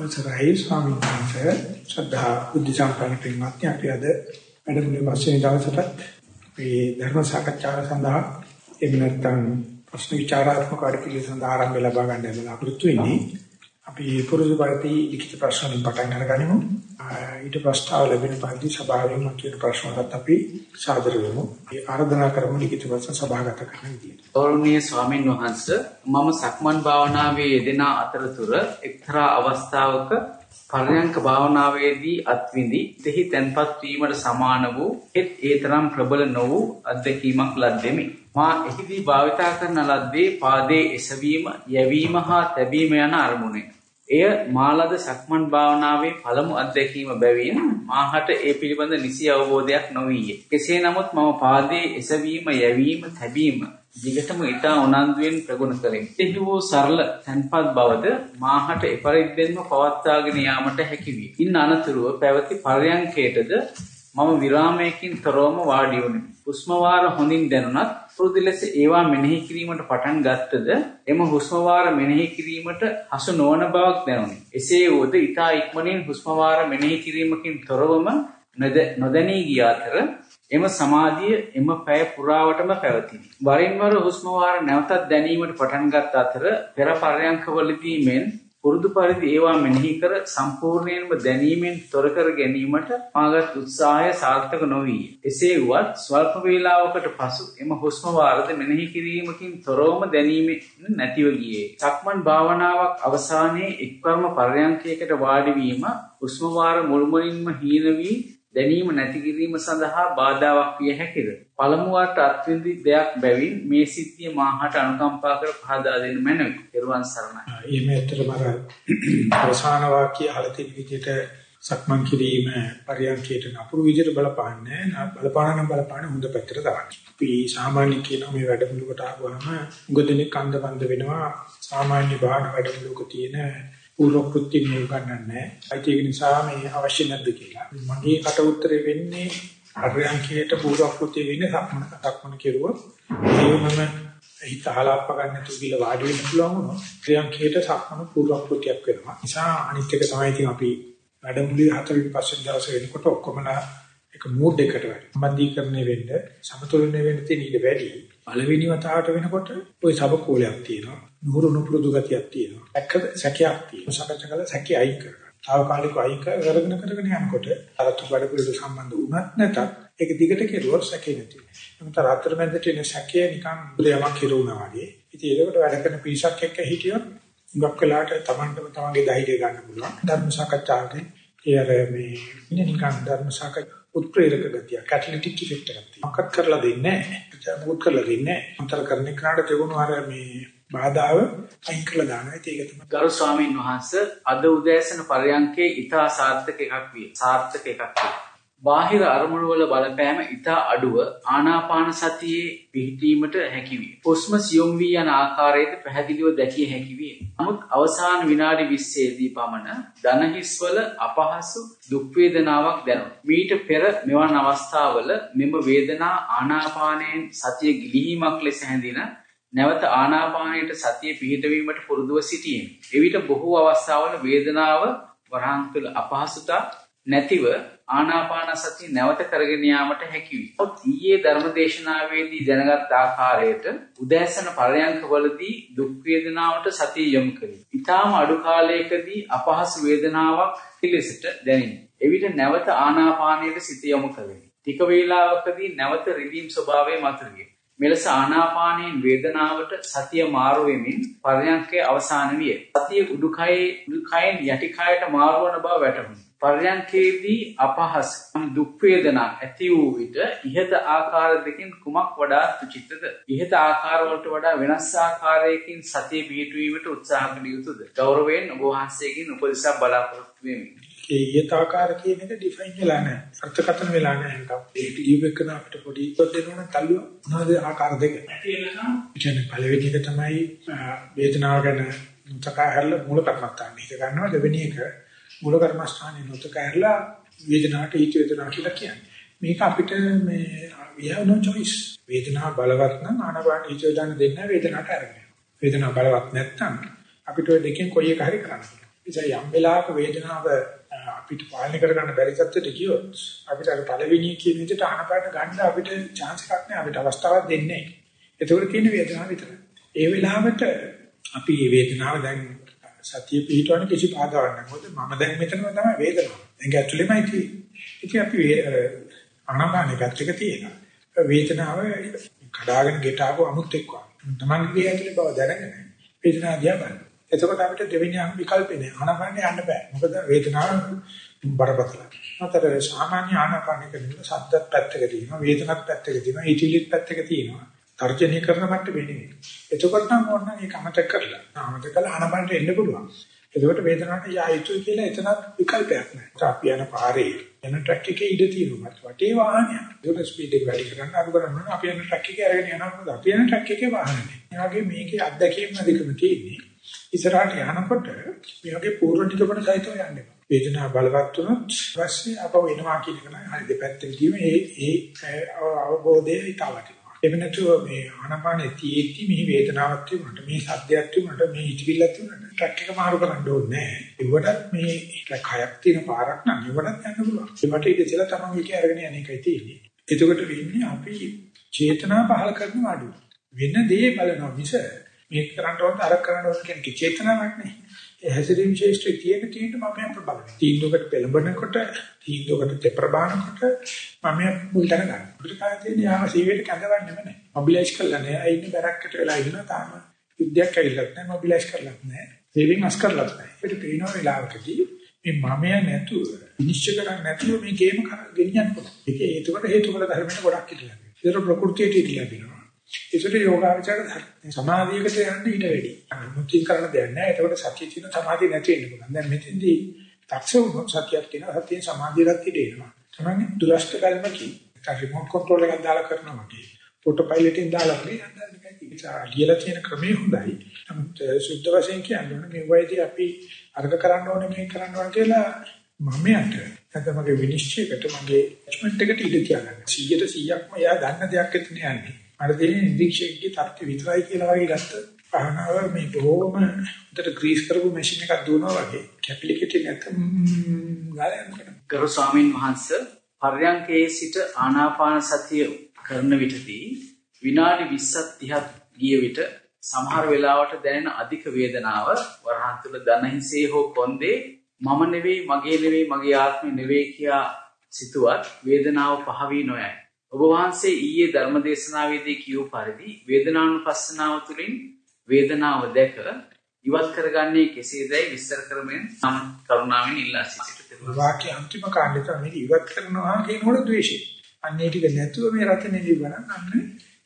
අවසරයි ස්වාමීන් වහන්සේ. ශ්‍රද්ධා බුද්ධ සම්පන්න පින්වත්නි අපි අද වැඩමුළුවේ පස්වෙනි දවසට මේ ධර්ම සාකච්ඡාව සඳහා එහෙම නැත්නම් ප්‍රශ්න විචාරාත්මක වැඩපිළිවෙළ සඳහා ආරම්භ ලබා ගන්න බලාපොරොත්තු වෙන්නේ අපි පුරුදු පරිදි ලිඛිත ප්‍රශ්න වලින් පටන් අරගනිමු. ඊට ප්‍රස්තාව ලැබෙන පරිදි සභාවෙන් කියන ප්‍රශ්නකට අපි සාදර වෙමු. ඒ ආරාධනා කරමු ලිඛිත ප්‍රශ්න සභාගත කරන්න විදියට. ගෞරවනීය ස්වාමින් වහන්සේ මම සක්මන් භාවනාවේ යෙදෙන අතරතුර එක්තරා අවස්ථාවක පරයන්ක භාවනාවේදී අත්විඳි දෙහි තැන්පත් වීමට සමාන වූ එත් ඒ තරම් ප්‍රබල නො වූ අත්දැකීමක් ලද්දෙමි. මා එහිදී භාවිතා කරන ලද්දේ පාදයේ එසවීම, යැවීම හා තැබීම යන අරමුණේ. එය මාලද සක්මන් භාවනාවේ පළමු අත්දැකීම බැවින් මාහට ඒ පිළිබඳ නිසි අවබෝධයක් නොවිය. කෙසේ නමුත් මම පාදයේ එසවීම, යැවීම, තැබීම දිගටම ඊටා උනන්දුවෙන් ප්‍රගුණ කළෙමි. එහි වූ සරල තන්පත් බවද මාහට එපරිද්දෙන්ම පවත්වාගෙන යාමට හැකි විය. ඉන් අනතුරුව පැවති පරයන්කේටද මම විරාමයකින් තොරවම වාඩි වුණෙමි. හුස්ම වාර හොඳින් දැනුණත් පුරුදු ලෙස ඒවා මෙනෙහි කිරීමට පටන් ගත්තද එම හුස්ම වාර මෙනෙහි කිරීමට හසු නොවන බවක් දැනුනි. එසේ වුවද ඊටා ඉක්මනින් හුස්ම වාර මෙනෙහි කිරීමකින් තොරවම නොදැනී ගිය අතර එම සමාධිය එම පැය පුරාවටම පැවතිනි. වරින් වර හුස්ම වාර නැවතත් දැනීමට පටන් ගත් අතර පෙර පරයන්කවලදී මෙන් පුරුදු පරිදි ඒවා මෙනෙහි කර සම්පූර්ණයෙන්ම දැනීමෙන් තොර කර ගැනීමට මාගත් උත්සාහය සාර්ථක නොවිය. එසේ වුවත් ස්වල්ප වේලාවකට පසු එම හුස්ම වාරද මෙනෙහි කිරීමකින් තොරවම දැනීමෙන් නැතිව ගියේ. සක්මන් භාවනාවක් අවසානයේ එක්වරම පරයන්කයකට වාඩි වීම හුස්ම වාර මුළුමනින්ම හීන වී දැනීම නැති කිරීම සඳහා බාධාවක් විය හැකිද? පළමුවට අත්විඳි දෙයක් බැවින් මේ සිද්ධිය මාහට අනුකම්පා කර පහදා දෙන්න මැනවි. ඊරුවන් සරණයි. මේ ඇත්තටම අර අවසාන වාක්‍ය අහලතින් විදිහට සක්මන් කිරීම පරියන්කයට නපුරු විදිහට බලපාන්නේ බලපාන නම් බලපාන හොඳ පැත්තට දාන්න. අපි සාමාන්‍ය කියන මේ වැඩමුළුකට ආවම උගදෙනෙක් අන්දබන්ද වෙනවා සාමාන්‍ය බාහන වැඩමුළුවක තියෙන පූර්ව කෘත්‍ය මේ උගන්වන්නේ. ඒක නිසා මේ අවශ්‍ය නැද්ද කියලා. මගේ කට උත්තරේ වෙන්නේ අරයන්කේට පූර්ව කෘත්‍ය වෙන්නේ සක්මන සක්මන කෙරුවොත් ඒවම හිත හලාප ගන්න තු කියලා වාඩි වෙන්න පුළුවන් වුණොත් ක්‍රියාංකේට සක්මන පූර්ව කෘත්‍යයක් වෙනවා. නිසා අනිත් එක තමයි ඉතින් අපි වැඩමුළුවේ හතරවෙනි පස්වෙනි දවසේ වෙනකොට ඔක්කොමලා එක මූඩ් එකකට වැඩි. සම්බන්ධීකරණය වෙන්න සමතුලනය වෙන්න තියෙන ඊට වැඩි. පළවෙනි වතාවට වෙනකොට ওই සබකෝලයක් තියෙනවා. නුහුරු නුපුරුදු ගතියක් තියෙනවා. ඇක්ක සැකයක් තියෙනවා. සකච්ඡකල සැකේ අයින් කරගන්න. తాවකාලික අයින් කරගෙන කරගෙන යනකොට අර තුබඩ පිළිතු සම්බන්ධ වුණත් නැතත් ඒක දිගට කෙරුවොත් සැකේ නැති වෙනවා. නමුත් රාත්‍රමැදට එන සැකේ නිකන් බලයක් කෙරුණා වගේ. ඉතින් ඒකට වැඩ කරන පීසක් එක්ක හිටියොත් හුඟක් වෙලාට Tamanටම Tamanගේ ධෛර්යය ගන්න පුළුවන්. ධර්ම සාකච්ඡාවකින් ඒ අර මේ නිකන් ධර්ම සාකච්ඡා උත්ප්‍රේරක ගතිය කැටලිටික් ඉෆෙක්ට් එකක් තියෙනවා. මොකක් කරලා දෙන්නේ නැහැ. මොකක් කරලා දෙන්නේ නැහැ. අන්තර කරන කෙනාට තිබුණු අර මේ බාධාව අයින් කරලා දානවා. ඒක තමයි. ගරු ස්වාමීන් වහන්සේ අද උදෑසන පරයන්කේ ඊටා සාර්ථක එකක් විය. සාර්ථක එකක් විය. බාහිර අරමුණු වල බලපෑම ඊටා අඩුව ආනාපාන සතියේ පිහිටීමට හැකි විය. හුස්ම සියුම් වී යන ආකාරයට පැහැදිලිව දැකිය හැකි විය. නමුත් අවසාන විනාඩි 20 දී පමණ දනහිස්වල අපහසු දුක් වේදනාවක් දැනුණා. මීට පෙර මෙවන් අවස්ථාවල මෙම වේදනා ආනාපානයෙන් සතිය ගිලිහීමක් ලෙස හැඳින නැවත ආනාපානයට සතිය පිහිටවීමට පුරුදුව සිටීම. එවිට බොහෝ අවස්ථාවල වේදනාව වරහන් තුළ අපහසුතා නැතිව ආනාපාන සතිය නැවත කරගෙන යාමට හැකි වේ. ඊයේ ධර්මදේශනාවේදී දැනගත් ආකාරයට උදෑසන පරයන්කවලදී දුක් වේදනාවට සතිය යොමු කළේ. ඊටාම අඩු කාලයකදී අපහසු වේදනාවක් පිළිසෙට දැනිනි. එවිට නැවත ආනාපානයට සිත යොමු කළේ. ටික වේලාවකදී නැවත රිදීම් ස්වභාවය මතුවේ. මෙලෙස ආනාපානයෙන් වේදනාවට සතිය මාරු වෙමින් පරයන්කේ අවසාන විය. සතිය උඩුකයේ උඩුකයෙන් යටිකයට මාරු වන බව වැටහුණි. පරයන්කේදී අපහස් දුක් වේදනා ඇති වූ විට ඉහත ආකාර දෙකෙන් කුමක් වඩා සුචිතද? ඉහත ආකාර වලට වඩා වෙනස් ආකාරයකින් සතිය පිහිටුවීමට උත්සාහ කළ යුතුද? ගෞරවයෙන් ඔබ වහන්සේගෙන් උපදෙසක් බලාපොරොත්තු වෙමි. ඒ ඊතාකාර කියන එක ඩිෆයින් වෙලා නැහැ. අර්ථකථන වෙලා නැහැ එකක්. ඒක ලියුවෙකන අපිට පොඩි ඉක්කොත් දෙනවනම් තල්ලුව මොනවද ආකාර දෙක. කියන්නේ පළවෙනි එක තමයි වේදනාව ගැන මුතකා හැරලා මූල කර්මස්ථාන හිත ගන්නවා. දෙවෙනි එක මූල කර්මස්ථානේ මුතකා හැරලා වේදනාවට හිත වේදනාව කියලා කියන්නේ. මේක අපිට මේ we have no choice. වේදනාව බලවත් නම් ආනපාන හිත වේදනාව දෙන්න වේදනාවට අරගෙන. වේදනාව බලවත් නැත්නම් අපිට ඔය දෙකෙන් කොයි එක හරි කරන්න. ඉතින් යම් වෙලාවක වේදනාව අපිට පාලනය කරගන්න බැරි තත්ත්වයට ගියොත් අපිට අර පළවෙනි කියන විදිහට අහනපාට ගන්න අපිට chance එකක් නැහැ අපිට අවස්ථාවක් දෙන්නේ නැහැ. ඒතකොට තියෙන වේදනාව විතරයි. ඒ වෙලාවට අපි මේ වේදනාව දැන් සතිය පිටවන කිසි බාධාවක් නැහැ. මොකද මම දැන් මෙතනම තමයි වේදනාව. දැන් ඇතුළෙමයි තියෙන්නේ. ඉතින් අපි ආනාපානෙ පැත්තක තියෙනවා. වේදනාව කඩාගෙන ගෙට ආපු අමුත් එක්ක. තමන්ගේ ඇතුලේ බව දැනගෙන වේදනාව දිහා බලන්න. එතකොට අපිට දෙවෙනි විකල්පේ ආනාපානෙ යන්න බෑ. මොකද වේදනාව බරපතලයි. අතර සාමාන්‍ය ආනාපානෙ කරන සද්දත් පැත්තක තියෙනවා, වේදනත් පැත්තක තියෙනවා, හිතිලිත් පැත්තක තියෙනවා. තර්ජනය කරන මට්ටමේ නෙවෙයි. එතකොට නම් ඕන ඒක අමතක කරලා, අමතක කරලා ආනාපානෙට එන්න පුළුවන්. එතකොට වේදනාවට යා යුතුයි කියලා එතනත් විකල්පයක් නැහැ. අපි යන පාරේ යන ට්‍රක් එකේ ඉඳ තියෙනවා. වටේ වාහනයක්. ඒක ස්පීඩ් එක වැඩි කරන්න අඩු කරන්න ඕන. අපි යන ට්‍රක් එකේ අරගෙන යනවා මොකද අපි යන ට්‍රක් එකේ වාහනේ. ඒ වගේ මේකේ අත්දැකීම් අධිකම තියෙන්නේ. ඉස්සරහට යනකොට මේ වගේ පූර්ව නිගමන සහිතව යන්න එපා. වේදනාව බලවත් වුණොත් පස්සේ අපව එනවා කියන එක නයි හරි දෙපැත්තෙන් කියම ඒ ඒ අවබෝධය ඉතාලට. එහෙම නැතුව මේ ආනපානෙ තියෙද්දි මේ වේදනාවක් තිබුණාට මේ සද්දයක් තිබුණාට මේ හිතවිල්ලක් තිබුණාට ට්‍රැක් එක මාරු කරන්න ඕනේ නැහැ. ඒවටත් මේ ට්‍රැක් හයක් තියෙන පාරක් නම් ඒවටත් යන්න පුළුවන්. ඒවට ඉඳ ඉතලා තමයි ඒක අරගෙන යන එකයි තියෙන්නේ. එතකොට වෙන්නේ අපි චේතනා පහල කරන අඩු. වෙන දේ බලනවා මිස මේක කරන්න ඕන අර කරන්න ඕන කියන චේතනාවක් නෙයි. ඒ හැසිරීම ශේෂ්ත්‍රයේ තියෙන තියෙන මම අපර බලන. තීන්දුවකට පෙළඹනකොට තීන්දුවකට තෙපරබානකොට මම මුල් තැන ගන්න. අපිට කාය තියෙන යාම සීවේට කැඳවන්නෙම නැහැ. මොබිලයිස් කරලා නැහැ. අයින් බැරක්කට වෙලා ඉන්න තාම යුද්ධයක් ඇවිල්ලත් නැහැ. මොබිලයිස් කරලත් නැහැ. සේවිං අස් කරලත් නැහැ. අපිට පේන වෙලාවකදී මේ මමය නැතුව නිශ්චය කරන්නේ නැතුව මේ ගේම ගෙනියන්න පුළුවන්. ඒක හේතුකට හේතුඵල ධර්මයට ගොඩක් ඉතිලා. ඒක ප්‍රകൃතියට ඉතිලා දෙනවා. ඒසට යෝගාචර සමාධියකට යන්න ඊට වැඩි. මුචින් කරන්න දෙයක් නැහැ. ඒකට සතිය තියෙන සමාධිය නැති වෙන්න පුළුවන්. දැන් මෙතෙන්දී දක්ෂ වුණොත් සතියක් තියෙනවා. සතියෙන් සමාධියට ඉදෙනවා. තමයි දුරස්ත කල්මකි. ඒක රිමෝට් කන්ට්‍රෝල් එකක් දාලා කරනවා වගේ. ෆොටෝ පයිලට් එකෙන් දාලා වගේ යන්න ලියලා තියෙන ක්‍රමය හොඳයි. නමුත් සුද්ධ වශයෙන් කියන්නේ මේ වයිදී අපි අර්ග කරන්න ඕනේ මේක කරන්න ඕනේ කියලා මම යට නැත්නම් මගේ විනිශ්චයකට මගේ ජජ්මන්ට් එකට ඉඩ තියාගන්න. 100ට 100ක්ම එයා දන්න දෙයක් එතන යන්නේ. අර දෙන්නේ නිරීක්ෂකගේ තර්ක විතරයි කියලා වගේ ගත්ත පහනාව මේ බොහොම උඩට ග්‍රීස් කරපු මැෂින් එකක් දුවනවා වගේ කැපිලිකටි නැත්නම් ගාලයන් ගරු ස්වාමින් වහන්සේ පර්යංකයේ සිට ආනාපාන සතිය කරන විටදී විනාඩි 20ක් 30ක් ගිය විට සමහර වෙලාවට දැනෙන අධික වේදනාව වරහන් තුල දනහිසේ හෝ කොන්දේ මම නෙවෙයි මගේ නෙවෙයි මගේ ආත්මෙ නෙවෙයි කියා සිතුවත් වේදනාව පහ වී නොයයි. ඔබ වහන්සේ ඊයේ ධර්මදේශනාවේදී කියූ පරිදි වේදනානුපස්සනාව තුළින් වේදනාව දැක ඉවත් කරගන්නේ කෙසේදයි විස්තර කරමින් සම කරුණාවෙන් ඉල්ලා සිටිනවා. වාක්‍ය අන්තිම කාණ්ඩය තමයි ඉවත් කරනවා කියනකොට ද්වේෂය. අන්නේ ටික නැතුව මේ රතනේ ජීවන අන්න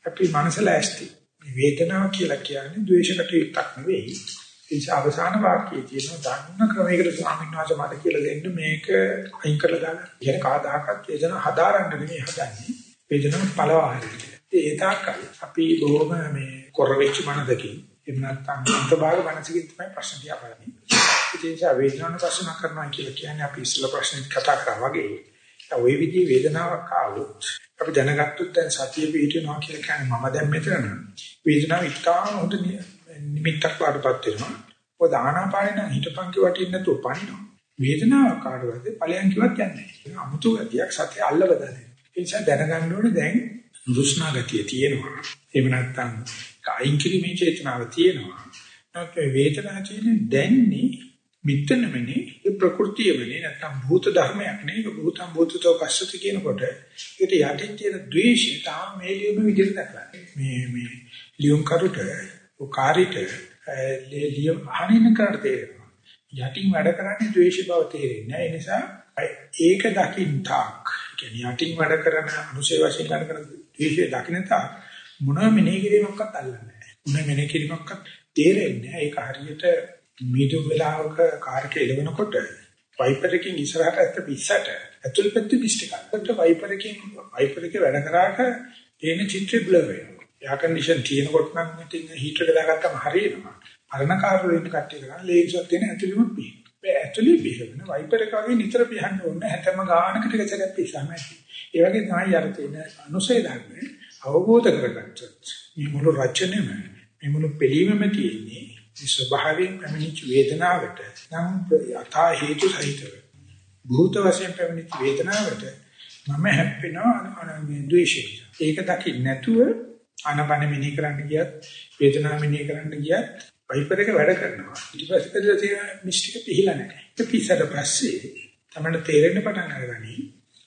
අපි මනස ලෑස්ති. මේ වේදනාව කියලා කියන්නේ ද්වේෂකට විතරක් නෙවෙයි. ඒ අවසාන වාක්‍යයේ තියෙන දන්න ක්‍රමයකට ස්වාමීන් වහන්සේ මට කියලා දෙන්න මේක අයින් කරලා දාන්න. ඉතින් කාදාකත් වේදනාව හදාරන්න නෙවෙයි හදන්නේ. වේදනාව පළවාහයි. ඒ තාක්කල් අපි බොහොම මේ කොරවෙච්ච මනදකින් එහෙම නැත්නම් අන්තභාග මනසකින් තමයි ප්‍රශ්න දිහා බලන්නේ. ඒ නිසා වේදනාවන ප්‍රශ්න කරනවා කියලා කියන්නේ අපි ඉස්සෙල්ලා ප්‍රශ්න කතා කරා වගේ. ওই විදිහේ වේදනාවක් ආවොත් අපි දැනගත්තොත් දැන් සතිය පිහිටනවා කියලා කියන්නේ මම දැන් මෙතන වේදනාව ඉතාම හොඳ නිමිත්තක් වඩපත් වෙනවා. ඔය දානාපානේ හිටපන් කිව්වට ඉන්න නැතුව පනිනවා. වේදනාවක් කාටවත් ඵලයන් කිව්වත් යන්නේ නැහැ. අමුතු ගතියක් සතිය අල්ලවදන්නේ. ඒ නිසා දැනගන්න ඕනේ දැන් නුරුස්නා ගතිය තියෙනවා. එහෙම නැත්නම් කායින් කිරීමේ චේතනාව තියෙනවා. නැත්නම් වේදනාව කියන්නේ දැන්නේ මිත්තනමනේ ඒ ප්‍රകൃතියමනේ නැත්නම් භූත ධර්මයක් නේ ඒක භූතම් භූතතෝ පස්සති කියනකොට ඒකට යටින් තියෙන ද්වේෂය තාම මේ ලියුම විදිහට දක්වන්නේ. මේ මේ ලියුම් කරුට උකාරිට ලියුම් අහනින්න කරට තේරෙනවා. යටින් වැඩ කරන්නේ ද්වේෂ බව තේරෙන්නේ නැහැ. ඒ නිසා ඒක දකින්න තාක් කියන්නේ යටින් වැඩ කරන අනුශේ වශයෙන් ගන්න කරන ද්වේෂය දකින්න තාක් මොනම මෙනෙහි කිරීමක්වත් අල්ලන්නේ නැහැ. මොනම මෙනෙහි කිරීමක්වත් තේරෙන්නේ නැහැ. ඒක හරියට මීඩු වෙලාවක කාර් එක එලවෙනකොට වයිපර් එකකින් ඉස්සරහට ඇත්ත පිස්සට ඇතුල් පැත්තේ පිස්ටිකට වයිපර් එකකින් වයිපර් එකේ වැඩ කරාට එන චිත්‍රය බ්ලර් වෙනවා. එයා කන්ඩිෂන් තියෙනකොට නම් ඉතින් හීටර් එක දාගත්තම හරියනවා. අරණ කාර් වල ඉන්න කට්ටිය කරා ලේසර් තියෙන ඇතුළෙම පිහ. ඒ ඇතුළේ පිහවෙන වයිපර් එක වගේ නිතර පිහන්න ඕනේ. හැතැම්ම ගානකට එක සැරයක් පිස්සම ඇති. ඒ වගේ තමයි අර තියෙන අනුසය ධර්මයේ අවබෝධ කරගත්තොත් මේ මුළු රචනෙම මේ මුළු පිළිවෙම තියෙන්නේ මේ ස්වභාවයෙන් පැමිණිච්ච වේදනාවට නම් යථා හේතු සහිතව භූත වශයෙන් පැමිණිච්ච වේදනාවට මම හැප්පෙනවා මේ ද්වේෂය. ඒක දකින්න නැතුව ආනපන මෙනෙහි කරන්න ගියත් වේදනාව මෙනෙහි කරන්න ගියත් වයිපර් එක වැඩ කරනවා. ඊට පස්සේ කදලා තියෙන මිස්ටික පිළිලා නැහැ. ඒක පිස්සට පස්සේ තමයි තේරෙන්න පටන් අරගනි.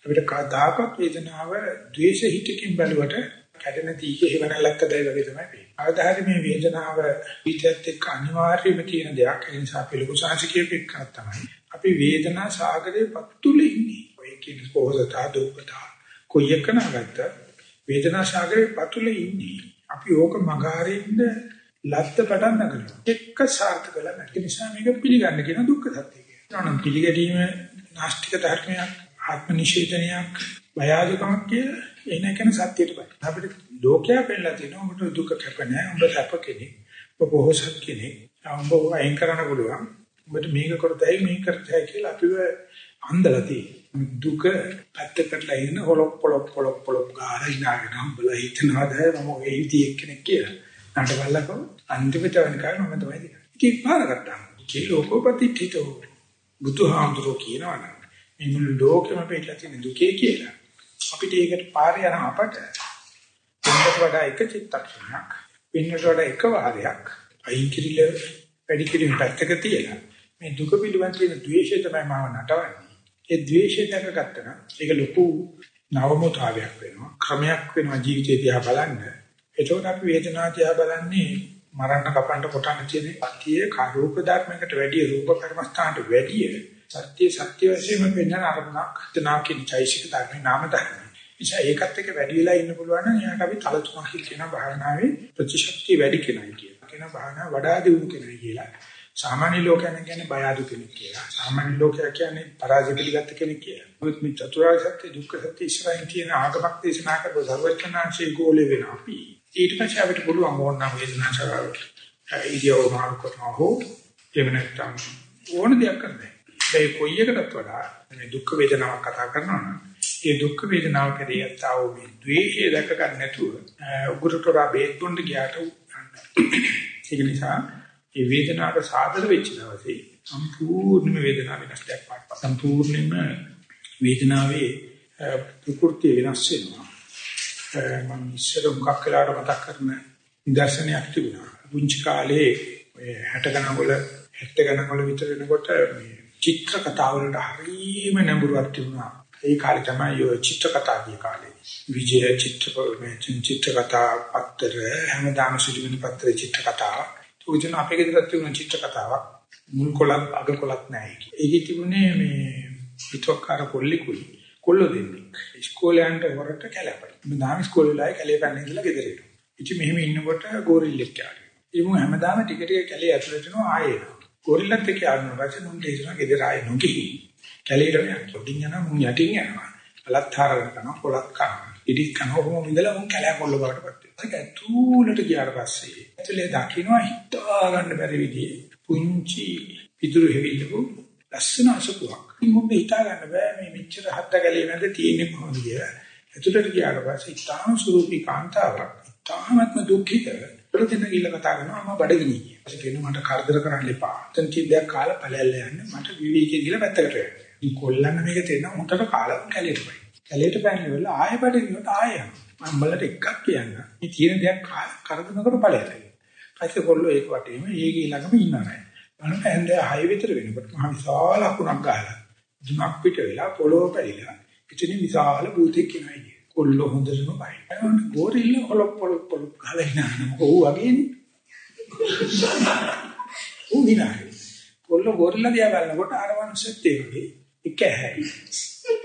අපිට කදාකත් වේදනාව ද්වේෂ හිතකින් බැලුවට කැඩෙන තීකේ හේවණලක්ක දැයි වගේ තමයි වෙන්නේ. ආදාහරි මේ වේදනාව පිටත් එක්ක අනිවාර්යයෙන්ම තියෙන දෙයක්. ඒ නිසා අපි ලොකු සාංශිකයෙක් එක්කක් තමයි. අපි වේදනා සාගරේ පතුලේ ඉන්නේ. ඔය කියන පොහොසතා දුක්ඛතා කොයි එක නගත්ත වේදනා සාගරේ පතුලේ ඉන්නේ. අපි ඕක මගහරින්න ලත්ත පටන් නගනවා. එක්ක සාර්ථක වෙලා නැති නිසා මේක පිළිගන්න කියන දුක්ඛ සත්‍ය කියනවා. නම් පිළිගැනීම නාස්තික ධර්මයක්, ආත්ම නිෂේධනයක්, බය ආධිකමක් කියලා එන කෙන සත්‍යයට බයි. අපිට ලෝකයා පෙන්නලා තියෙනවා උඹට දුක කැප නැහැ. උඹ සැප කෙනෙක්. ඔබ පොහොසත් කෙනෙක්. උඹ අයින් කරන්න පුළුවන්. උඹට මේක කරතයි මේක කරතයි කියලා අපිව අන්දලා තියෙනවා. දුක පැත්තකටලා ඉන්න හොලොක් පොලොක් පොලොක් පොලොක් ගාලා ඉනාගෙන උඹලා හිතනවාද මම ඔය ඉති එක්කෙනෙක් කියලා. නාට බලලකෝ අන්තිමට වෙනකන් මම තමයි දෙන්නේ. ඉතින් පාරකට. කී ලෝකෝපතිත්ථිතෝ බුදුහාමුදුරෝ කියනවනේ මේ මුළු ලෝකෙම පිටලා තියෙන දුකේ කියලා. අපිට ඒකට පාරේ යන අපට වෙනකට වඩා එක චිත්තක්ෂණයක් වෙනකට වඩා එක වාරයක් අයින් කිරිල වැඩි කිරීම පැත්තක තියලා මේ දුක පිළිබඳ තියෙන ද්වේෂය තමයි මාව නටවන්නේ. ඒ ද්වේෂය දැකගත්තා නම් ඒක ලොකු නවමතාවයක් වෙනවා. ක්‍රමයක් වෙනවා ජීවිතය දිහා බලන්න. එතකොට අපි වේදනාව දිහා බලන්නේ මරන්න කපන්න කොටන්න තියෙන අතියේ කාරූප ධර්මයකට වැඩිය රූප කර්මස්ථානට වැඩිය සත්‍ය සත්‍ය වශයෙන්ම පෙන්වන අරමුණක් තනා කියන චෛසික ධර්මේ නාම ධර්ම. නිසා ඒකත් එක්ක වැඩි වෙලා ඉන්න පුළුවන් නම් එයාට අපි තල තුනක් කියන භාවනාවේ ප්‍රතිශක්තිය වැඩි කෙනයි කියලා. කියන භාවනාව වඩා දියුණු කෙනයි කියලා. සාමාන්‍ය ලෝකයන් කියන්නේ බය අඩු කෙනෙක් කියලා. සාමාන්‍ය ලෝකයා කියන්නේ පරාජය පිළිගත්ත කෙනෙක් කියලා. මොකද මේ චතුරාර්ය සත්‍ය දුක්ඛ සත්‍ය ඉස්සරහින් තියෙන ආගමක් දේශනා කරපු සර්වඥාන්සේ ගෝලේ වෙන අපි. ඊට පස්සේ අපිට පුළුවන් ඕන වේදනා සරාවට. ඉදියව මාරු කරනවා හෝ එහෙම නැත්නම් ඕන දෙයක් කරන්න. ඒ කොයි එකකටත් වඩා මේ දුක් වේදනාවක් කතා කරනවා නම් ඒ දුක් වේදනාව කෙරෙහි යතාව මේ ද්වේෂය දැක ගන්න නැතුව උගුරටලා බේත් බොන්න ගියාට ඒක නිසා මේ වේදනාවට සාදර වෙච්ච දවසේ සම්පූර්ණම වේදනාව වෙනස් දෙයක් පාට සම්පූර්ණයෙන්ම වේදනාවේ ප්‍රകൃතිය වෙනස් වෙනවා මම ඉස්සර මුඛක් වෙලාවට මතක් කරන නිදර්ශනයක් තිබුණා පුංචි කාලේ ඔය 60 ගණන් වල 70 ගණන් වල විතර වෙනකොට මේ චිත්‍ර කතා වලට හරීම නැඹුරුවක් තිබුණා. ඒ කාලේ තමයි ඔය චිත්‍ර කතා කිය කාලේ. විජය චිත්‍ර මේ චිත්‍ර කතා පත්‍ර හැමදාම සිදුවෙන පත්‍ර චිත්‍ර කතා. උජන අපේ ගෙදරත් තිබුණ චිත්‍ර කතාවක්. මුල් කොලක් අග කොලක් නැහැ. ඒකේ තිබුණේ මේ පිටවක්කාර කොල්ලෙකුයි කොල්ලෝ දෙන්නේ. ඉස්කෝලේ යන්න වරට කැලපයි. මම දාම ඉස්කෝලේ ලායි කැලේ පැන්න ඉඳලා ගෙදර එනවා. ඉතින් මෙහෙම ඉන්නකොට ගෝරිල්ලෙක් යාළුවා. ඉතින් හැමදාම ටික ටික කැලේ ඇතුළට යනවා ආයේ එනවා. ගොරිල්ලත් එක්ක යනවා පස්සේ මුන් තේරෙනවා ගෙදර ආයේ නොගිහි. කැලේට යනවා. පොඩින් යනවා මුන් යටින් යනවා. අලත් හරගෙන කරනවා පොලක් කරනවා. ඉදිත් කරනවා කොහොම ඉඳලා මුන් කැලෑ කොල්ල බවට පත් වෙනවා. ඒක ඇතුළට ගියාට පස්සේ ඇතුලේ දකින්න හිතා ගන්න බැරි විදිහේ පුංචි පිටුරු හැවිල්ලපු ලස්සන අසපුවක්. මොකද හිතා ගන්න බෑ මේ මෙච්චර හත්ත කැලේ මැද තියෙන්නේ කොහොමද කියලා. ඇතුළට ගියාට පස්සේ ඉතාම සුරූපී කාන්තාවක්. ඉතාමත්ම දුක්ඛිත ප්‍රතින කියලා කතා කරනවා මම බඩගිනි කියලා. ඊට කියනවා මට කරදර කරන්න එපා. එතන චිද්දයක් කාලා ඵලයල්ල යන්න මට විවේකී කියලා පැත්තකට වෙන්න. ඉතින් කොල්ලන්න මේක තේරෙනවා හොඳට කාලා කැලේට පයි. කැලේට පැනලා වෙලා ආයෙ බඩගිනුට ආයෙ යනවා. මම බලට එකක් කියන්න. මේ තියෙන දෙයක් කරදර නොකර ඵලයට. පස්සේ කොල්ලෝ ඒක වටේම ඒකේ ළඟම ඉන්නවා නෑ. බලන්න ඇන්දේ හය විතර වෙනකොට මහ විශාල අකුණක් ගහලා දුමක් පිට වෙලා පොළොව පැලිලා ඉතින් විශාල භූතෙක් කෙනයි. කොල්ල හොඳටම බයි. ගෝරිල්ල ඔලොප් පොලොප් පොලොප් ගහලා ඉන්නා මොකෝ ඌ වගේනේ. ඌ විනායි. කොල්ල ගෝරිල්ල දිහා බලනකොට අර වංශෙත් ඒ වගේ එක ඇහැයි.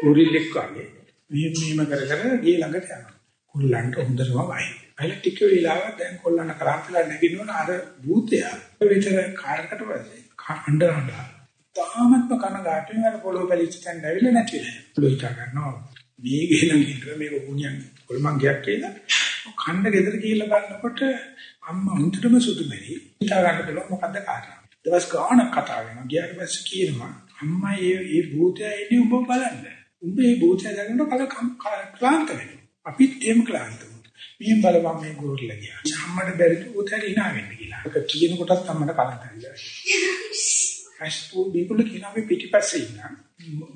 ගෝරිල්ලෙක් වගේ මෙහෙම මෙහෙම කර කර ගේ ළඟට යනවා. කොල්ලන්ට හොඳටම බයි. අයිල ටික වෙලාවක් දැන් කොල්ලන්ට කරාන්තලා නැගිනවන අර භූතයා. විතර කාර්කට පස්සේ අඬ අඬ තාමත්ම කන ගැටෙන අර පොළොව පැලිච්ච තැන ඇවිල්ලා නැති වෙනවා. පොළොව හිතා ගන්නවා. මේ ගෙලන් ඉන්න මේක වුණියන් කොල්මන් ගියක් කියලා. කණ්ඩ ගෙදර ගිහිල්ලා බලනකොට අම්මා හුන්ටම සුදු මෙරි හිතා ගන්න පුළුවන් මොකද්ද කාරණා. දවස් ගාණක් කතා වෙනවා. ගියාට පස්සේ කියනවා අම්මා මේ මේ භූතය ඉන්නේ උඹ බලන්න. උඹ මේ භූතය දැනනකොට කල ක්ලාන්ත වෙනවා. අපිත් එහෙම ක්ලාන්ත වුණා මේ බලපන් මේ ගුරුල්ලා ගියා. අම්මට බැරිද උතර hina වෙන්න කියලා. ඒක කියන කොටත් අම්මට කලන්ත හරිලා. අස්පෝ බීකුල කියන අපි පිටිපස්සේ ඉන්න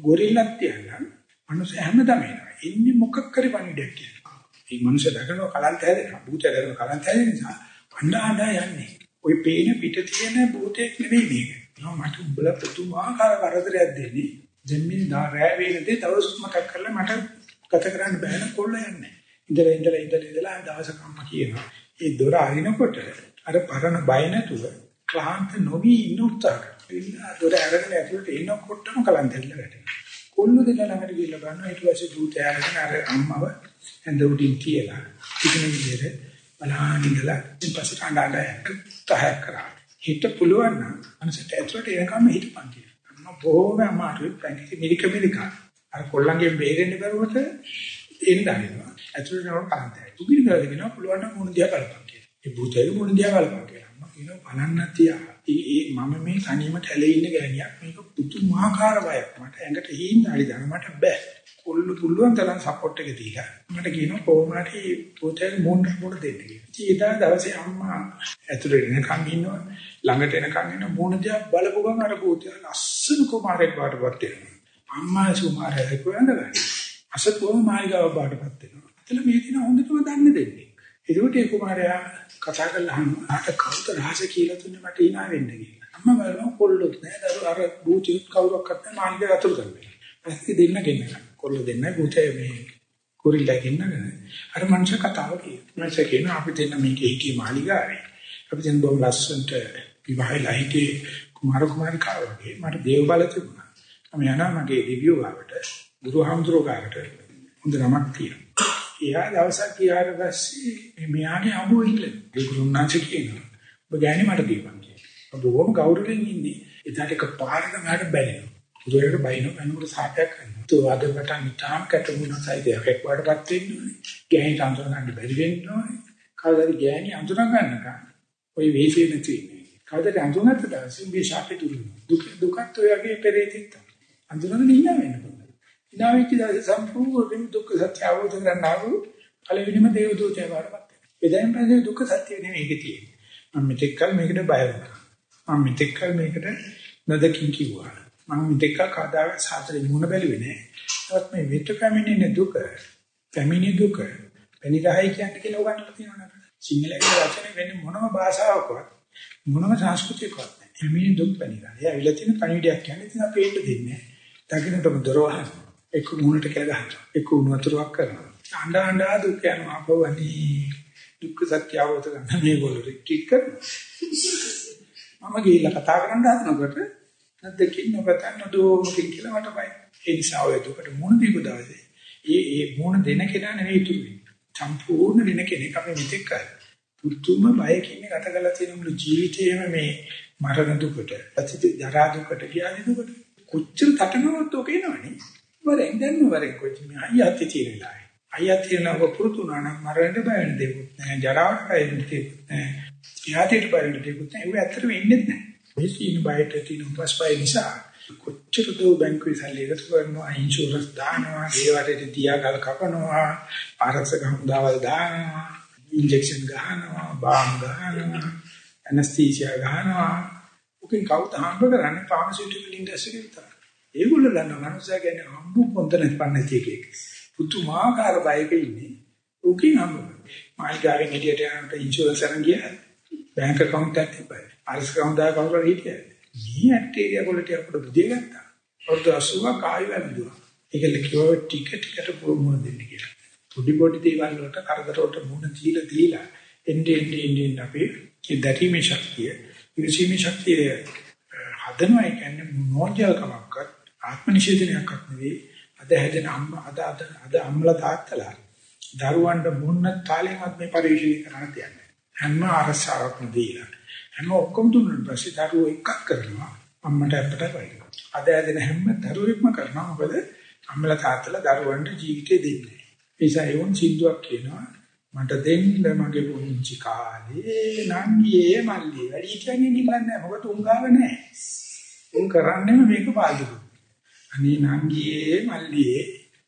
ගොරිල්ලක් තියන්න මනුස්ස හැමදාම එනවා. ඉන්නේ මොකක් කරේ පණිඩයක් කියලා. මේ මනුස්ස දකන කලන්ත හැදෙනවා. භූත දකන කලන්ත හැදෙන නිසා අඬා යන්නේ. ওই පේන පිට තියෙන භූතයක් නෙවෙයි මේක. මට උඹලා පුදුමාකාර කරදරයක් දෙන්නේ. දැන් මේ රෑ වේලදී දවස් මතක් කරලා මට ගත කරන්න බෑ න කොල්ල යන්නේ. ඉඳලා ඉඳලා ඉඳලා ඉඳලා දවසක අම්මා කියනවා. ඒ දොර අරිනකොට අර පරණ බය නැතුව ක්ලාන්ත නොවි ඉන්න උත්සාහ කරනවා. දොර අරගෙන ඇතුළට එනකොටම කලන්තෙල්ල වැටෙනවා. කොල්ල දෙන්න ළඟට ගිහලා බලනවා ඊට පස්සේ භූතය අරගෙන අර අම්මව ඇඳ උඩින් තියලා ඉතින් විදිහට බලහන් ඉඳලා ඉතින් පස්සේ කණ්ඩායම තහයක් කරා. හිත පුළුවන් නම් අනසට ඇතුළට එනකම් හිටපන් කියලා. අම්මා බොහොම අමාරුයි පැංගිලි මිරික මිරික. අර කොල්ලන්ගෙන් බේරෙන්න බැරුවට එන්න දනිනවා. ඇතුළට යනකොට කලන්තයි. උගිරි ගාගෙන පුළුවන් නම් මොන දිහා බලපන් කියලා. ඒ භූතය මොන දිහා බලපන් කියලා. අම්මා කියනවා බලන්න තියා. ඒ මම මේ තනියම කැලේ ඉන්න ගෑණියක් මේක පුදුමාකාර බයක්. මට ඇඟට හීන හරි දාන මට බෑ. කොල්ල පුළුවන් තරම් සපෝට් එක දීලා මට කියනවා කොහොම හරි පොතේ මොන්න මොන දෙන්න කියලා. ඉතින් දවසේ අම්මා ඇතුළේ එනකන් ඉන්නවා ළඟට එනකන් ඉන්න මොන දිහා බලපු ගමන් අර පොතේ ලස්සන කුමාරයෙක් වඩපත් වෙනවා. අම්මා සුමාරයෙක් වඳගන්න. අසකෝ මායිගාව වඩපත් වෙනවා. එතන මේ දින හොඳටම දන්නේ දෙන්නේ. ඒකට ඒ කුමාරයා කතා කරලා අහනවා "අට කවුද රහස කියලා තුන්නේ මට hina වෙන්න" කියලා. අම්මා බලනවා කොල්ලොත් නෑ දරු අර භූතියුත් කවුරක්වත් නෑ මාළිගා අතුරු කරන්නේ. ඇස්ති දෙන්න ගෙන්න. කොල්ල දෙන්න භූතය මේ කුරිල්ලා ගෙන්නගෙන අර මනුෂ්‍ය කතාව කියනවා. මනුෂ්‍ය කියන අපි දෙන්න මේකේ හිටිය මාළිගාවේ. අපි දෙන්න බොහොම ලස්සනට විවාහලා හිටියේ කුමාර කුමාරිකාව වගේ මට දේව බල තිබුණා. මම යනවා මගේ දිව්‍යෝ ගාවට, බුදුහාමුදුරුවෝ ගාවට හොඳ නමක් තියෙනවා. එයා දවසක් ගියාට පස්සේ මෙයාගේ අඹෝ ඉල්ලන. ඒ ගුරුනාච කියනවා. ඔබ ගෑණි මට දීපන් කියලා. ඔබ බොහොම ගෞරවයෙන් ඉන්නේ. එදාට එක පාරක මට බැලෙනවා. බුදුරජාණන් බයිනෝ කනකට සාපයක් කරනවා. તો අදකට නිතාම කැටුමුණසයිද එකක් වඩපත් වෙන්න ඕනේ. ගෑණි අඳුර ගන්න බැරි වෙන්න ඕනේ. කවදාද ගෑණි අඳුර ගන්නකම් ඔය වේසේ නැති ඉන්නේ. කවදාද අඳුරගත්ත දවසේ මේ ශාපේ තුරුන. දුක දුකත් ඔයගේ පෙරේතිත්. අඳුරගෙන ඉන්න වෙනවා. ඉනාවිච්ච දවසේ සම්පූර්ණ දුක්ඛ සත්‍ය අවබෝධ කරගන්නව පළවෙනිම දේව දූතය වඩපත්. එදැයින් පස්සේ දුක්ඛ සත්‍ය නෙමෙයි ඒක තියෙන්නේ. මම මෙතෙක් කල මේකට බය වුණා. මම මෙතෙක් කල මේකට නොදකින් කිව්වා. මම මෙතෙක් කල කවදාවත් සාතරේ මුණ බැලුවේ නෑ. ඒවත් මේ විත පැමිණෙන දුක, පැමිණි දුක, පෙනිරහයි කියන්නේ කියලා උගන්වලා තියෙනවා නේද? සිංහලයේ වචනේ වෙන්නේ මොනම භාෂාවකවත් මොනම සංස්කෘතියකවත් නෑ. පැමිණි දුක් පෙනිරහයි. ඒ අවිල තියෙන කණිවිඩයක් කියන්නේ ඉතින් අපි එන්න දෙන්නේ නෑ. දකින්නටම දරවහන. එක්ක මුණට කැල ගන්නවා. එක්ක උණු වතුරක් කරනවා. අඬ අඬ දුක් යනවා අපවනි. දුක්ඛ සත්‍ය අවබෝධ කරගන්න මේගොල්ලෝ ටික කරනවා. මම ගිහිල්ලා කතා කරන්න හදනකොට නැද්දකින් නොපතන්න දෝමකින් කියලා මට බයයි. ඒ නිසා ඔය දුකට මුණ දීපු දවසේ ඒ ඒ මුණ දෙන කෙනා නෙවෙයි ඉතුරු වෙන්නේ. සම්පූර්ණ වෙන කෙනෙක් අපි මෙතෙක් කරා. පුදුම බයකින් ගත කරලා තියෙන මුළු ජීවිතේම මේ මරණ දුකට, අතිත ජරා දුකට, ව්‍යාධි දුකට කොච්චර තටමනවත් ඔක එනවනේ. වරෙන් දැන් වරෙන් කොච්චර මේ අයියත් තියෙන වෙලාවේ. අයියත් තියෙනව පුරුදු නම් මරණයට බය වෙන දෙයක් නෑ. ජරාවට බය වෙන දෙයක් නෑ. ව්‍යාධියට බය වෙන දෙයක් නෑ. ඒක ඇත්තටම ඉන්නේ නැහැ. මේ සීන බයට තියෙන උපස්පය නිසා කොච්චර දෝ බැංකුවේ සල්ලි එකතු කරනවා ඉන්ෂුරන්ස් දානවා ඒ වටේට තියාගල් කපනවා ආරක්ෂක හමුදාවල් දානවා ඉන්ජෙක්ෂන් ගහනවා බාම් ගහනවා ඇනස්තීසියා ගහනවා උකින් කවුද හම්බ කරන්නේ ෆාමසිටිකල් ඉන්ඩස්ට්‍රි විතරයි ඒගොල්ලෝ දන්න මනුස්සයා කියන්නේ හම්බු පොන්දනේ පන්නේ එකෙක් පුතුමාකාර බයක ඉන්නේ උකින් හම්බ මායිකාවෙන් එළියට යනකොට ඉන්ෂුරන්ස් අරන් ගියා බැංක account එකක් තිබ්බයි ආරක්ෂක හමුදාව කවුරු හරි හිටියද මේ ඇටේරියා වලට අපිට බුදිය ගත්තා. අවුරුදු 80ක් ආයෙ වැළඳුවා. ඒකල කිව්ව ටික ටිකට මුණ දෙන්න කියලා. පොඩි පොඩි දේවල් වලට කරදර වලට මුණ දීලා දීලා එන්නේ එන්නේ එන්නේ අපි ඒ දැරීමේ ශක්තිය, ඉරිසීමේ ශක්තිය හදනවා කියන්නේ මොනෝජල්කමක්වත් ආත්ම නිෂේධනයක්වත් නෙවෙයි. අද හැදෙන අම්මා අද අද අද අම්මලා තාත්තලා දරුවන්ට මුන්න තාලෙන්වත් මේ පරිශීලනය කරන්න තියන්නේ. හැම අරසාවක්ම දීලා හැම ඔක්කොම දුන්නාට පස්සේ දරුවෝ එකක් කරනවා අම්මට අපට වයින්නවා. අද ඇදෙන හැම දරුවෙක්ම කරනවා මොකද අම්මලා තාත්තලා දරුවන්ට ජීවිතේ දෙන්නේ. ඒ නිසා ඒවොන් සින්දුවක් කියනවා මට දෙන්න මගේ පුංචි කාලේ නංගියේ මල්ලි වැඩි කියන්නේ නිකන්නේ මොකද උංගාව නැහැ. උන් කරන්නේම මේක පාල්දුක. අනේ නංගියේ මල්ලියේ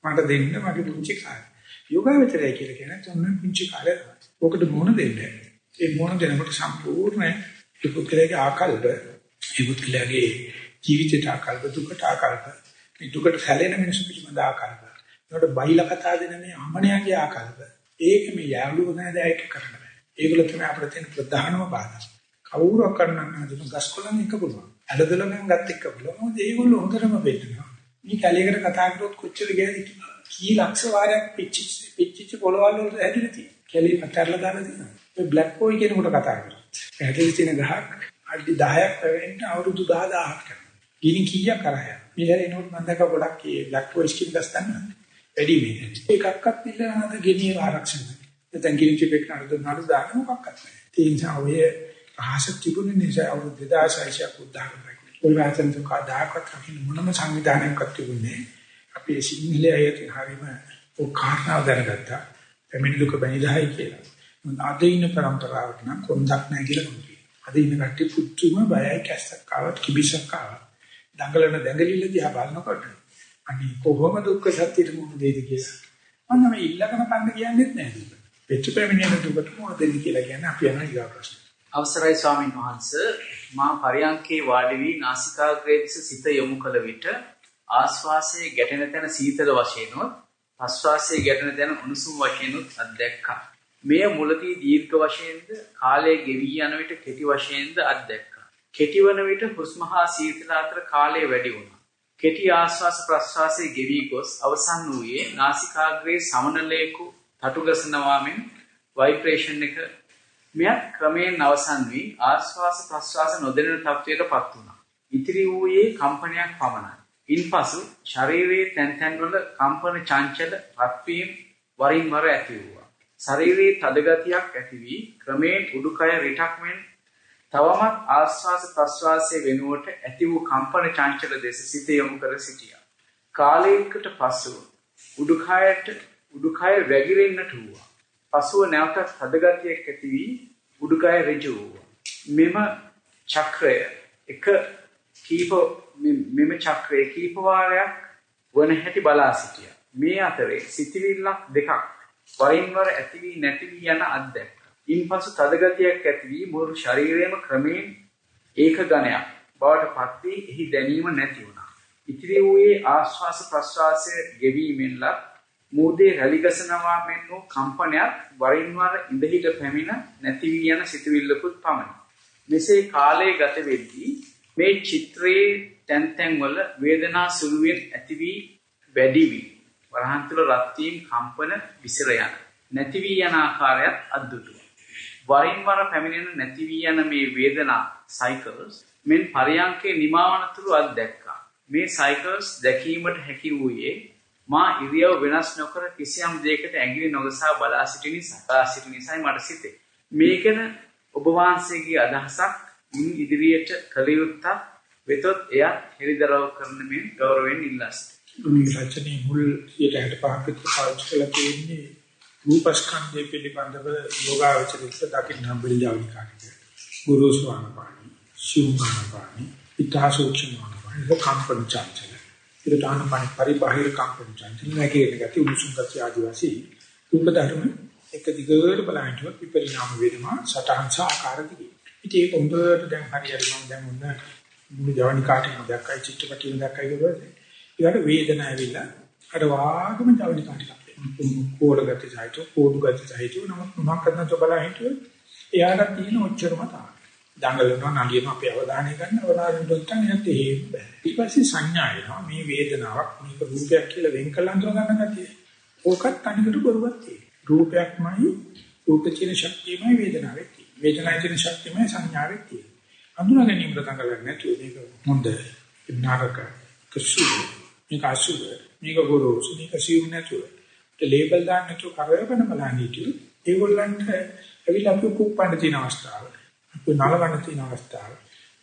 මට දෙන්න මගේ පුංචි කාලේ. යෝගාවචරය කියලා කියන්නේ තමයි පුංචි කාලේ තමයි. ඔකට මොන දෙන්නේ? ඒ මොන දෙනකොට සම්පූර්ණ ඒ පුද්ගලයාගේ ආකල්ප, ඒ පුද්ගලයාගේ ජීවිතයට ආකල්ප, දුකට ආකල්ප, මේ දුකට සැලෙන මිනිස්සු පිළිබඳ ආකල්ප. ඒකට බයිලා කතා දෙන මේ අමනයාගේ ආකල්ප. ඒක මේ යාළුවෝ නැදෑයක කරන්න බෑ. ඒගොල්ලෝ තමයි අපිට තියෙන ප්‍රධානම බාධා. කවුරක් කරන්න නැතුව ගස්කොලන් එක පුළුවන්. ඇලදලෙන් ගත් එක්ක පුළුවන්. මොකද ඒගොල්ලෝ හොඳටම වෙන්නවා. මේ කැලේකට කතා කරොත් කොච්චර ගියද කී ලක්ෂ වාරයක් පිච්චිච්ච පිච්චිච්ච පොළවල් වල ඇදිලා තියෙනවා. කැලේ පතරලා දාලා තියෙනවා. මේ බ්ලැක් බෝයි කෙනෙකුට කතා කරා. ඇදලා තියෙන ගහක් අඩි 10ක් වෙන්න අවුරුදු 10000ක් කරනවා. ගිනි කීයක් කරා. මෙහෙර එනකොට මම දැක්ක ගොඩක් ඒ බ්ලැක් බෝයි ස්කින් ගස්තන්න. වැඩි මේ. ඒකක්වත් ඉල්ලනද ගෙනිය ආරක්ෂණ. නැත්නම් ගිනි චිපෙක් නඩු නඩු දාන්න මොකක්වත් නැහැ. ඒ නිසා ඔය රහස තිබුණ නිසා අවුරුදු 2600ක් උදාහරණයක්. ඔය වාචන දුකදාකත් රකින්න මොනම සංවිධානයක්වත් තිබුණේ. අපි සිංහලයේ හරීම ඔය කාරණා දැනගත්තා. පැමිණි දුක බැනිදායි කියලා. අද ඉන්න પરම්පරාවට නම් කොන්දක් නැහැ කියලා මම කියනවා. අද ඉන්න කට්ටිය පුතුම බයයි කැස්සක් ආවත් කිවිසක් ආවත් දඟලන දැඟලිල්ල දිහා බලනකොට අනේ කොහොම දුක්ඛ සත්‍යෙට මොකද දෙයිද කියලා. මම මේ ඉල්ලගෙන කන්න කියන්නේත් නැහැ. වෙච්ච පැමිණෙන දුකට මොකද දෙන්නේ කියලා කියන්නේ අපි යන ඊගා ප්‍රශ්න. අවසරයි ස්වාමීන් වහන්ස මා පරියංකේ වාඩි වී නාසිකාග්‍රේ දෙස සිත යොමු කළ විට ආශ්වාසයේ ගැටෙන තැන සීතල වශයෙන් ප්‍රශ්වාසයේ ගැටෙන තැන උණුසුම් වශයෙන් අත්දැක්කා. මෙය මුලදී දීර්ඝ වශයෙන්ද කාලය ගෙවි යන විට කෙටි වශයෙන්ද අත්දැක්කා. කෙටි වන විට හුස්ම හා සීතල අතර කාලය වැඩි වුණා. කෙටි ආශ්වාස ප්‍රශ්වාසයේ ගෙවි ගොස් අවසන් වූයේ නාසිකාග්‍රේ සමනලයක තටුගසනවා මෙන් ভাইබ්‍රේෂන් එක මෙයත් ක්‍රමයෙන් අවසන් වී ආශ්වාස ප්‍රශ්වාස නොදැනෙන තත්වයටපත් වුණා. ඉතිරි වූයේ කම්පනයක් පමණයි. ඉන්පසු ශරීරයේ තැන් තැන්වල කම්පන චංචල රත්වීම වරින් වර ඇති වුණා. ශරීරයේ තදගතියක් ඇති වී ක්‍රමයෙන් උඩුකය රිටක් මෙන් තවමත් ආශ්වාස ප්‍රශ්වාසයේ වෙනුවට ඇති වූ කම්පන චංචල දෙස සිත යොමු කර සිටියා. කාලයකට පසු උඩුකයට උඩුකය වැగిරෙන්නට වූවා. පසුව නැවතත් හදගතියක් ඇති වී උඩුකය ඍජු වූවා. මෙම චක්‍රය එක කීප මෙම චක්‍රයේ කීප වාරයක් වන හැටි බලා සිටියා. මේ අතරේ සිතිවිල්ලක් දෙකක් වරින් වර ඇති වී නැති වී යන අත්දැක්කා. ඉන්පසු තදගතියක් ඇති වී මුළු ශරීරයම ක්‍රමයෙන් ඒක ගණයක් බවට පත් වී එහි දැනීම නැති වුණා. ඉතිරි වූයේ ආශ්වාස ප්‍රශ්වාසය ගෙවීමෙන්ලත් මූදේ රැලිගසනවා මෙන් වූ කම්පනයක් වරින් වර ඉඳහිට පැමිණ නැති වී යන සිතුවිල්ලකුත් පමණි. මෙසේ කාලය ගත වෙද්දී මේ චිත්‍රයේ තැන් තැන්වල වේදනා සුළුවෙන් ඇති වී වැඩි වී වරහන් තුල රත් වීම කම්පන විසිර යන නැති වී යන ආකාරයත් අද්දුටුවා. වරින් වර පැමිණෙන නැති වී යන මේ වේදනා සයිකල්ස් මෙන් පරියන්කේ නිමාවන තුරු අත්දැක්කා. මේ සයිකල්ස් දැකීමට හැකි වූයේ මා ඉරියව් වෙනස් නොකර කිසියම් දෙයකට ඇඟිලි නොගසා බලා සිටි නිසා සිටි නිසායි මට සිතේ. මේකන ඔබ වහන්සේගේ අදහසක් ඉන් ඉදිරියට කළ යුත්තක් වෙතොත් එයත් හෙළිදරව් කරන මෙන් ගෞරවයෙන් ඉල්ලා සිටිනවා. මේ රචනයේ මුල් 65ක විතර පාවිච්චි කළා තියෙන්නේ රූපස්කන්ධය පිළිබඳව යෝගාවචරිත දකින්න හම්බෙලා කාර්යය. ගුරු ස්වාමීන් ශුම්මානපාණි ඊතාසෝචනමානපාණි කම්පන චංචල. ඒකට ආනපාණි පරිබාහිර කම්පන චංචල නැකේ ගති උණුසුම් ගති ආදිවාසී තුන්ක ධර්ම එක දිගට බලහිටුවත් විපරිණාම වෙනවා සතහන් සාකාර දිගේ. ඉතින් ඒක හොඳට දැන් හරියට මම දැන් මොන මුළු ජවනිකාටම දැක්කයි චිත්‍රපටියම දැක්කයි කියලා. ඊට වේදනාව ඇවිල්ලා අර වාගම ජවනිකාට කෝල ගති සහිතව කෝඩු ගති සහිතව නමුත් මොනක් කරනද බලා හිටියොත් එයාට තියෙන ඔච්චරම තමයි. දඟලනවා නලියන අපේ අවධානය ගන්න අවධානය දෙන්න යත් එහෙම බෑ. ඊට පස්සේ සංඥා එනවා මේ වේදනාවක් මේක රූපයක් කියලා වෙන් කළ අඳුර ගන්න ගැතියි. ඕකත් තනිකර බරුවක් තියෙනවා. රූපයක්මයි රූප කියන ශක්තියමයි වේදනාවේ තියෙන්නේ. වේදනාවේ තියෙන ශක්තියමයි සංඥාවේ තියෙන්නේ. අඳුන ගැනීමට දඟලන්නේ නැතුව මේක හොඳ නරක කසු මේක අසුබ මේක ගොරෝසු මේක සිව් නැතුව ලේබල් දාන්න නැතුව කරවගෙන බලන්න හිටියු ඒගොල්ලන්ට ඇවිල්ලා අපි කුප්පන්න තියෙන අවස්ථාව අපි නලවන්න තියෙන අවස්ථාව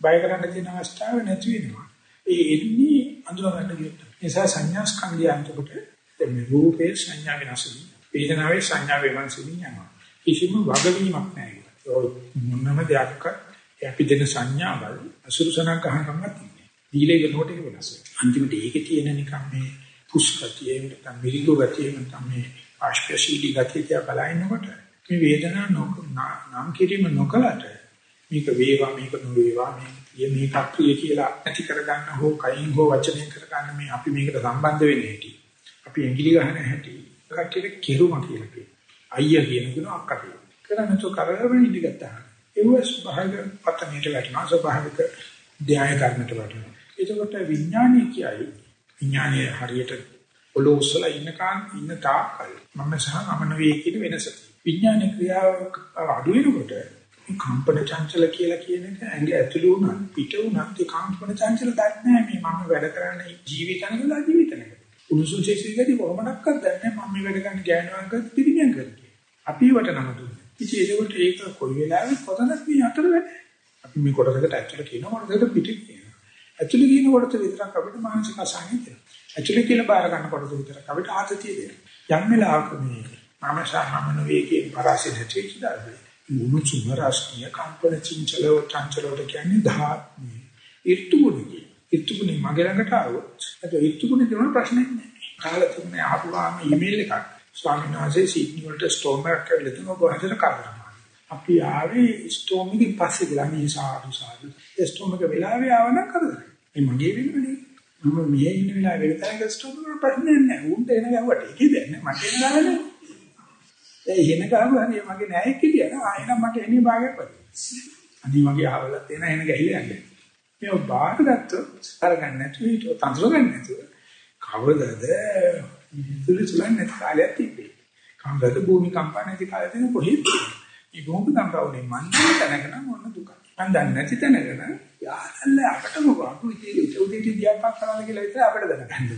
බය කරන්න තියෙන අවස්ථාව නැති වෙනවා. ඒ එන්නේ අඳුර ගන්න ගියොත් නිසා සංඥා ස්කන්ධය අන්තකොට මේ රූපේ සංඥා වෙනස් වෙනවා. වේදනාවේ සංඥා වෙනස් වෙනවා කිසිම වගවීමක් නැහැ මොනම දෙයක් අපි දෙන සංඥාවල් අසුරුසනක් අහනකමත් දීලේ වෙනකොට ඒක වෙනස් වෙනවා. අන්තිමට ඒකේ තියෙන නිකන් මේ පුස්කතිය එහෙම නැත්නම් මිරිඟු ගතිය නැත්නම් මේ ආශ්පේශීලී ගතිය තියා බලනකොට මේ වේදනාව නම් කිරීම නොකලට මේක වේවා මේක නොවේවා මේ මේක අප්‍රිය කියලා ඇති කරගන්න හෝ කයින් හෝ වචනයෙන් කරගන්න මේ අපි මේකට සම්බන්ධ වෙන්නේ හැටි. අපි ඇඟිලි ගන්න හැටි. කට්ටියට කිරුම කියලා කියනවා. අයියා කියන කෙනා අක්කා කියනවා. කරන්නේ તો කරගෙන ඉඳගත්තා. ඒ වස් භාග පතනෙට වැටෙනවා. ස්වභාවික ධ්‍යාන කර්මයට වැටෙනවා. එතකොට විඥානීය කියයි විඥානීය හරියට ඔලෝ උස්සලා ඉන්න කාන් ඉන්න තාක්කල් මම සහ මම නෙවෙයි කියන වෙනස. විඥාන ක්‍රියාව අඩු වෙනකොට කම්පන චංචල කියලා කියන එක ඇඟ ඇතුළු වුණා පිට වුණා ඒ කම්පන චංචල දන්නේ මේ මම වැඩ කරන්නේ ජීවිතනකද ජීවිතනකද. උණුසුම් චේසිකදී කොහොමඩක්වත් දන්නේ මම මේ වැඩ කරන්නේ ගෑනුවන්කද පිළිගන්න කරන්නේ. අපි වට නම දුන්නේ. ඉතින් ඒකට ඒක කොයි වෙලාවෙත් පොතනක් මේ අතර වැඩ. අපි මේ කොටසකට ඇතුළට කියනවා කොටසකට පිට කියනවා. ඇතුළේ කියන කොටස විතරක් අපිට මානසික අසහනය දෙනවා. ඇතුළේ කියලා බාර ගන්න කොටස විතරක් අපිට ආතතිය දෙනවා. යම් වෙලාවක මේ මම සාමන වේගයෙන් පරාසය නැතිවෙච්ච දාසේ මුචු රාශිය කම්පන චංචලව චංචලවට කියන්නේ ධාත්මය. ඍතුගුණයි. ඍතුගුණේ මගේ ළඟට ආවොත් ඒක ඍතුගුණේ කියන ප්‍රශ්නේ නෑ. කාලේ තුනේ ආපුවාම ඊමේල් එකක් ස්වාමීන් වහන්සේ සිඩ්නි වලට ස්ටෝම් එකක් කියලා දෙනවා බොහොමතර කරනවා. අපි ආවේ ස්ටෝම් එකකින් පස්සේ ගියා මේ සාදු සාදු. ඒ ස්ටෝම් එක වෙලාවේ ආවනම් කරදරයි. මේ මගේ වෙන්නේ මම මෙහි ඉන්න වෙලාවේ වෙන තැනක ස්ටෝම් වල ප්‍රශ්නයක් නෑ. උන්ට එන ගැව්වට ඒකේ දැන්නේ මට එන ගානේ. ඒ එන ගාව හරි මගේ නෑ කියලා ආයෙනම් මට එන්නේ භාගයක් වගේ. අනිත් මගේ ආවලත් එන එන ගැහිලා යන්නේ. මේ බාහිර ගත්තොත් අරගන්න නැතුව ඊට තන්ත්‍ර ගන්න නැතුව කවදද සුළුසුලන් නැති කාලයක් තිබ්බේ. කවදද භූමි කම්පන නැති කාලයක් තියෙන කොහෙද? මේ භූමි කම්පවුනේ මන් දන්න තැනක නම් මොන දුක. මන් දන්නේ නැති තැනක නම් යාළුවල අපට මොකක්ද ඉතින් උදේට දියාපක් කරන්න කියලා විතර අපිට දැනගන්න.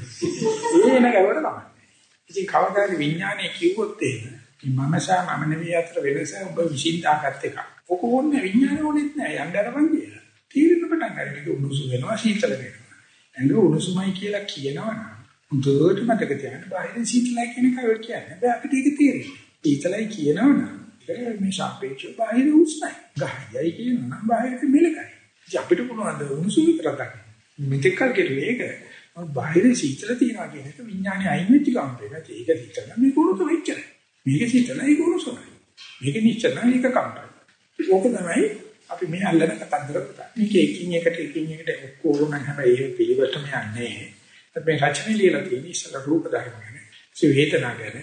ඒ එන ගැවට තමයි. ඉතින් කවදාද විඥානයේ කිව්වොත් එහෙම මම සහ මම නෙවෙයි අතර වෙනස ඔබ විශ්ින්දාගත් එක. ඔක ඕනේ විඥාන ඕනෙත් නෑ යන්න අරපන් කියලා. තීරණ පටන් ගන්න එක උණුසුම වෙනවා සීතල වෙනවා. ඇඟ උණුසුමයි කියලා කියනවනම් හොඳට මතක තියාගන්න බාහිර සීතලයි කියන එක ඔය කියන්නේ. බෑ අපිට ඒක තේරෙන්නේ. සීතලයි කියනවනම් මේ සාපේක්ෂව බාහිර උෂ්ණයි. ගහයයි කියනවනම් බාහිර මෙලකයි. ඉතින් අපිට පුළුවන් ද උණුසුම විතර ගන්න. මෙතෙක්කල් කෙරුවේ ඒක. බාහිර සීතල තියනවා කියන එක විඥානේ අයින් වෙච්ච කම්පේ නැති. ඒක සීතල මේ කොහොමද වෙච්චරයි. මේක සීතලයි කොහොමද? මේක නිශ්චලයි මේක කම්පයි. ඕක තමයි අපි මේ අල්ලන කතන්දර පුතා. මේක එකින් එකට එකින් එකට ඔක්කොම හැබැයි ඒ පිළිවෙලටම යන්නේ. මේ රචනෙ ලියලා තියෙන ඉස්සල රූප ධර්ම ගැන, සිව වේදනා ගැන,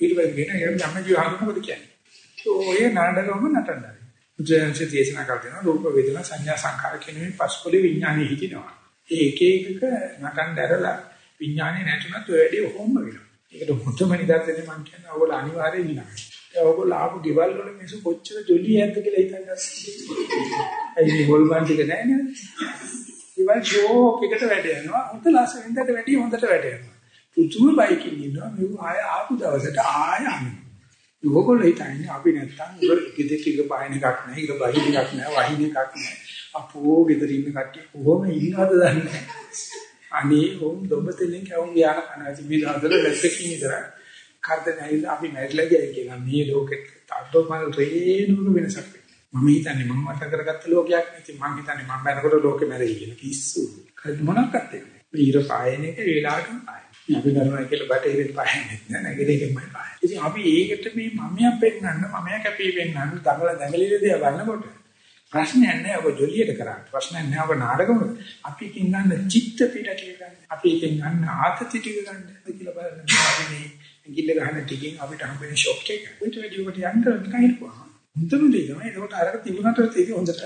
ඊළඟ ගැන යම් යම් ජීවහන් මොකද කියන්නේ. ඔය නාඩගම නටනවා. ජයන්සේ දේශනා කරනවා රූප වේදනා සංඥා සංකාර කියන මේ පස්කොලේ විඥානෙ හිටිනවා. ඒ එක එකක නටන්න ඇරලා විඥානේ නැතුණත් ඔය වැඩේ කොහොම වෙනවා. ඒකට හොඳම නිදර්ශනේ මම කියන්නේ ඔයගොල්ලෝ අනිවාර්යෙන් ඉන්නවා. ඒ ඔයගොල්ලෝ ආපු ගෙවල් වල මිනිස්සු කොච්චර ජොලි ඇද්ද කියලා හිතන්නේ. ඇයි මේ හොල්මන් ටික නැහැ නේද? ගෙවල් ෂෝක් එකට වැඩ යනවා. හොඳ ලස්සනින්දට වැඩි හොඳට වැඩ යනවා. පුතුම බයිකින් ඉන්නවා. මේ ආය ආපු දවසට ආය යනවා. ඔයගොල්ලෝ හිතන්නේ අපි නැත්තම් ගෙදෙක ඉග බහින එකක් නැහැ. ඉග බහින එකක් නැහැ. වහින එකක් නැහැ. අපෝ ගෙදර ඉන්න කට්ටිය කොහොම ඉන්නවද දන්නේ නැහැ. අනේ උන් දොබතෙන් කවුන් යාන කනයි මේ හදල වැස්සකින් ඉතර කර්දනයිල අපි මැරිලා ගියයි කියන මේ ලෝකෙට අද්දෝමල් රේනුක වෙනසක් මම හිතන්නේ මම මත කරගත්ත ලෝකයක් නෙති මම හිතන්නේ මම බැනකොට ලෝකෙ මැරෙයි කියලා පිස්සු මොනක්වත් නැහැ මේ ඉර පායන එක වේලාවටම පායන අපි කරනවා කියලා බටේරෙන් පහන්නේ නැහැ නැගිටින්ම පහන්නේ. ඉතින් අපි ඒකට මේ මමයා පෙන්නන්න මමයා කැපී පෙන්නන්න දඟල දඟලිලදී බලනකොට ප්‍රශ්නයක් නැහැ ඔබ ජොලියට කරාට. ප්‍රශ්නයක් නැහැ ඔබ නාටකම. අපි කින් ගන්න චිත්ත පිටටිය ගන්න. අපි කින් ගන්න ආතති ටික ගන්න කියලා බලන්න. අපි මේ ගිල්ල ගන්න ටිකෙන් අපිට හම්බෙන ෂොක් එක. උන්ට වැඩිවට යන්න නිකන් හිටපුවා. මුතුම දෙය තමයි ඒකට අරක තිබුණට තියෙන්නේ හොඳට.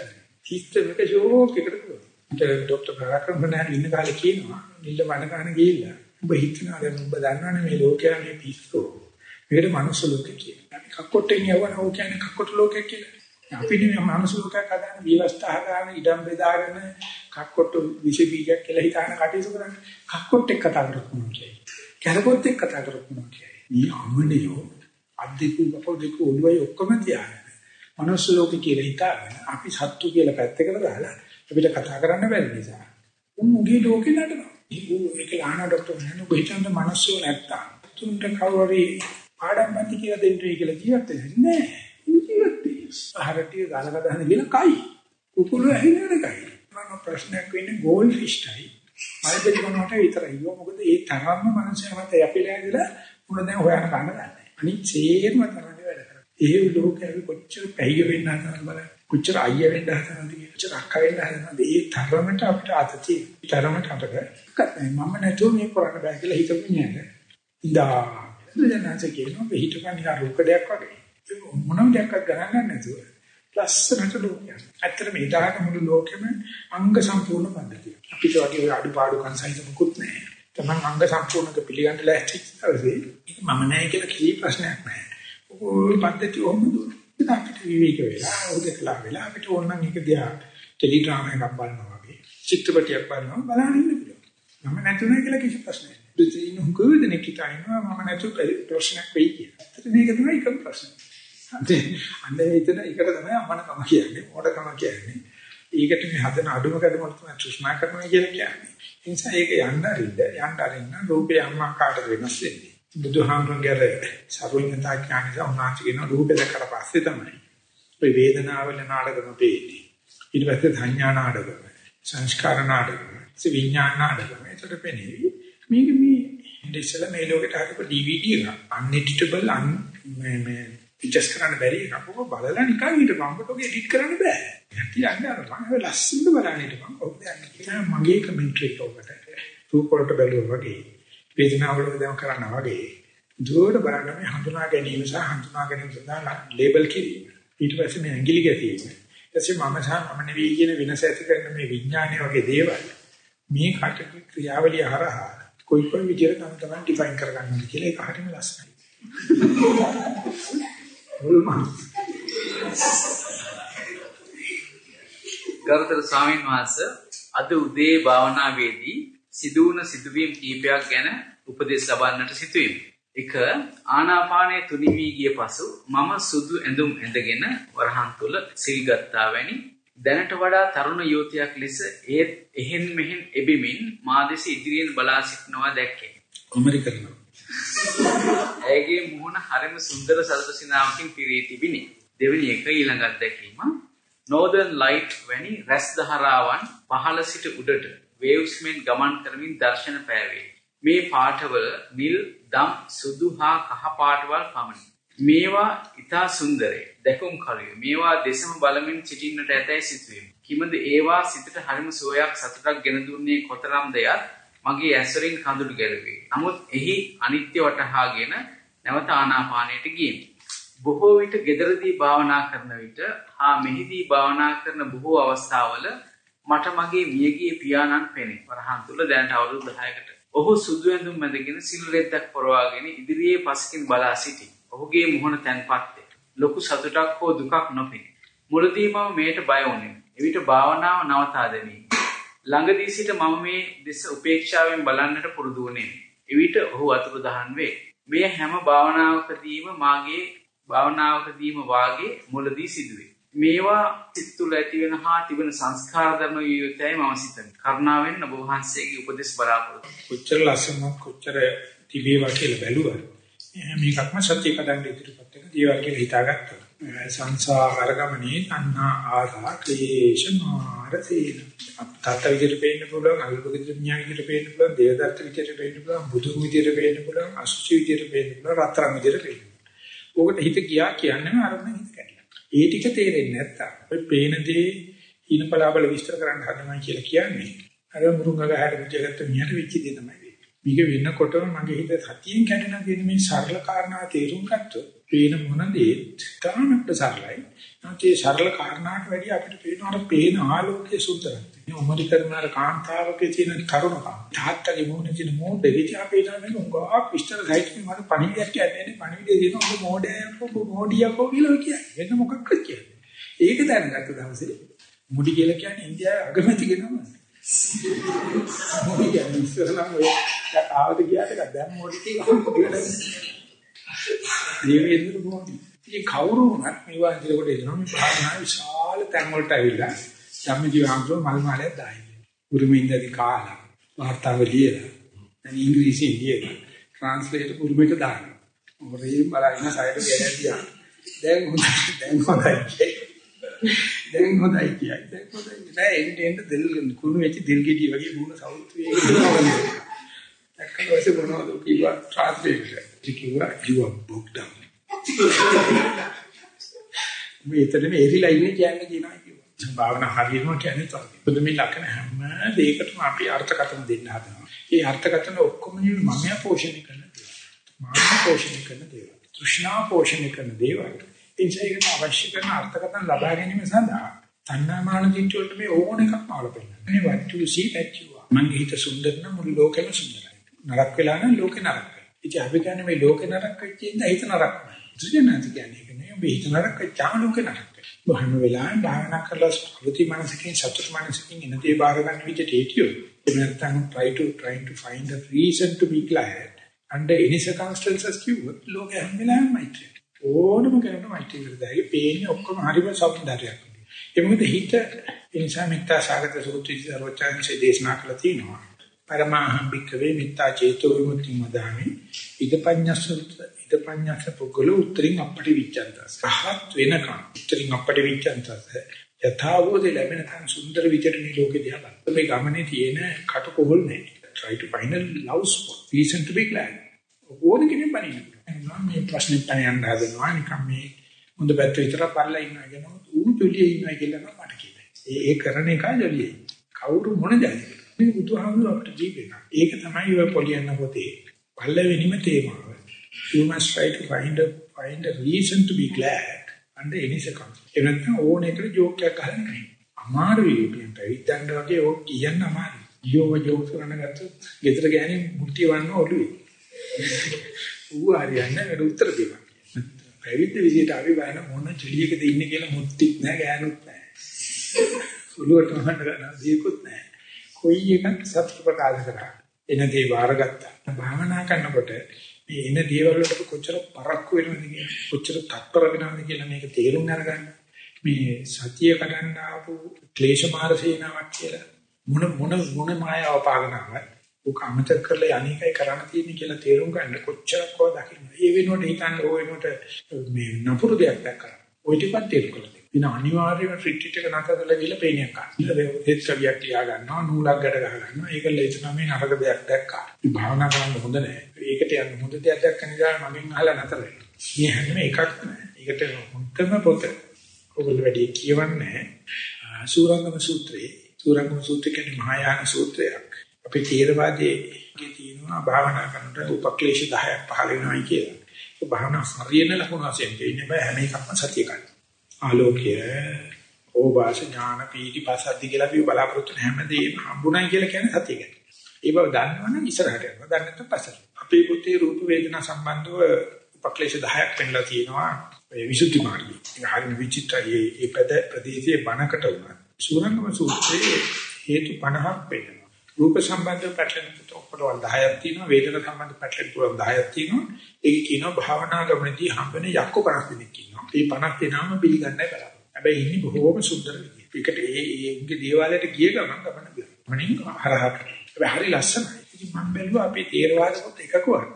සිස්ටම් එක ෂෝක් එකට කරනවා. ඩොක්ටර් ප්‍රකාශ කරන ඉන්න කාලේ කියනවා නිල්ල මන ගන්න ගිහිල්ලා ඔබ හිතනවා දැන් ඔබ දන්නවනේ මේ ලෝකයා මේ පිස්සෝ. මේකට මනුස්ස ලෝකේ කියනවා. අපි කක්කොට්ටෙන් යවන ඕක කියන්නේ කක්කොට්ට ලෝකයක් කියලා. අපි නේ මානසික ලෝකයක් හදාගෙන විවස්ථා හදාගෙන ඉඩම් බෙදාගෙන කක්කොට්ට විෂ බීජයක් කියලා හිතාන කටයුතු කරන්නේ කක්කොට් එක්ක කතා කරපුවා කියයි. කැරකොත් එක්ක කතා කරපුවා කියයි. මේ අමනියෝ අද්දිකු අපෝ දෙකු ඔළුවයි ඔක්කොම තියාගෙන මනුස්ස ලෝකේ කියලා හිතාගෙන අපි සත්තු කියලා පැත්තකට දාලා අපිට කතා කරන්න බැරි නිසා උන් උගේ ලෝකේ නටනවා. ඒක ආන ડોක්ටර් නනු කොහෙන්ද මනුස්සයෝ නැත්තම් තුන්ට කවුරුරි පාඩම් මැති කියලා දෙන්නේ කියලා ජීවත් වෙන්නේ නැහැ. හරටිය ගලක දාන කියන කයි. කුකුළු ඇහිගෙන කයි. මම ප්‍රශ්නයක් වෙන්නේ ගෝල් ෆිෂ්ටයි. මල්බරි කොනකට විතරයි. ඒක මොකද ඒ තරම්ම මනසට යපිලා ඉඳලා මුණ දැන් හොයන්න ගන්න ගන්නෑ. අනිත් සේරම තමයි වැඩ කරන්නේ. ඒ ලෝකයේ කොච්චර පැහිය වෙන්න හදනවද බලන්න. කොච්චර අයිය වෙන්න හදනවද කොච්චර අක්කා වෙන්න හදනවද ඒ තරමට අපිට අතති තරමට අපිට මම නැතුව මේ කරන්න බෑ කියලා හිතපු නේද. ඉඳා දැනන්සේ කියනවා පිටිපන් නිකන් රූපයක් වගේ. මොනම දෙයක්වත් ගණන් ගන්න නැතුව ලස්සනට ලෝකයක්. ඇත්තට මේ දාන මුළු ලෝකෙම අංග සම්පූර්ණ පද්ධතිය. අපිට වගේ අඩුපාඩු කන්සයිස මොකුත් නැහැ. තමන් අංග සම්පූර්ණක පිළිගන්න ලැහැත්ති දවසේ මම නැහැ කියලා කී ප්‍රශ්නයක් නැහැ. ওই පද්ධතිය ඔහොම දුන්න. අපිට විවේක වෙලා උදේකලා වෙලා අපිට ඕන නම් එක දිහා ටෙලිග්‍රෑම් එකක් බලනවා වගේ චිත්‍රපටියක් බලනවා බලන්න ඉන්න පුළුවන්. මම නැතුණා කියලා කිසි ප්‍රශ්නයක් නැහැ. දෙයින් හුඟවදෙනෙක් හිතනවා මම නැතු ප්‍රශ්නයක් වෙයි කියලා. ඒත් මේක තමයි එකම ප්‍රශ්නේ. අන්න ඒතන එකට තමයි අමනකම කියන්නේ මොඩකම කියන්නේ. ඒකට මේ හදන අඩුම කඩම තමයි තෘෂ්ණා කරනවා කියලා කියන්නේ. ඒ නිසා ඒක යන්න අරින්න යන්න අරින්න රූපේ අම්මා කාටද වෙනස් වෙන්නේ. බුදුහාමුදුරන්ගේ සර්වඥතා ඥානය උනාච කියන රූපේ දැකලා පස්සේ තමයි ඔය වේදනාවල නාඩගම පේන්නේ. ඊට පස්සේ සංඥා නාඩගම, සංස්කාර නාඩගම, විඥාන නාඩගම. ඒකට පෙනේ මේක මේ ඉතින් මේ ලෝකෙට හදපු DVD එක uneditable un මේ මේ පිටස් කරන්න බැරි එකක්. ඔබ බලලා නිකන් හිටපන්. ඔබට ඔක එඩිට් කරන්න බෑ. කියන්නේ අර මම ලස්සනට බලන්න හිටපන්. ඔබ කියන්නේ මගේ කමෙන්ටරි එක ඔබට. රූප වලට බැලුවා වගේ. වේදනාව වල දැන් කරනවා වගේ. දුරට බලන්න මේ හඳුනා ගැනීම සහ හඳුනා ගැනීම සඳහා ලේබල් කිරීම. ඊට පස්සේ මේ ඇඟිලි ගැසීම. ඊටසේ මම සහ මම නෙවෙයි කියන වෙනස ඇති කරන මේ විඥානය වගේ දේවල්. මේ කටක ක්‍රියාවලිය හරහා කොයි කොයි විදිහට තම තමන් ඩිෆයින් කරගන්නද කියලා ඒක හරියම ලස්සනයි. ගරුතර ස්වාමීන් වහන්සේ අද උදේ භාවනාවේදී සිදුවුන සිදුවීම් කීපයක් ගැන උපදෙස් ලබන්නට සිටුවෙමි. එක ආනාපානයේ තුනි වී ගිය පසු මම සුදු ඇඳුම් ඇඳගෙන වරහන් තුල සිල් ගත්තා වැනි දැනට වඩා තරුණ යුවතියක් ලෙස ඒත් එහෙන් මෙහෙන් එබිමින් මා දෙස ඉදිරියෙන් බලා සිටනවා දැක්කේ. කොමරි කරනවා. ඇයගේ මුහුණ හරිම සුන්දර සල්පසිනාවකින් පිරී තිබිනි. දෙවෙනි එක ඊළඟ අත්දැකීම Northern Light වැනි රැස් දහරාවන් පහළ සිට උඩට waves මෙන් ගමන් කරමින් දර්ශන පෑවේ. මේ පාටවල නිල්, දම්, සුදු හා කහ පාටවල් පමණි. මේවා ඊටා සුන්දරයි. දැකුම් කලිය. මේවා දෙසම බලමින් සිටින්නට ඇතැයි සිතුවෙමි. කිමද ඒවා සිතට හරිම සුවයක් සතුටක් ගෙන දුන්නේ කොතරම් දෙයක් මගේ ඇස්වරින් කඳුළු ගැලුවේ. නමුත් එහි අනිත්‍ය වටහාගෙන නැවත ආනාපානයට ගියෙමි. බොහෝ විට gederදී භාවනා කරන විට හා මෙහිදී භාවනා කරන බොහෝ අවස්ථාවල මට මගේ මියගිය පියාණන් පෙනේ. වරහන් තුල දැනට අවුරුදු 10කට. ඔහු සුදු ඇඳුම් මැදගෙන සිල් රෙද්දක් පොරවාගෙන ඉදිරියේ පසකින් බලා සිටි. ඔහුගේ මුහුණ තැන්පත් ලොකු සතුටක් හෝ දුකක් නොපෙනේ. මුලදී මම මේට බය වුණේ. එවිට භාවනාව නවතා දැමීම. ළඟදී සිට මම මේ දෙස උපේක්ෂාවෙන් බලන්නට පුරුදු වුණේ. එවිට ඔහු අතුරුදහන් වේ. මේ හැම භාවනාවකදීම මාගේ භාවනාවකදීම වාගේ මුලදී සිදුවේ. මේවා සිත් තුළ ඇතිවෙන හා තිබෙන සංස්කාර ධර්ම යුතුයයි මම සිතමි. කරුණාවෙන් ඔබ වහන්සේගේ උපදෙස් බලාපොරොත්තු. කොච්චර ලස්සනක් කොච්චර තිබේවා කියලා බැලුවා. මේකක්ම සත්‍ය පදන් ඉදිරිපත් වෙන දේවල් කියලා හිතාගත්තා. සංසාර ගමනේ තණ්හා ආසා ක්ලේශ මාරතේන. අත්තත් විදිහට පේන්න පුළුවන්, අල්ප විදිහට ඥාන විදිහට පේන්න පුළුවන්, දේවදත්ත විදිහට පේන්න පුළුවන්, බුදු විදිහට පේන්න පුළුවන්, අසුචි විදිහට පේන්න පුළුවන්, රත්තරන් විදිහට පේන්න පුළුවන්. ඕකට හිත ගියා කියන්නේ අරමුණ හිත කැඩලා. ඒ ටික තේරෙන්නේ නැත්තම් ඔය පේන දේ ඊනපලාවල විස්තර කරන්න හදනවා කියලා කියන්නේ අර මුරුංග ගහට විජයගත්ත මියට වෙච්ච දේ තමයි. මේක වෙනකොටම මගේ හිත සතියෙන් කැඩෙනවා කියන මේ සරල කාරණා තේරුම් ගත්තොත් පේන මොන දේත් තාමත් සරලයි. නැත්නම් සරල කාරණාට වැඩිය අපිට පේන අර පේන ආලෝකයේ සුන්දරයි. මේ උමරි කරන අර කාන්තාවකේ තියෙන කරුණකම්. තාත්තගේ මොහොනේ තියෙන මොඩ විච අපේ තමයි උංගා විස්තර සයිට් එකේ මට පණිවිඩයක් කියන්නේ පණිවිඩය දෙන ඔබ මොඩයක් ඔබ මොඩියක් කියලා කියන්නේ. වෙන මොකක්ද කියන්නේ. ඒක දැනගත්ත දවසේ මුඩි කියලා කියන්නේ ඉන්දියාවේ අගමැතිගේ නම. මොඩි කියන්නේ ඉස්සරහම ඔය ආවද කියාට දැන් මොඩි කියලා දේවේන්ද්‍ර මොඩි. ඉතින් කවුරු වුණත් මේවා ඉදිරියට එනවා මේ භාවනා විශාල තැන් වලට ඇවිල්ලා ධම්මජීව ආමතුරු මල් මාලයක් දාන්නේ. උරුමින්දදී කාලා වාර්තාව ලියලා දැන් ඉංග්‍රීසියෙන් ලියලා ට්‍රාන්ස්ලේට් උරුමෙට දානවා. මොරේ බලන්න සයිඩ් ගෑදියා. දැන් හොඳයි දැන් හොඳයි. දැන් හොඳයි කියයි. දැන් හොඳයි. නෑ එන්න එන්න දෙල් කුණු වෙච්ච දෙල් ගෙඩිය වගේ බුණ සවුත් වේගෙන. දැක්කම පස්සේ මොනවද කිව්වා ට්‍රාන්ස්ලේටර් කිව්වා you are booked down මේ එතනම එරිලා ඉන්නේ කියන්නේ කියනවා භාවනා හරියනවා කියන්නේ තමයි බුදු මේ ලක්ෂණ හැම දෙයකටම අපි අර්ථකථන දෙන්න හදනවා ඒ අර්ථකථන ඔක්කොම මමයා පෝෂණය කරන දේවල් මාන පෝෂණය කරන දේවල් තෘෂ්ණා පෝෂණය කරන දේවල් එනිසා අවශ්‍ය කරන අර්ථකථන ලබා ගැනීම සඳහා තණ්හාමාන දිට්ඨිය වලට මේ ඕන එකක් මාල පෙන්නන. මේ what you see that you are. මගේ හිත සුන්දර නම් මුළු ලෝකෙම සුන්දරයි. නරක වෙලා නම් ලෝකේ නරකයි. ඉතින් අපි කියන්නේ මේ ලෝකේ නරක වෙච්ච ඉඳ හිත නරක නෑ. ත්‍රිජනාති කියන්නේ ඒක නෙවෙයි. මේ හිත නරක වෙච්චාම ලෝකේ නරකයි. බොහොම වෙලාවෙන් භාවනා කරලා ස්මෘති මනසකින් සතුට මනසකින් ඉනදී බාර ගන්න විදිහට හිටියෝ. එහෙම නැත්නම් try to trying to find a reason to be glad under any circumstances කිව්වොත් ලෝකෙ හැම වෙලාවෙම මෛත්‍රිය. ඕනම කෙනෙකුට මෛත්‍රිය කරදායි. පේන්නේ ඔක්කොම හරිම සෞන්දර්යයක්. ඒ මොකද හිත ඒ නිසා මිත්‍යා සාගත සූත්‍රයේ සර්වචන්සේ දේශනා කළා තියෙනවා. පරමාහම් භික්ඛවේ මිත්‍යා චේතෝ විමුක්ති මදාමි ඉදපඤ්ඤස්ස ඉදපඤ්ඤස්ස පුග්ගල උත්තරින් අපටි විචන්තස්. රහත් වෙනකම් උත්තරින් අපටි විචන්තස්. යථාවෝද ලැබෙන තන් සුන්දර විචර මේ ලෝකේ දිහා බලන්න. මේ ගමනේ තියෙන කටකොහල් නැහැ. try to find a love spot. reason to be glad. ඕන කෙනෙක් බණින්න. මේ ප්‍රශ්නේ පැන යන්න හදනවා නිකම් මේ හොඳ පැත්ත විතරක් බලලා ඉන්නවා කියනවා ඌ ජොලියේ ඉන්නවා කියලා නම් මට කියයි. ඒ ඒ කරන එක ජොලියේ. කවුරු මොන ජාතිද? මේ බුදුහාමුදුර අපිට ජීවිතේ. ඒක තමයි ඔය පොලියන්න පොතේ පළවෙනිම තේමාව. You must try to find a find a reason to be glad under any circumstance. ඒ නැත්නම් ඕන එකට ජෝක් එකක් ගහන්න නෙමෙයි. අමාරුයි මේ පැවිද්දන්ට වගේ ඕක කියන්න අමාරුයි. යෝව ජෝක් කරන ගත්තොත් ගෙදර ගෑණි මුට්ටිය වන්න ඔළුවේ. ඌ හරියන්නේ ඒකට උත්තර දෙනවා. පැවිද්ද විදියට අපි බලන මොන ජොලියකද ඉන්නේ කියලා මුත්‍තික් නෑ ගෑනුත් නෑ. සුළුවට මහන්න ගන්න දීකුත් නෑ. කොයි එකක් සත්‍ය ප්‍රකාශ කරා. එන දේ වාරගත්තා. භාවනා කරනකොට මේ එන දේවල් වලට කොච්චර පරක්කු වෙනවද කියලා කොච්චර තත්පර වෙනවද කියලා මේක තේරුම් අරගන්න. මේ සතිය කඩන්න ආපු ක්ලේශ මාර සේනාවක් කියලා මොන මොන මොන මායාව පාගනවත් ඔක අමතක කරලා අනේකයි කරන්න තියෙන්නේ කියලා තේරුම් ගන්න කොච්චරක් කො දකින්න. ඒ වෙනුවට හිතන්න ඕ වෙනුවට මේ නපුරු දෙයක් දැක්කා. ওই ටිකක් තේරුම් කරලා දෙන්න. ඉතින් අනිවාර්යයෙන්ම රිට්‍රීට් එක නැතදලා ගිහලා පේනියක් ගන්න. ඒත් කවියක් ලියා ගන්නවා, නූලක් ගැට ගහ ගන්නවා. ඒක ලේසිම මේ නරක දෙයක් දැක්කා. මේ භාවනා කරන්න හොඳ නැහැ. ඒකට යන්න හොඳ දෙයක් දැක්ක නිසා මගෙන් අහලා නැතර වෙනවා. මේ හැම එකක් නෑ. ඒකට හොඳම පොත. ඔයගොල්ලෝ වැඩි කියවන්නේ සූරංගම සූත්‍රයේ. සූරංගම සූත්‍රය කියන්නේ මහායාන සූත්‍රයක්. අපේ තේරවාදයේ තියෙනවා භාවනා කරනකොට උපක්ලේශ 10ක් පහළ වෙනවායි කියලා. ඒ භාවනා හරියන ලකුණු වශයෙන් දෙන්නේ බෑ හැම එකක්ම සතිය ගන්න. ආලෝකය, ඕවාස ඥාන පීටි පසද්දි කියලා අපි බලාපොරොත්තු වෙන හැමදේම හම්බුනායි කියලා කියන්නේ සතිය ගැන. ඒ බව දන්නවනම් ඉස්සරහට යනවා. දන්නේ නැත්නම් පස්සට. අපේ පුතේ රූප වේදනා සම්බන්ධව උපක්ලේශ 10ක් පෙන්ලා තියෙනවා. ඒ විසුද්ධි මාර්ගය. ඒක හරිය විචිත්‍රයි. ඒ පද ප්‍රදේශයේ බණකට උනා. සූරංගම සූත්‍රයේ හේතු 50ක් පෙන්නනවා. රූප සම්බන්ධ පැටලෙන කොටවල් 10ක් තියෙනවා වේදනා සම්බන්ධ පැටලෙන කොටවල් 10ක් තියෙනවා ඒක කියනවා භාවනා ගමනදී හම්බෙන යක්ක 50 දෙනෙක් ඉන්නවා මේ 50 දෙනාම පිළිගන්නයි බලන්න හැබැයි ඉන්නේ බොහෝම සුන්දර විදියට. ඒකට ඒ ඒ උන්ගේ දේවාලයට ගිය ගමන් ගමන ගියා. මනින් හරහා හැබැයි හරි ලස්සනයි. ඉතින් මම බැලුවා අපේ තේරවාද පොත් එකකුවක්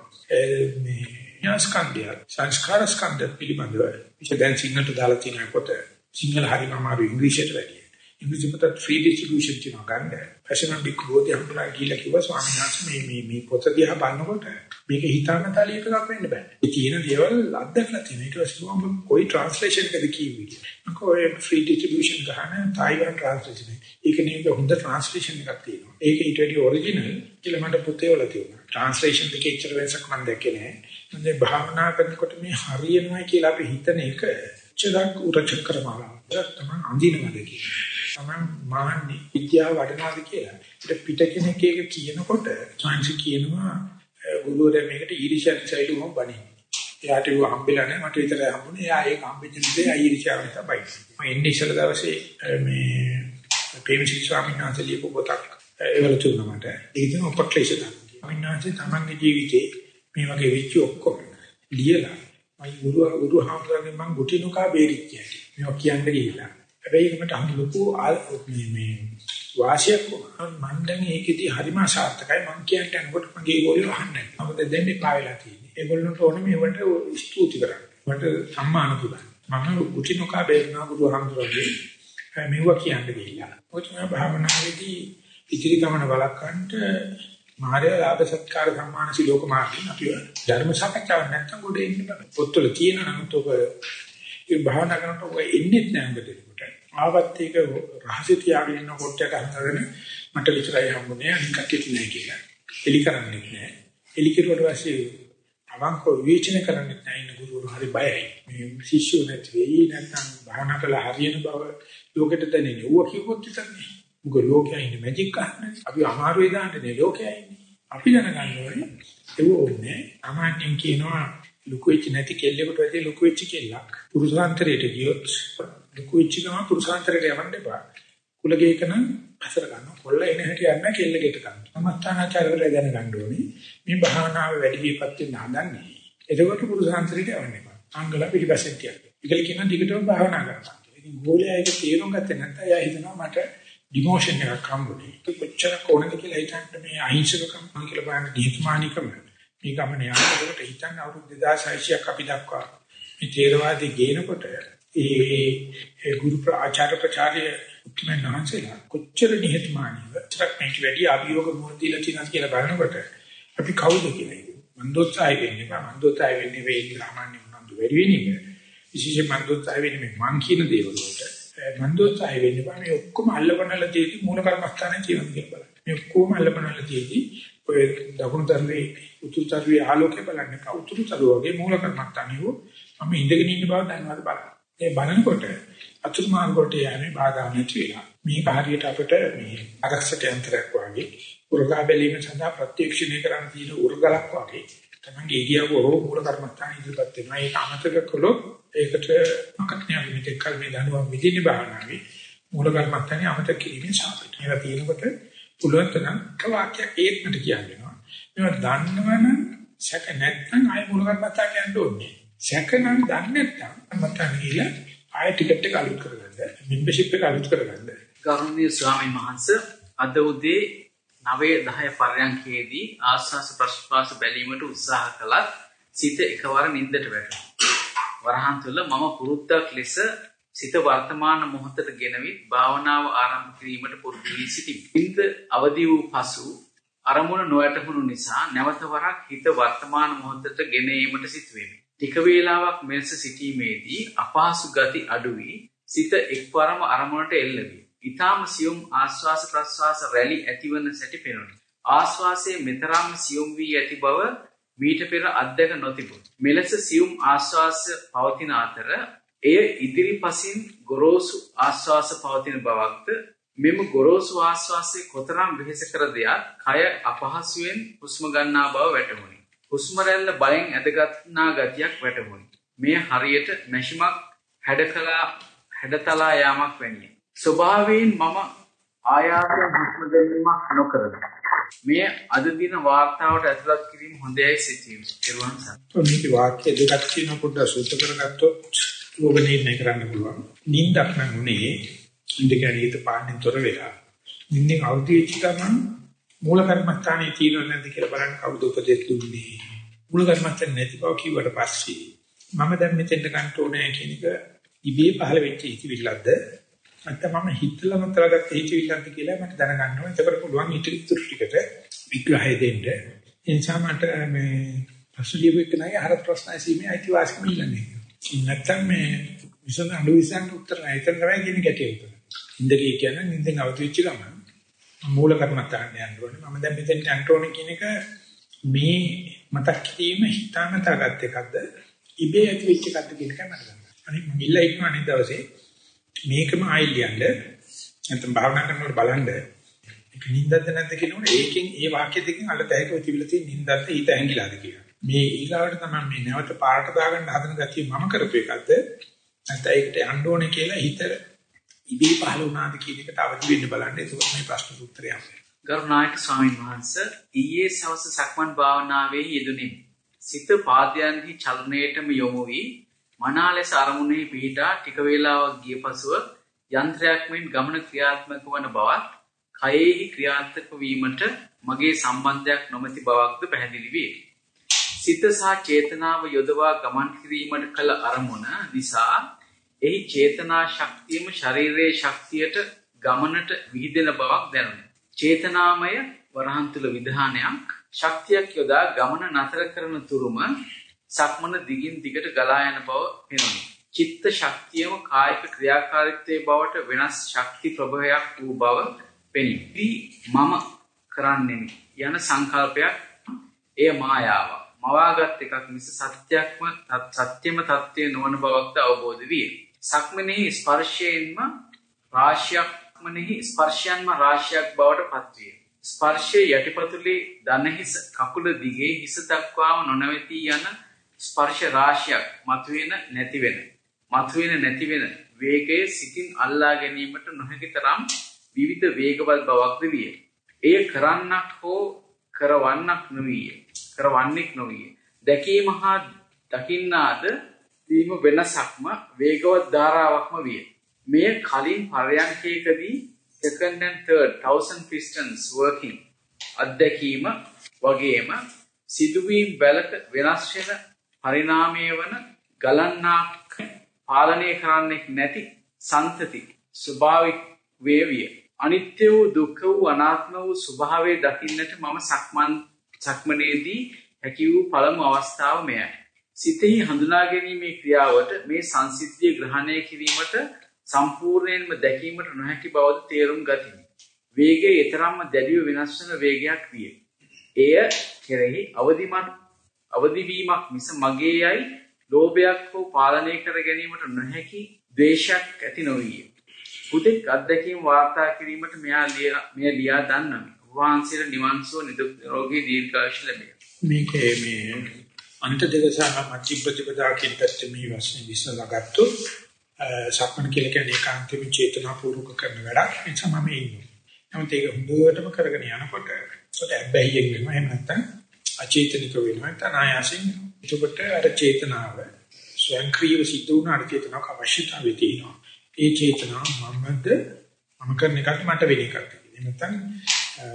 මේ ඥාස්කන්ධය සංස්කාර ස්කන්ධ පිළිබඳව. ඉතින් දැන් සිංහලට දාලා තියෙන පොත සිංහල හරිම අමාරු ඉංග්‍රීසියට වැඩිය. ඉංග්‍රීසි පොත ෆ්‍රී ඩිස්ට්‍රිබියුෂන් තියෙනවා ගන්න. පැෂන් බික් බෝධි හම්බුනා කියලා කිව්වා ස්වාමීන් වහන්සේ මේ මේ මේ පොත දිහා බලනකොට මේක හිතාන තාලියක එකක් වෙන්න බෑ. ඒ තියෙන දේවල් අත්දැකලා තියෙන. ඊට පස්සේ මම කොයි ට්‍රාන්ස්ලේෂන් එකද කිව්වේ. මම කොයි ෆ්‍රී ඩිස්ට්‍රිබියුෂන් ගහන තායිවාන් ට්‍රාන්ස්ලේෂන් එක. ඒක නෙවෙයි හොඳ ට්‍රාන්ස්ලේෂන් එකක් තියෙනවා. ඒක ඊට වඩා ඔරිජිනල් කියලා මට පොතේ වල තියෙනවා. ට්‍රාන්ස්ලේෂන් දෙකේ ඉච්චර වෙනසක් මම දැක්කේ නෑ. මම භාවනා කරනකොට මේ හරියනවා කියලා අපි හිතන එක චරක් උරචක්‍රමාලා. ඒක තමයි අඳිනවද කියන්නේ. තමයි මාන්නේ විද්‍යාව වඩනවාද කියලා. ඒක පිට කෙනෙක් ඒක කියනකොට සාංශ කියනවා ගුරුවරයා මේකට ඊර්ෂ්‍යා සයිලුම බණි. එයාට ඒව හම්බෙලා නැහැ මට විතරයි හම්බුනේ. එයා ඒක හම්බෙච්ච නිසා ඊර්ෂ්‍යාව නිසා බයි. මම එන්නේ ඉස්සර දවසේ මේ පේමිසි ස්වාමීන් වහන්සේ ලියපු පොතක් ඒවල තුනකට. ඒක තමයි උපක්ලේශ ධර්ම. ස්වාමීන් වහන්සේ තමන්ගේ ජීවිතේ මේ වගේ වෙච්ච ඔක්කොම ලියලා මම ගුරු ගුරු හාමුදුරනේ මම ගුටිනුකා බේරිච්ච හැටි. මේවා කියන්න ගිහිල්ලා. හැබැයි ඒකට අහු ලොකු මේ මේ වාසියක් මම දැන් ඒකෙදි හරිම සාර්ථකයි මම කියන්න යනකොට මගේ ඒගොල්ලෝ අහන්නේ. මොකද දෙන්නේ පාවෙලා තියෙන්නේ. ඒගොල්ලන්ට ඕනේ මේවට ස්තුති කරන්න. මට සම්මාන පුදන්න. මම ගුටි නොකා බේරනා බුදුහාමුදුරගේ මෙවුවා කියන්න ගිහිල්ලා. ඔය තමයි භාවනාවේදී ඉදිරි ගමන බලකන්ට මාර්ය ලාභ සත්කාර සම්මාන සිලෝක මාර්ගයෙන් අපි ධර්ම සාකච්ඡාවක් නැත්තම් ගොඩ එන්න බෑ. පොත්වල තියෙන නමුත් ඔබ ඒ භාවනා කරනකොට ඔය එන්නේ නැහැ මොකද ඒකට. ආවත් ඒක රහසිය තියාගෙන ඉන්න කොට්ටයක් අහගෙන මට විතරයි හම්බුනේ අනික කටිට නෑ කියලා. එලි කරන්නේ නැහැ. එලි කෙරුවට පස්සේ අවංකව විචින කරන්නේ නැහැ ඉන්න ගුරුවරු හරි බයයි. මේ ශිෂ්‍යෝ නැති වෙයි නැත්නම් භාවනා කළ හරියන බව ලෝකෙට දැනෙන්නේ. ඌව කිව්වොත් විතරනේ. මොකද ලෝකයේ ඉන්නේ මැජික් ගන්න. අපි අමාරු ඒ දාන්නේ ලෝකයේ ඉන්නේ. අපි දැනගන්න ඕනේ ඒක ඕනේ. අමාන්‍යයෙන් කියනවා ලুকু වෙච්ච නැති කෙල්ලෙකුට වැඩි ලুকু වෙච්ච කෙල්ලක්. පුරුෂාන්තරයට ගියොත් ලুকු වෙච්ච ගමන් පුරුෂාන්තරයට යවන්න එපා. කුලගේක නම් අසර ගන්න. කොල්ල එන හැටි යන්න කෙල්ලගෙට ගන්න. සමස්ථානාචාරවල දැනගන්න ඕනේ. මේ භාවනාව වැඩි විපත් වෙන්න හදන්නේ. එතකොට පුරුෂාන්තරයට යවන්න එපා. අංගල පිළිපැසෙන් කියන්නේ. ඒකල කියන දිගටම භාවනා කරනවා. ඉතින් ගෝලයා ඒක තේරුම් ගත්තේ නැත්නම් එයා හිතනවා මට ඩිමෝෂන් එකක් හම්බුනේ. කොච්චර කොහොමද කියලා හිතන්න මේ අහිංසකකම මම කියලා බලන්න නිහතමානීකම මේ ගමන යනකොට හිතන්න අවුරුදු 2600ක් අපි දක්වා මේ තේරවාදී ගේනකොට ඒ ගුරු ආචාර්ය ප්‍රචාරය උත්මයන් වහන්සේලා කොච්චර නිහතමානීව චරක් මේක වැඩි අභියෝග මොහොතීලා තියෙනවා කියලා බලනකොට අපි කවුද කියලා මන්දෝත්සාහය වෙන්නේ මන්දෝත්සාහය වෙන්නේ වෙයි සාමාන්‍ය මන්දු වැඩි වෙන්නේ විශේෂ මන්දෝත්සාහය වෙන්නේ මං කියන දේවල් වලට. මන්දෝත්සාහය වෙන්න බෑ. මේ ඔක්කොම අල්ලපනල තියෙදි මූල කර්මස්ථානේ තියෙනවා කියලා බලන්න. මේ ඔක්කොම අල්ලපනල තියෙදි ඔය දකුණු තරවේ උතුරු තරවේ ආලෝකය බලන්න කා උතුරු තරුව වගේ මූල කර්මස්ථානේ හෝ මම ඉඳගෙන ඉන්න බව දන්නවද බලන්න. ඒ බලනකොට අතුරු මාර්ගයට යන්නේ බාධා නැති වෙලා. මේක හරියට අපිට මේ ආරක්ෂක යන්ත්‍රයක් වගේ උරගා බැලීම සඳහා ප්‍රත්‍යක්ෂණය කරන්න තියෙන උරගලක් වගේ තමන්ගේ ඉරියව්ව හෝ මූල කර්මස්ථාන ඉදිරිපත් වෙනවා. ඒක අමතක කළොත් ඒකට මකට්නිය විදිහට කල් මේ දනුවම් විදිහේ භාවනාවේ මූල කර්මස්ථානේ අමතක කිරීමෙන් සාපේට. ඒවා තියෙනකොට පුළුවන් තරම් කවාක්‍ය ඒත්මට කියනවා. මේවා දන්නවනම් සැක නැත්නම් ආය මූල කර්මස්ථාන යන්න ඕනේ. සැක නම් දන්නේ නැත්නම් මතන් ගිහලා ආය ටිකට් එක අලුත් කරගන්න. මෙම්බර්ෂිප් එක අලුත් කරගන්න. ගෞරවනීය ස්වාමීන් වහන්සේ අද උදේ 9 10 පරයන්කේදී ආස්වාස ප්‍රශ්වාස බැලීමට උත්සාහ කළත් සිත එකවර නිින්දට වැටුණා. වරහන් තුල මම පුරුද්දක් ලෙස සිත වර්තමාන මොහොතට ගෙනවිත් භාවනාව ආරම්භ කිරීමට පුරුදු වී සිටිමි. නිින්ද අවදි වූ පසු අරමුණ නොයටහුණු නිසා නැවත වරක් හිත වර්තමාන මොහොතට ගෙන ඒමට සිටුවෙමි. ටික වේලාවක් මෙලෙස සිටීමේදී අපහසු ගති අඩු වී සිත එක්වරම අරමුණට එල්ල විය. ඊටාම සියුම් ආශ්වාස ප්‍රශ්වාස රැලි ඇතිවන සැටි පෙනුනි. ආශ්වාසයේ මෙතරම් සියුම් වී ඇති බව මීට පෙර අත්දැක නොතිබුණි. මෙලෙස සියුම් ආශ්වාස පවතින අතර එය ඉදිරිපසින් ගොරෝසු ආශ්වාස පවතින බවක්ද මෙම ගොරෝසු ආශ්වාසයේ කොතරම් වෙහෙස කර දෙයක් කය අපහසුවෙන් හුස්ම ගන්නා බව වැටහුණි. හුස්ම රැල්ල බලෙන් ඇදගත්නා ගතියක් වැටහුණි. මෙය හරියට මැෂිමක් හැඩකලා හැඩතලා යාමක් වැනිය. ස්වභාවයෙන් මම ආයාසයෙන් හුස්ම ගැනීමක් නොකරමි. මේ අද දින වාර්තාවට ඇතුළත් කිරීම හොඳයි සිතීම. ඒරුවන් සර්. මේක වාක්‍ය දෙකක් කියන පොඩ්ඩක් සූත්‍ර කරගත්තොත් ලෝක නිර්ණය කරන්න පුළුවන්. නිින්දක් නම් උනේ ඉන්දිකණීත පාන්නේ තොර වෙලා. නිින්දෙන් අවදි වෙච්ච ගමන් මූල කර්මස්ථානයේ තියෙනව නැද්ද කියලා බලන්න කවුද උපදෙස් දුන්නේ. මූල කර්මස්ථානේ නැති බව කිව්වට පස්සේ මම දැන් මෙතෙන්ට ගන්න ඕනේ කියන එක ඉබේ පහළ වෙච්ච ඉතිවිල්ලක්ද නැත්නම් මම හිතලා මතලාගත්ත හිතවිල්ලක්ද කියලා මට දැනගන්න ඕනේ. ඒකට පුළුවන් ඉතිරි ටිකට විග්‍රහය දෙන්න. ඒ නිසා මට මේ ප්‍රශ්න ලියුවෙක් නැහැ අර ප්‍රශ්න ඇසීමේ අයිතිවාසිකම ඉල්ලන්නේ. නැත්නම් මේ විසඳ අඩු විසඳ උත්තර නැහැ. එතන තමයි කියන ගැටේ උත්තර. ඉන්දකී කියන්නේ නින්දෙන් අවදි වෙච්ච ගමන් මූල කර්මත්තාන්න යන්න ඕනේ. මම දැන් මෙතෙන් යන්න ඕනේ කියන එක මේ මතක් කිරීම හිතාමතා ගත් එකක්ද ඉබේ ඇති වෙච්ච එකක්ද කියන එක මට ගන්න. අනිත් මම ඉල්ල ඉක්ම අනිත් දවසේ මේකම ආයෙත් යන්න නැත්නම් භාවනා කරනකොට බලන්න ඒක නින්දද නැද්ද කියනකොට ඒකෙන් ඒ වාක්‍ය දෙකෙන් අල්ල තැයක තිබිලා තියෙන නින්දත් ඊට ඇඟිලාද කියලා. මේ ඊගාවට තමයි මේ නැවත පාට දාගන්න හදන ගතිය මම කරපු එකද නැත්නම් ඒකට යන්න ඕනේ කියලා හිත ඉබේ පහළ වුණාද කියන එකට අවදි වෙන්න බලන්න. ඒක මේ ප්‍රශ්න උත්තරය. ගරුනායක ස්වාමීන් වහන්සේ ඊයේ සවස සක්මන් භාවනාවේ යෙදුනේ. සිත පාදයන්හි චලනයේටම යොමු වී මනා ලෙස අරමුණේ පිහිටා ටික වේලාවක් ගිය පසුව යන්ත්‍රයක් මෙන් ගමන ක්‍රියාත්මක වන බවත් කයෙහි ක්‍රියාත්මක වීමට මගේ සම්බන්ධයක් නොමැති බවක්ද පැහැදිලි වේ. සිත සහ චේතනාව යොදවා ගමන් කිරීමට කළ අරමුණ නිසා එහි චේතනා ශක්තියම ශරීරයේ ශක්තියට ගමනට විහිදෙන බවක් දැනුනි. චේතනාමය වරහන් තුල විධානයක් ශක්තියක් යොදා ගමන නතර කරන තුරුම සක්මන දිගින් දිගට ගලා යන බව පෙනුනි. චිත්ත ශක්තියම කායික ක්‍රියාකාරීත්වයේ බවට වෙනස් ශක්ති ප්‍රභවයක් වූ බව පෙනී. මම කරන්නේ යන සංකල්පයක් එය මායාවක්. මවාගත් එකක් මිස සත්‍යයක්ම සත්‍යම தත්ත්වය නොවන බවක්ද අවබෝධ විය. සක්මනේ ස්පර්ශයෙන්ම රාශියක්මනෙහි ස්පර්ශයන්ම රාශියක් බවට පත්විය. ස්පර්ශයේ යටිපතුලේ දනහිස කකුල දිගේ හිස දක්වාම නොනවති යන ස්පර්ශ රාශියක් මතුවෙන නැතිවෙන. මතුවෙන නැතිවෙන වේගයේ සිතින් අල්ලා ගැනීමට නොහැකි තරම් විවිධ වේගවත් බවක්ද විය. එය කරන්නක් හෝ කරවන්නක් නොවිය. කරවන්නෙක් නොවිය. දැකීම හා දකින්නාද වීම වෙනසක්ම වේගවත් ධාරාවක්ම විය. මෙය කලින් පරයන්කයකදී second and third thousand pistons working අත්දැකීම වගේම සිදුවීම් බැලට වෙනස් වෙන පරිණාමය වන ගලන්නාක් පාලනය කරන්නෙක් නැති සන්තති ස්වභාවික වේවිය. අනිත්‍ය වූ දුක්ඛ වූ අනාත්ම වූ ස්වභාවය දකින්නට මම සක්මන් සක්මනේදී හැකි වූ පළමු අවස්ථාව මෙයයි. සිතෙහි හඳුනා ගැනීමේ ක්‍රියාවට මේ සංසිද්ධිය ග්‍රහණය කිරීමට සම්පූර්ණයෙන්ම දැකීමට නොහැකි බවද තේරුම් ගතිමි. වේගය ඊතරම්ම දැඩිව වෙනස් වන වේගයක් විය. එය කෙරෙහි අවදිමත් අවදිවීමක් මිස මගේ යයි ලෝභයක් හෝ පාලනය කර ගැනීමට නොහැකි ද්වේෂයක් ඇති නොවිය. පුතෙක් අත්දැකීම් වාර්තා කිරීමට මෙයා මෙය ලියා දන්නමි. වහන්සේට නිවන් සුව නිදුක් නිරෝගී දීර්ඝායුෂ ලැබේ. මේකේ මේ අන්ත දෙක සහ මධ්‍ය ප්‍රතිපදා කියන පැත්තේ මේ වශයෙන් විශ්ලේෂණය ගත්තොත් සක්මන් කියලා කියන්නේ ඒකාන්තෙම චේතනාපූර්වක කරන වැඩක්. ඒ තමයි මේ ඉන්නේ. නමුත් ඒක හොඳටම කරගෙන යනකොට ඒකට ඇබ්බැහියෙන් වෙනවා. එහෙම නැත්නම් අචේතනික වෙනවා. තනායසින් එතකොට අර චේතනාව ස්වයංක්‍රීයව සිද්ධ වුණාට චේතනාවක් අවශ්‍යතාවය තියෙනවා. ඒ චේතනාව මමද මම කරන එකට මට වෙන එකක්. නැත්නම්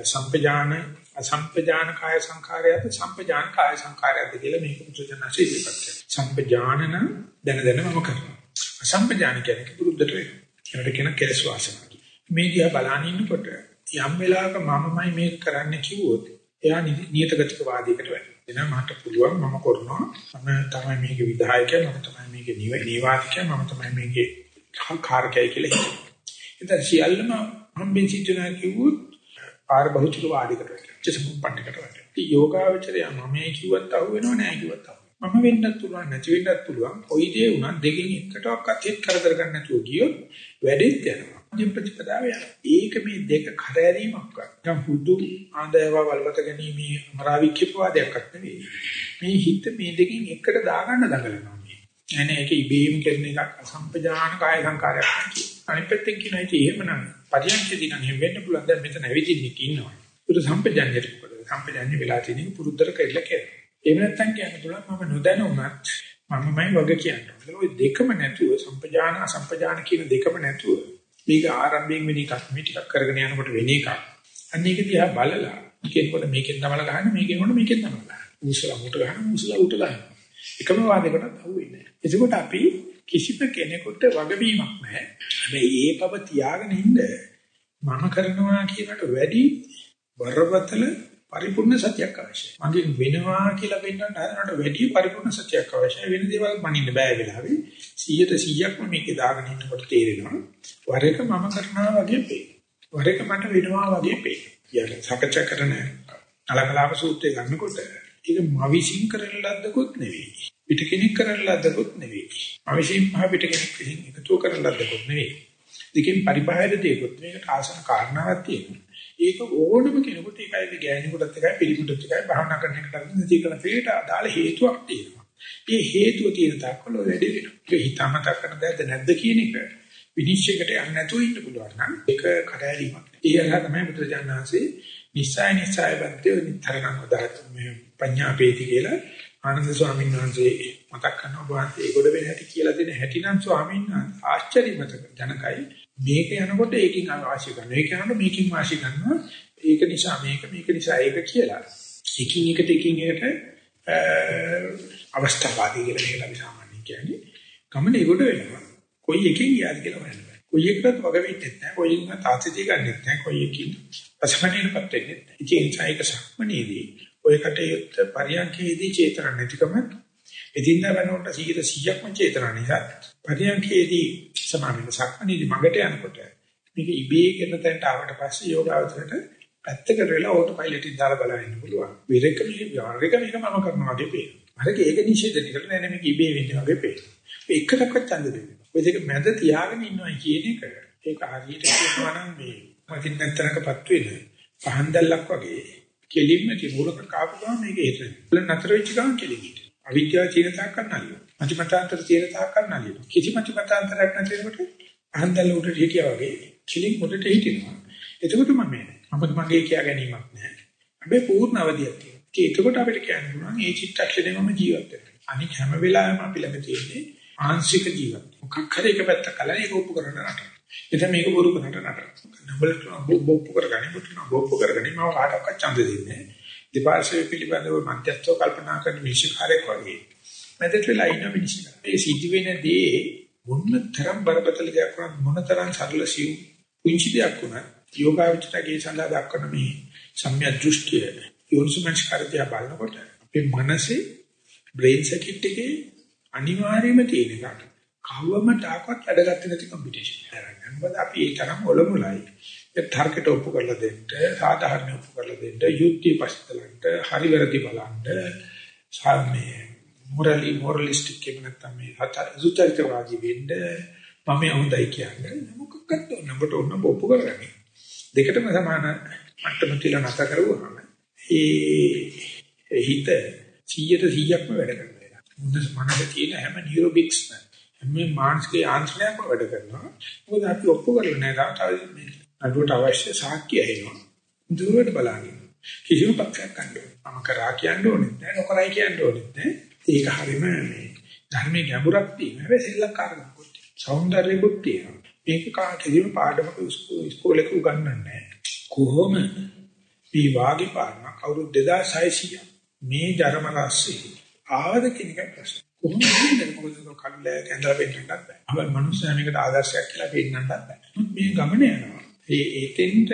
සම්පජාන අසම්පජාන කාය සංඛාරයත් සම්පජාන කාය සංඛාරයත් කියලා මේක පුදුජනසී ඉපත් සම්පජානන දැන දැන මම කරනවා. අසම්පජාන කියන්නේ පුරුද්දට වෙනවා. ඒකට කියන කෙලස් වාසනාව. මේ දිහා බලන ඉන්නකොට යම් වෙලාවක මමමයි මේක කරන්න කිව්වොත් එයා නියත ගතික වාදයකට වැටෙනවා. මට පුළුවන් මම කරනවා. මම තමයි මේකේ විධායකයා, මම තමයි මේකේ නිවාදිකයා, මම තමයි මේකේ කාර්කය කියලා හිතනවා. ඉතින් සියල්ලම හම්බෙන් සිද්ධනා කිව්වොත් ආර බහුචික වාදයකට වැටෙනවා. චසමුප්පණ්ඩකට වැටෙනවා. ඉතින් යෝගාවචරය මම මේ කිව්වත් අහුවෙනව නෑ කිව්වත් අහුවෙනවා. මම වෙන්නත් පුළුවන් නැති වෙන්නත් පුළුවන්. කොයි දේ වුණත් දෙකෙන් එකටවත් හිත කරදර ගන්න නැතුව ගියොත් වැඩෙත් යනවා. මධ්‍යම ප්‍රතිපදාව යනවා. ඒක මේ දෙක කරදරීමක් ගන්න. හුදු ආදයව වලවත ගැනීමේ අමරාවික්ෂේපවාදයක්වත් නෙවෙයි. මේ හිත මේ දෙකෙන් එකට දාගන්න දඟලනවා මේ. එනේ ඒක ඉබේම කරන එකක් අසම්පජාන කාය සංකාරයක් නෙවෙයි. අනිත් පැත්තෙන් කියනවා ඉතින් එහෙමනම් පරියන්කදී නම් එහෙම වෙන්න පුළුවන්. දැන් මෙතන ඇවිදින්න ඉන්නවා. ඒක සම්පජාන්‍යයට මොකද? සම්පජාන්‍ය වෙලා තියෙන පුරුද්දට කරලා කියලා. එහෙම නැත්නම් කියන්න පුළුවන් මම නොදැනුමත් මමමයි වගේ කියන්නේ. ඔය දෙකම නැතුව සම්පජාන අසම්පජාන කියන දෙකම නැතුව මේක ආරම්භයෙන් වෙන එකක් මේ ටිකක් කරගෙන යනකොට වෙන එකක්. අන්න ඒක දිහා බලලා මේකෙන්කොට මේකෙන් තමල ගහන්න මේකෙන්කොට මේකෙන් තමල ගහන්න. උසලා මුට ගහන්න උසලා උට ගහන්න. එකම වාදයකට අහුවෙන්නේ නැහැ. එතකොට අපි කිසිම කෙනෙකුට වගවීමක් නැහැ. හැබැයි ඒ බව තියාගෙන ඉන්න මම කරනවා කියනට වැඩි බරපතල පරිපූර්ණ සත්‍යයක් අවශ්‍යයි. මගෙන් වෙනවා කියලා වෙන්නට හදනට වැඩි පරිපූර්ණ සත්‍යයක් අවශ්‍යයි. වෙන දේවල් මනින්න බෑ වෙලාවේ. 100ට 100ක්ම මේකේ දාගෙන ඉන්නකොට තේරෙනවා. වර එක මම කරනවා වගේ පේනවා. වර එක මට වෙනවා වගේ පේනවා. කියන සකච්ඡා කරන අලකලාප සූත්‍රය ගන්නකොට ඒක මවිසින් කරන ලද්දකුත් නෙවෙයි. පිට කෙනෙක් කරන ලද්දකුත් නෙවෙයි. මවිසින් පහ පිට කෙනෙක් විසින් එකතු කරන ලද්දකුත් නෙවෙයි. දෙකෙන් පරිබාහිර දෙයක්වත් මේකට ආසන කාරණාවක් තියෙනවා. ඒක ඕනම කෙනෙකුට ඒකයි ගෑණියෙකුටත් එකයි පිළිමුටත් එකයි භාවනා කරන එකට නැති කරන තේට අදාළ හේතුවක් තියෙනවා. මේ හේතුව තියෙන තාක්කල වැඩි වෙනවා. ඒක හිතාමතා කරන දෙයක්ද නැද්ද කියන එක විනිශ්චයකට යන්නේ නැතුව ඉන්න පුළුවන් නම් ඒක කරෑලීමක්. ඒ අරහ තමයි බුදුරජාණන්සේ නිස්සය නිස්සය බන්තේ නිතරම උදාහරණ මේ පඤ්ඤාපේති කියලා ආනන්ද ස්වාමීන් වහන්සේ මතක් කරනවා බාන්ති ඒගොඩ වෙන හැටි කියලා දෙන හැටි නම් ස්වාමීන් වහන්සේ ආශ්චර්යමත ජනකයි මේක යනකොට ඒකෙන් අවශ්‍ය කරනවා. ඒක යනකොට මේකෙන් වාසිය ගන්නවා. ඒක නිසා මේක මේක නිසා ඒක කියලා. එකින් එකට එකින් එකට අවස්ථාවාදී කියලා මේකට අපි සාමාන්‍යයෙන් කියන්නේ. ගමන ඒකට වෙනවා. කොයි එකෙන් ගියාද කියලා බලන්න බෑ. කොයි එකකට වග වෙන්නේ නැහැ. කොයි එකකට තාත්‍තිය ගන්නෙත් නැහැ. කොයි එකකින් අසමනීයපත් වෙන්නේ නැහැ. ඉතින් ඒක සක්මනේදී ඔය කටයුත්ත පරියන්කේදී චේතන නැතිකම එදින්දා වෙනකොට 100%ක්ම චේතන නිසා පරියන්කේදී සමාවෙන්න සක්මනේදී මගට යනකොට මේක ඉබේ කරන තැනට ආවට පස්සේ යෝගාවචරයට පැත්තකට වෙලා ඕටෝ පයිලට් එක දාලා බලන්න පුළුවන්. විරේක මේ විරේක මේක මම කරනවා වගේ පේනවා. අරක ඒක නිෂේධනය කරලා නෑ මේක ඉබේ වෙන්නේ වගේ පේනවා. ඒකටවත් ඡන්ද දෙන්නේ. ඔය දෙක මැද තියාගෙන ඉන්නවා කියන එක ඒක හරියට කියනවා නම් මේ මකින් නැතරකපත් වෙන පහන් දැල්ලක් වගේ කෙලින්ම තිබුණක කාපු ගමන් මේක හේතුයි. නතර වෙච්ච ගමන් කෙලින්ට. අවිද්‍යාව චීන තාක් කරන්නල්ල. මතිමතාන්තර චීන තාක් කරන්නල්ල. කිසි මතිමතාන්තරයක් නැතිවෙකට පහන් දැල්ල උඩට හිටියා වගේ කෙලින් උඩට හිටිනවා. එතකොට මම මේ අපිට මගේ කියා ගැනීමක් නැහැ. හැබැයි පූර්ණ අවධියක් තියෙනවා. ඒක එතකොට අපිට කියන්න පුළුවන් මේ චිත්තක්ෂණය මම ජීවත් වෙනවා. අනික හැම වෙලාවෙම අපි ළඟ තියෙන්නේ ආංශික ජීවත්. මොකක් හරි එක පැත්තක කලින් ඒක ඔප්පු කරන්න නටන. එතන මේක බොරු කරන්න නටන. නබලට බොප්පු කරගන්නේ මුතුන බොප්පු කරගන්නේ මම කාටවත් ඡන්ද දෙන්නේ නැහැ. දෙපාර්ශ්වයේ පිළිබඳව මධ්‍යස්ථව කල්පනා කරන විශේෂකාරයක් වගේ. මැදට වෙලා ඉන්න මිනිස්සු. ඒ සිද්ධ වෙන දේ මොන තරම් බරපතල දෙයක් වුණත් මොන තරම් සරල සිව් පුංචි දෙයක් වුණත් යෝගාවචරයේ සඳහා දක්වන මේ සම්‍යක් දෘෂ්ටිය යෝනිසමංස්කාරය බලනකොට අපේ මනසේ බ්‍රේන් සර්කිට් එකේ අනිවාර්යයෙන්ම තියෙන එකක්. කවවම තාකවත් වැඩගත්තේ නැති කම්පිටිෂන් එකක්. මොකද අපි ඒ තරම් ඔලමුලයි. ඒ ටාර්ගට් ඔප්පු කරලා දෙන්න, සාධාරණ ඔප්පු කරලා දෙන්න, යුක්ති පස්තලන්ට, හරි වැරදි බලන්න, සාමයේ මොරලි මොරලිස්ටික් එක නැත්තම් මේ සුචරිතවාදී වෙන්න මම හොඳයි කියන්නේ මොකක්ද ඔන්නකට ඔන්න ඔප්පු කරගන්නේ. දෙකටම සමාන මට්ටම තියලා නැත කරුවාම ඒ හිත 100ට 100ක්ම වැඩ කරනවා. මුන්න මනසේ තියෙන හැම නියුරොබික්ස්ම හැම මානසික යාන්ත්‍රණයක්ම වැඩ කරනවා. මොකද අපි ඔප්පු කරලා නැහැ. තාම මේ අඩුවට අවශ්‍ය සාක්කිය එනවා. දුරට බලන්න. කිසිම පක්ෂයක් ගන්න මම කරා කියන්න ඕනෙත් නැහැ. නොකරයි කියන්න ඕනෙත් නැහැ. ඒක හරීම මේ ධර්මයේ ගැඹුරක් තියෙන හැබැයි සෙල්ලක්කාරකමක් සෞන්දර්යයක් තියෙනවා. මේක කාටදීම පාඩමක ඉස්කෝලේක උගන්වන්නේ නැහැ. කොහොම මේ වාගේ පාඩම අවුරුදු 2600 මේ ජරම රාශිය ආවද කියන එක ප්‍රශ්න. කොහොමද කියන්නේ මොකද කල්ල කැඳලා වෙන්නත් බෑ. අපේ මනුස්සයා මේකට ආදර්ශයක් කියලා පෙන්නන්නත් බෑ. මේ ගමන යනවා. ඒ ඒතෙන්ට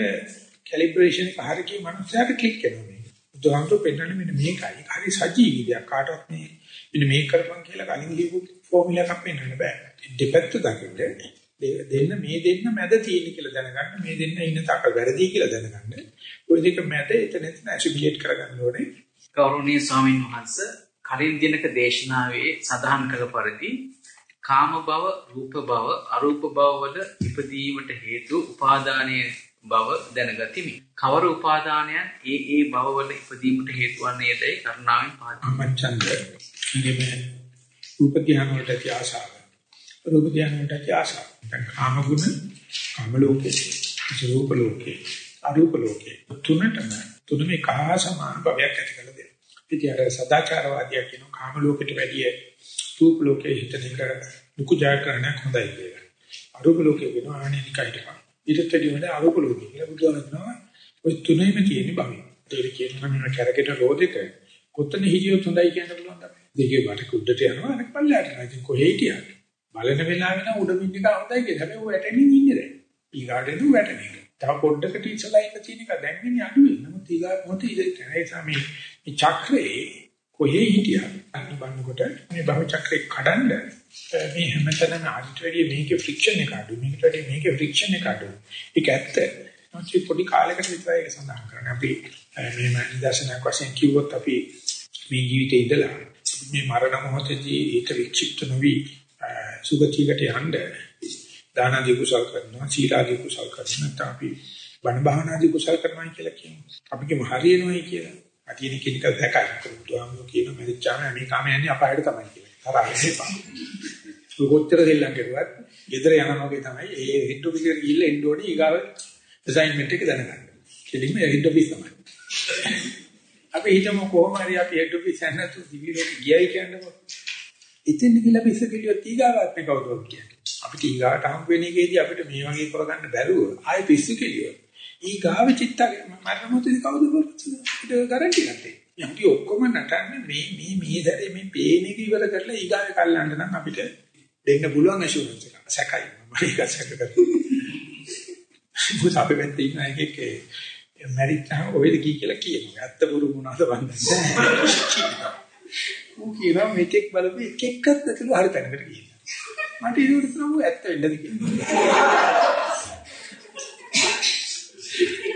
කැලිබ්‍රේෂන් එක හරියට මනුස්සයාට ක්ලික් කරනවා මේක. බුදුහාමුදුරු පෙන්නන්නේ මෙන්න මේකයි. හරි සජීවී දෙයක්. කාටවත් මේ මෙන්න මේක කරපන් කියලා කලින් ලියපු ෆෝමියුලා එකක් පෙන්වන්න බෑ. දෙපැත්ත දකින්න දෙන්න මේ දෙන්න මැද තියෙන කියලා දැනගන්න මේ දෙන්න ඉන්න තාක වැරදි කියලා දැනගන්න ওই දෙක මැද එතන එතන ඇසිබියේට් කරගන්න ඕනේ ගෞරවනීය ස්වාමීන් වහන්සේ කලින් දිනක දේශනාවේ සඳහන් කළ පරිදි කාම භව රූප භව අරූප භව වල ඉපදීමට හේතු උපාදානයේ බව දැනගතිමි. කවර උපාදානයන් ඒ ඒ භව වල ඉපදීමට හේතු වන්නේදයි කරුණාවෙන් පහදා. මච්ඡන්ද. ඉතින් රූප ධ්‍යාන වලට ආශාව. රූප ධ්‍යාන වලට ආශාව. දැන් කාම ගුණ කාම ලෝකේ, රූප ලෝකේ, අරූප ලෝකේ තුනටම තුනම එක හා සමාන භවයක් ඇති කරලා දෙනවා. ඉතින් අර සදාචාරවාදියා කියන කාම ලෝකෙට වැඩිය රූප ලෝකේ හිතන එක දුක ජයකරණයක් හොඳයි කියලා. අරූප ලෝකේ වෙනවා අනිනිකයිට. ඊටත් වැඩි වෙන අරූප ලෝකේ කියලා බුදුහාම කියනවා ඔය තුනෙම තියෙන භවය. ඒක කියනවා මම කැරකෙට රෝදෙක කොතන හිටියොත් හොඳයි කියන්න පුළුවන් තමයි. දෙකේ වට කුඩට යනවා අනෙක් පල්ලයට යනවා. ඉතින් කොහේ හිටියද? බලන වෙලාවෙ නම් උඩ මින් එක හොඳයි කියලා. හැබැයි ਉਹ වැටෙනින් ඉන්නේ දැන්. ඊගාටෙදු වැටෙන එක. තව පොඩ්ඩකට ඉස්සලා ඉන්න තියෙන එක දැන් ඉන්නේ අඩුවේ. නමුත් ඊගා මොකද ඉතින් ඒ තමයි මේ චක්‍රේ කොහේ හිටියද? අන්න බලනකොට මේ භව චක්‍රේ කඩන්න මේ හැමතැනම අදිට වැඩි මේකේ ෆ්‍රික්ෂන් එක අඩු. මේකට වැඩි මේකේ ෆ්‍රික්ෂන් එක අඩු. ඒක ඇත්ත. නැත්නම් පොඩි කාලයකට විතරයි ඒක සඳහන් කරන්නේ. අපි මේ නිදර්ශනයක් වශයෙන් කිව්වොත් අපි මේ ජීවිතේ ඉඳලා මේ මරණ මොහොතදී ඒක වික්ෂිප්ත නොවි සුගතියකට යන්න දානදී කුසල් කරනවා සීලාදී කුසල් කරනවා නැත්නම් අපි බණ භාවනාදී කුසල් කරනවා කියලා කියනවා. අපි කිමු හරියනවායි කියලා. අටියන කෙනෙක් දැකයි. බුදුහාමුදුරු කියන මෙච්චාම මේ කාම යන්නේ අපායට තමයි කියලා. තරහ එපා. කොච්චර දෙල්ලන් කරුවත් ගෙදර යනවා වගේ තමයි. ඒ හෙඩ් ඔෆිස් එකට ගිහිල්ලා එන්න ඕනේ ඊගාව අසයින්මන්ට් එක දැනගන්න. කෙලින්ම හෙඩ් ඔෆිස් තමයි. අපි හිතමු කොහොම හරි අපි හෙඩ් ඔෆිස් යන්න තු දිවි ලෝක ගියයි කියන්නකො. ඉතින් ගිහලා පිස්ස පිළිවෙත් ඊගාවත් මේ කවුරුත් කියන්නේ. අපිට ඊගාට හම් වෙන එකේදී අපිට මේ වගේ කරගන්න බැරුව ආයෙ පිස්සු කෙලියෝ. ඊගාව චිත්ත මරණ මොහොතේ කවුද අපිට ගැරන්ටි නැත්තේ. යම්ටි ඔක්කොම නටන්නේ මේ මේ මේ දැරේ මේ පේන එක ඉවර කරලා ඊගාවේ කල්ලන්න නම් අපිට දෙන්න පුළුවන් ඇෂුරන්ස් එක. සැකයි. මම ඒක සැක කරනවා. මොකද අපි වෙන්නේ ඉන්න එකෙක් මැරිච්චාම ඔයද කී කියලා කියනවා. ඇත්ත බුරු මොනවද වන්දන්නේ. ඌ කියනවා මේකෙක් බලපු එක එක්කත් ඇතුළු හරි තැනකට ගිහින්. මට ඒක උත්තර ඌ ඇත්ත වෙන්නද කියලා.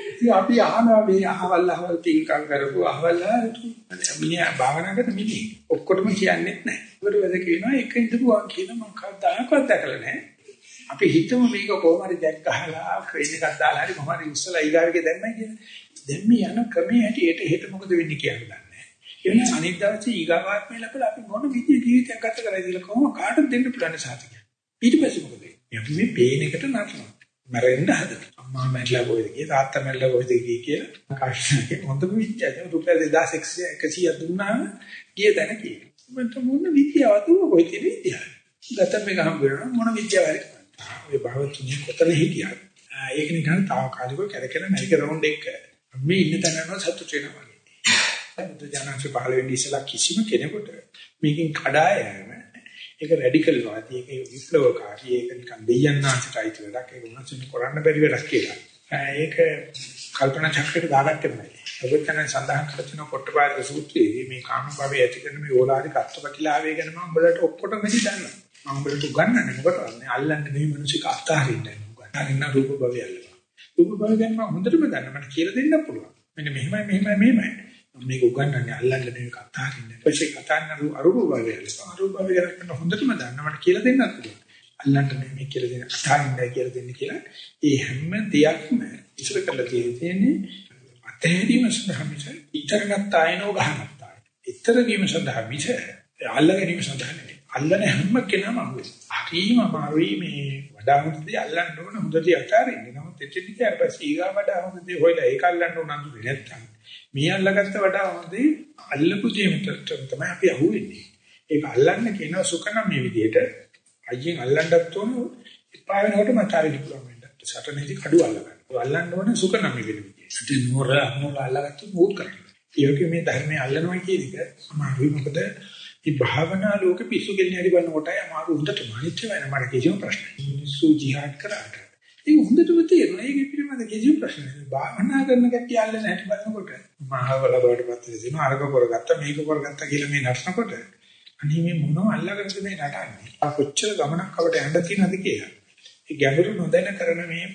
ඉතින් අපි අහනවා මේ අහවල් අහවල් තින්කම් කරපු අහවල් මිනිහා භාවනා කරන මිනිහ ඔක්කොටම කියන්නේ නැහැ. ඒකට වැඩ කියනවා එක ඉඳපුවා කියන මම කවදාකවත් දැකලා නැහැ. අපි හිතමු මේක කොහොම හරි දැක් ගහලා ක්‍රේන් එකක් දාලා හරි මොහොම හරි උස්සලා ඊගාරගේ දැම්මයි කියලා. දැන් මේ යන ක්‍රමයේ හැටියට හෙට මොකද වෙන්නේ කියලා දන්නේ නැහැ. ඒ වෙන අනිත් දවසේ ඊගාවාත්මේ ලැබලා අපි මොන විදිහේ ජීවිතයක් ගත කරයිද කියලා කොහොම කාටද දෙන්න පුළුවන් සාතික. ඊට පස්සේ මොකද? අපි මේ පේන එකට නටනවා. මැරෙන්න හදනවා. අම්මා මැරිලා කොහෙද ගියේ තාත්තා මැරිලා කොහෙද ගියේ කියලා කාශ්‍යපේ හොඳම විද්‍යාව රුපියල් 2100 දුන්නාම ගිය තැන කියනවා. මන්ට මොන විද්‍යාවද කොහෙද විද්‍යාව? ගතම එක හම්බ වෙනවා මොන විද්‍යාවද? ඔය භවතුනේ කොතන හිටියද? ඒක නිකන් తాවකාලිකව කැරකෙන මැරික රවුන්ඩ් එක. මේ ඉන්න තැනම සතුට වෙනවා වගේ. බුදු ජානක පහළ වෙන්නේ ඉස්සලා කිසිම කෙනෙකුට මේකෙන් කඩා යෑම ඒක රැඩිකල් වාදී ඒක විප්ලවකාරී ඒක නිකන් දෙයයන්ාන්සට අයිති වැඩක් ඒක උනසින් කරන්න බැරි වැඩක් කියලා. ඒක කල්පනා චක්‍රයට දාගත්තේ නැහැ. ඔබතන සඳහන් කරන කොට්ටපාද සූත්‍රයේ මේ කාම භවය ඇති කරන මේ ඕලාරික අත්පටිලාවේ ගැන මම උඹලට ඔක්කොටම මෙහි දන්නවා. මම උඹලට උගන්වන්නේ මොකටද? අල්ලන්නේ මේ මිනිස්සුක අත්හරින්න උගන්වන්න රූප භවය අල්ලනවා. රූප භවය ගැන මම හොඳටම දන්නවා. මට කියලා දෙන්න පුළුවන්. මෙන්න මෙහෙමයි මෙහෙමයි මෙහෙමයි. මේක උගන්වන්නේ අල්ලන්න නෙවෙයි කතා කරන්නේ. පස්සේ කතා කරන අරුරු භවය. අරුරු භවය ගැන හොඳටම දන්න මට කියලා දෙන්නත් පුළුවන්. අල්ලන්න නෙවෙයි කියලා දෙන්න කතාන්නේ කියලා දෙන්න කියලා. ඒ හැම දෙයක්ම ඉස්සර කරලා තියෙන්නේ අතහැරීම සඳහා මිස ඉතරගත් ආයනෝ ගහනත්තා. ඉතර වීම සඳහා මිස අල්ල ගැනීම සඳහා නෙවෙයි. අල්ලන හැම කෙනාම අහුවේ. හරිම අමාරුයි මේ වඩා හොඳදී අල්ලන්න ඕන හොඳදී අතාරින්න. නමුත් එච්චර දිහා පස්සේ ඊගා වඩා හොඳදී හොයලා ඒක අල්ලන්න උනන්දු වෙන්නේ නැත්තම් මේ අල්ලගත්ත වඩා හොඳේ අල්ලපු දෙයකට තමයි අපි අහුවෙන්නේ. ඒක අල්ලන්න කියන සුකනම් මේ විදිහට අයියෙන් අල්ලන්නත් ඕන එපා වෙනකොට මතාරින්න පුළුවන් වෙන්න. සටනේදී කඩු අල්ලගන්න. අල්ලන්න ඕන සුකනම් මේ විදිහට. ඉතින් නෝර නෝර අල්ලගත්ත මොකද කරන්නේ? ඒකේ මේ ධර්මයේ අල්ලනවා කියන එක අමාරුයි මොකද මේ භාවනා ලෝක පිස්සු ගෙල්ලේ හරි බලනකොටයි අමාරු උන්ට මානිච්ච වෙන මට කිසිම ප්‍රශ්නයක්. මිනිස්සු jihad කරාට ඒක හොඳටම තේරෙනවා. ඒක පිළිබඳ කිසිම ප්‍රශ්නයක් නෑ. භාවනා කරන කට්ටිය අල්ලන හැටි බලනකොට මහවල බවට පත් වෙන අරක කරගත්ත මේක කරගත්ත කියලා මේ නටනකොට අනේ මේ මොනව අල්ලගෙනද මේ නටන්නේ? ආ කොච්චර ගමනක් අපට යන්න තියෙනවද කියලා. ඒ ගැඹුරු නොදැන කරන මේ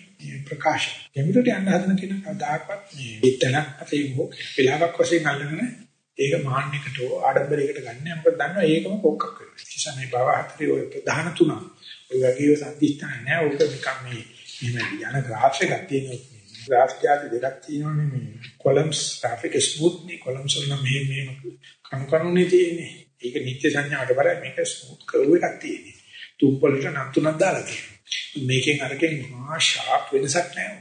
ප්‍රකාශ. ගැඹුරට යන්න හදන කෙනා කවදාකවත් මේ පිටනක් අපේ මො වෙලාවක් වශයෙන් අල්ලගෙන ඒක මාන්නයකට හෝ ආඩම්බරයකට ගන්න මොකද දන්නවා ඒකම කොක්කක් වෙනවා. ඒ නිසා මේ භව හතරේ ඔය ප්‍රධාන තුන ඔය වගේ සම්දිස්ථාන නෑ. ඕක නිකන් මේ එහෙම යන ග්‍රාෆ් එකක් තියෙනවා. ග්‍රාෆ් જાති දෙකක් තියෙනවානේ මේ කොලම්ස් ග්‍රාෆ් එක ස්මූත් නේ කොලම්ස් වල මේ මේ කණු කණුනේ තියෙන්නේ. ඒක නිත්‍ය සංඥාවට බරයි මේක ස්මූත් කර්ව් එකක් තියෙන්නේ. තුන් වලට නම් තුනක් දාලා තියෙනවා. මේකෙන් අරකින් මහා ෂාප් වෙනසක් නැහැ.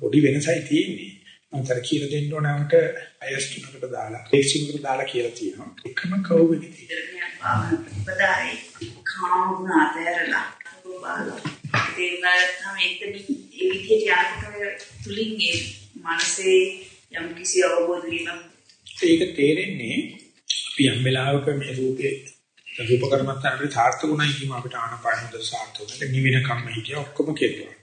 පොඩි වෙනසයි තියෙන්නේ. අතර කියලා දෙන්න ඕනකට අයස් තුනකට දාලා ඒක්ෂිකට දාලා කියලා තියෙනවා. එකම කර්ව් එකේ තියෙනවා. බදායි කාමුණ අතරලා බලලා තේරුණාම එතන ඒ විදිහට යනකොට තුලින් ඒ මනසේ යම් කිසි අවබෝධ වීමක් ඒක තේරෙන්නේ අපි යම් වෙලාවක මේ රූපේ රූප කර්මත්තානේ සාර්ථකුණයි කියම අපිට ආනපානද සාර්ථකුණයි නිවින කම්ම හිටිය ඔක්කොම කෙරුවා.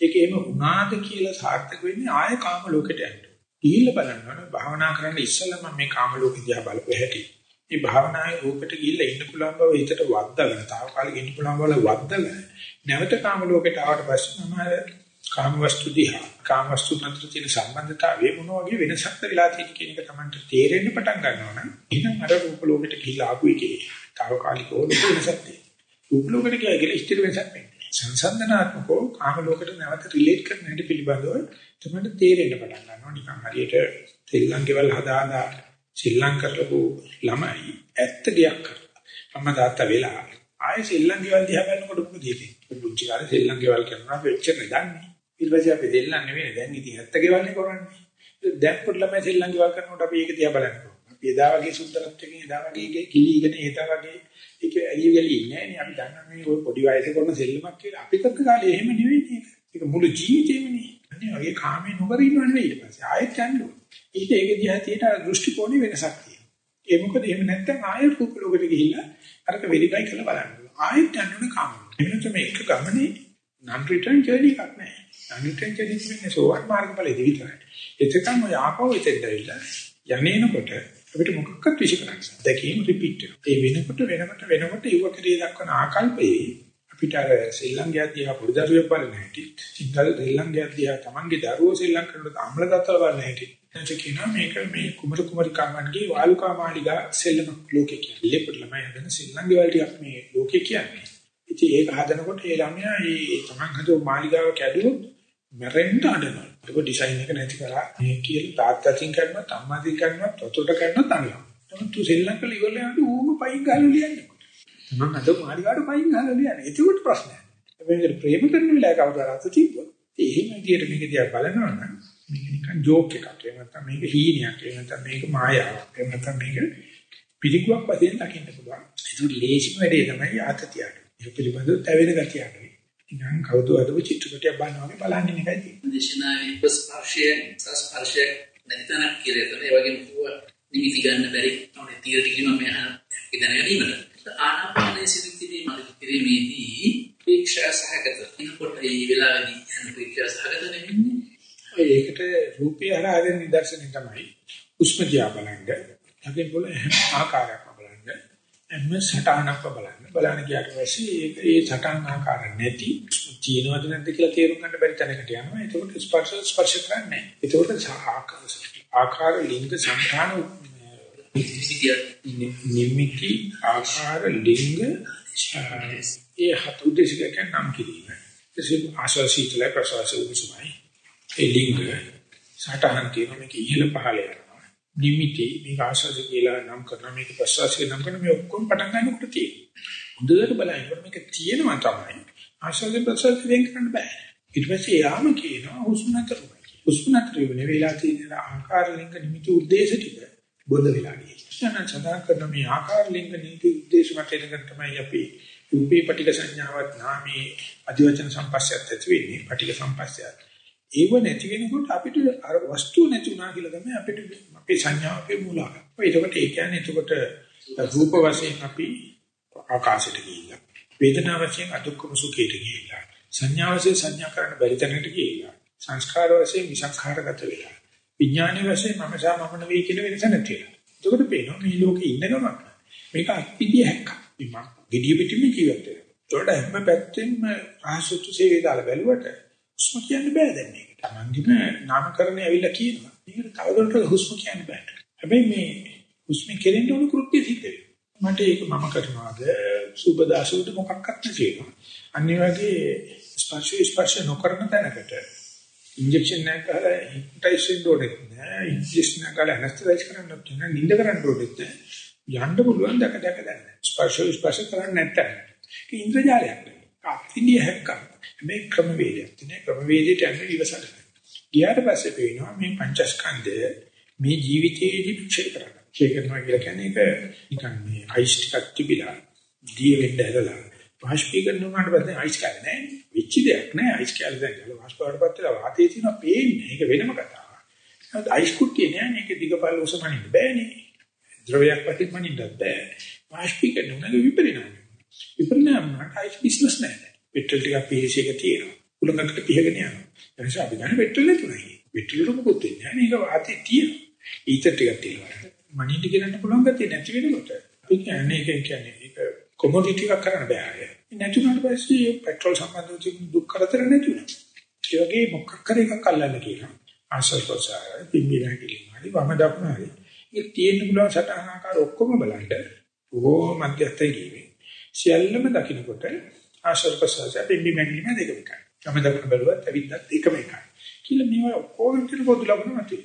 ඒක එහෙම වුණාද කියලා සාර්ථක වෙන්නේ ආය කාම ලෝකෙට යන්න. ගිහිල්ලා බලනවා භාවනා කරන්න ඉස්සෙල්ලා මම මේ කාම ලෝකෙ දිහා බලපු හැටි. මේ භාවනායේ රූපෙට ගිහිල්ලා ඉන්න පුළුවන් බව හිතට වද්දාගෙන තාවකාලික ඉන්න පුළුවන් බව වද්දාගෙන නැවත කාම ලෝකයට ආවට පස්සේ මම කාම වස්තු දිහා කාම වස්තු අතර තියෙන සම්බන්ධතාවය මොන වගේ වෙනසක්ද වෙලා තියෙන කියන එක තමයි තේරෙන්න පටන් ගන්නවා නම් එහෙනම් අර රූප ලෝකෙට ගිහිල්ලා ආපු එකේ තාවකාලිකව ලොකු වෙනසක් තියෙනවා. රූප ලෝකෙට ගිහිල්ලා ස්ථිර වෙනසක් නැහැ. සංසන්දනාත්මකව කාම ලෝකෙට නැවත රිලේට් කරන හැටි පිළිබඳව තමයි තේරෙන්න පටන් ගන්නවා. නිකන් හරියට තෙල්ලන් ගෙවල් හදාදා ශ්‍රීලං කරපු ළමයි ඇත්ත ගියක් කරලා අම්මා තාත්තා වෙලා ආයෙ ශ්‍රීලං ගෙවල් දිහා බලනකොට මොකද තියෙන්නේ? පුංචි කාලේ ශ්‍රීලං ගෙවල් කරනවා වෙච්ච නෙදන්නේ ඊට පස්සේ අපි දෙල්ලන් නෙවෙයි දැන් ඉතින් ඇත්ත ගෙවල්නේ කරන්නේ. දැන් පොඩි ළමයි ශ්‍රීලං ගෙවල් කරනකොට අපි ඒක දිහා බලනවා අපි එදා වගේ සුන්දරත්වයෙන් එදා වගේ කිලිගෙන එදා වගේ ඒක ඇලි ගලි නෑ නේ. අපි දන්නා මේ පොඩි වයසේ කරන සෙල්ලමක් කියලා. අපිත් අක්ක කාලේ එහෙම නෙවෙයි ඒක. ඒක මුළු ජීවිතේමනේ අනේ වගේ කාමේ නොකර ඉන්නව නෙවෙයි ඊට පස්සේ. ආයෙත් යන්න ඕනේ. ඊට ඒක දිහා තියෙන දෘෂ්ටි කෝණේ වෙනසක් තියෙනවා. ඒ මොකද එහෙම නැත්නම් ආයෙ රූප ලෝකෙට ගිහිල්ලා අරක වෙරිෆයි කරලා බලන්න ඕන. ආයෙත් යන්න ඕනේ කාම. එහෙනම් මේ එක ගමනේ non return journey එකක් නැහැ. non return journey කියන්නේ සෝවන් මාර්ගඵලෙදි විතරයි. එතකන් ඔය ආපහු එතෙන්ට ඇවිල්ලා යන්නේනකොට අපිට මොකක්වත් විශ්ි කරන්නේ. දැකීම රිපීට් වෙනවා. ඒ වෙනකොට වෙනකොට වෙනකොට ඉව කෙරේ දක්වන ආකල්පේ අපිට අර සෙල්ලම් ගියදී පොඩි දරුවෙක් බලන හැටි, සිංහල සෙල්ලම් ගියදී තමන්ගේ දරුවෝ සෙල්ලම් කරනකොට අම්ල දත්තල බලන හැටි. එතකොට කියනවා මේක මේ කුමරු කුමරිකාමන්ගේ වාලුකා මාලිගා සෙල්ලම ලෝකේ කියන්නේ. ලෙපට ළමයි හදන සෙල්ලම් ගෙවල් ටිකක් මේ ලෝකේ කියන්නේ. ඉතින් ඒක හදනකොට ඒ ළමයා මේ තමන් හදපු මාලිගාව කැඩුවොත් මැරෙන්න අඬනවා. ඒක ඩිසයින් එක නැති කරා මේ කියලා තාත්තකින් කරනවා, අම්මාකින් කරනවා, තොතොට කරනවා තනියම. නමුත් තු සෙල්ලම් කරලා ඉවරලා යනකොට ඌම පයින් ගහලා ලියන්නේ. තමන් අද මාලිගාවට පයින් ගහලා ලියන්නේ. ඒකට ප්‍රශ්නයක්. හැබැයි ප්‍රේම කරන වෙලාවක අවදාරත තිබ්බොත් එහෙම විදියට මේක දිහා බලනවා නම් මේක නිකන් ජෝක් එකක්. එහෙම නැත්නම් මේක හීනයක්. එහෙම නැත්නම් මේක මායාවක්. එහෙම නැත්නම් මේක පිළිකුවක් වශයෙන් දකින්න පුළුවන්. ඒක ලේසිම වැඩේ තමයි ආතතියට. ඒක පිළිබඳව තැවෙන ගතියක්. නිකන් කවුද අදව චිත්‍රපටයක් බලනවා වගේ බලන්නේ එකයි තියෙන්නේ. දේශනාවේ ස්පර්ශය ස්පර්ශය නැතිනම් කියලා ඒ වගේම නිමිති ගන්න බැරි මොනේ තියරි කියනවා මේ අහන ඉඳන ගැනීමට. ආනාපානයේ සිදු කිරීම කිරීමේදී පීක්ෂා සහගත. එනකොට මේ වෙලාවේදී යන පීක්ෂා සහගත නෙමෙන්නේ. ඒකට රූපය හරහා දෙන නිදර්ශනය තමයි උස්ම දිහා බලන්න. යකින් පොළ ආකාරයක්. එම්ම සටහනක් බලන්න. බලන්න ගියාට පස්සේ ඒක ඒ සටහන් ආකාර නැති තියෙනවද නැද්ද කියලා තේරුම් ගන්න බැරි තැනකට යනවා. ඒකට ස්පර්ශ ස්පර්ශ කරන්නේ නැහැ. ඒකට ආකාර ලිංග සංඛාන නිමිති ආකාර ලිංග ඒ හත උදේශිකයන් නම් කිරීම. එසේ ආශාසීතල ප්‍රසවාස උසුමයි. ඒ ලිංග සටහන් තියෙන මේක ඉහළ පහළ යනවා. නිමිති මේක ආශාස කියලා නම් කරන මේක ප්‍රසවාස කියලා නම් කරන මේ ඔක්කොම පටන් ගන්නකොට තියෙනවා. හොඳට බලනකොට මේක තියෙනවා තමයි. ආශාස ප්‍රසවාස වෙන් කරන්න බෑ. ඊට පස්සේ යාම කියනවා හුස්ම නතරුයි. හුස්ම නතර වෙන වෙලාව තියෙන ආකාර ලිංග නිමිති උද්දේශ ටික බොද වෙලා ගියා. සදා කරන මේ ආකාර ලිංග නිමිති උද්දේශ මත එනකන් තමයි අපි රූපේ පටික සංඥාවත් නාමේ අධිවචන සම්පස්සයත් ඇති වෙන්නේ. පටික සම්පස්සයත්. ඒව නැති වෙනකොට අපිට අර වස්තුව නැති වුණා කියලා තමයි අපිට අපේ සංඥාව අපේ මූලක. ඔය එතකොට ඒ කියන්නේ එතකොට රූප වශයෙන් අපි ආකාශයට ගිහිල්ලා. වේදනා වශයෙන් අදුක්කම සුඛයට ගිහිල්ලා. සංඥා වශයෙන් සංඥා කරන්න බැරි තැනකට ගිහිල්ලා. සංස්කාර වශයෙන් විසංඛාරගත වෙලා. විඥාන වශයෙන් මම සා මම නෙවෙයි කියන වෙනස නැති වෙලා. එතකොට පේනවා මේ ලෝකේ ඉන්න ගමන් මේක අත්පිටිය හැක්ක. මම gediya පිටින්ම ජීවත් වෙනවා. ඒකට හැම පැත්තෙම ආසුතු සේවය දාලා බැලුවට හුස්ම කියන්න බෑ දැන් මේකට. තමන්ගේම නාමකරණය ඇවිල්ලා කියනවා. මේකට තවදුරටත් හුස්ම කියන්න බෑ. හැබැයි මේ හුස්ම කෙරෙන්න ඕන කෘත්‍ය සිද්ධ වෙනවා. මට ඒක මම කරනවාද සුබදාසුද මොකක්වත් නැතිවෙනවා. අනිත් වගේ ස්පර්ශ ස්පර්ශ නොකරන තැනකට ඉන්ජෙක්ෂන් එකක් ගහලා හිප්නොටයිස් වෙන්න ඕනේ නෑ. ඉන්ජෙක්ෂන් එකක් ගහලා ඇනස්තෙසයිස් කරන්න ඕනේ නෑ. නිඳ කරන්න ඕනේ නෑ. යන්න පුළුවන් දැක දැක දැන. ස්පර්ශ ස්පර්ශ කරන්නේ නැත්තම්. ඒක ඉන්ද්‍රජාලයක් නෙවෙයි. අත්විඳිය හැක්කක්. මේ ක්‍රමවේදයක් තියෙන ක්‍රමවේදයට යන්න ඉවසන්න. ගියාට පස්සේ පේනවා මේ පංචස්කන්ධය මේ ජීවිතයේදී ක්ෂය කරනවා. ක්ෂය කරනවා කියලා කියන්නේ ඒක නිකන් මේ අයිස් ටිකක් තිබිලා දී වෙන්න ඇරලා වාෂ්පීකරණ වුණාට පස්සේ අයිස් කැලේ නැහැ. විච්චි දෙයක් නැහැ. අයිස් කැලේ දැන් ගල වාෂ්පවලපත් වෙලා වාතයේ තියෙනවා පේන්නේ. ඒක වෙනම කතාවක්. නමුත් අයිස් කුට්ටිය නෑ මේක දිගපල්ල උසමනින්න බෑනේ. ද්‍රවයක් වටින් මනින්නත් බෑ. වාෂ්පීකරණ උනගේ විපරිණාමය. විපරිණාම වලට අයිස් බිස්නස් නැහැ. පෙට්‍රල් ටිකක් පීඑසි එක තියෙනවා. උලඟකට පිහගෙන යනවා. ඒ නිසා අපි ගන්න පෙට්‍රල් නැතුණයි. පෙට්‍රල් වල මොකුත් වෙන්නේ නැහැ. මේක වාතයේ තියෙනවා. ඊතර ටිකක් තියෙනවා. මනින්න කියන්න පුළුවන් ගැතිය නැති වෙනකොට අපි කියන්නේ ඒක කියන්නේ ඒක කොමොඩිටි එකක් කරන්න බෑ. නැතුණාට පස්සේ පෙට්‍රල් සම්බන්ධව තිබුණු දුක් කරදර නැතුණා. ඒ වගේ මොකක් කර එකක් අල්ලන්න කියනවා. ආශ්‍රවසාර පිම්බිලා කිලිමාරි වම දකුණාරි. ඒ තියෙන්න පුළුවන් සටහන ආකාර ඔක්කොම බලන්න. ඕ මධ්‍යස්ථයේ ගියේ. සියල්ලම දකින්නකොට ආශ්‍රවසාර පිම්බි මැගිලිම දෙක එකයි. වම දකුණ බැලුවත් ඇවිද්දත් එකම එකයි. කියලා මේවා ඔක්කොම විතර පොදු ලබන මතයි.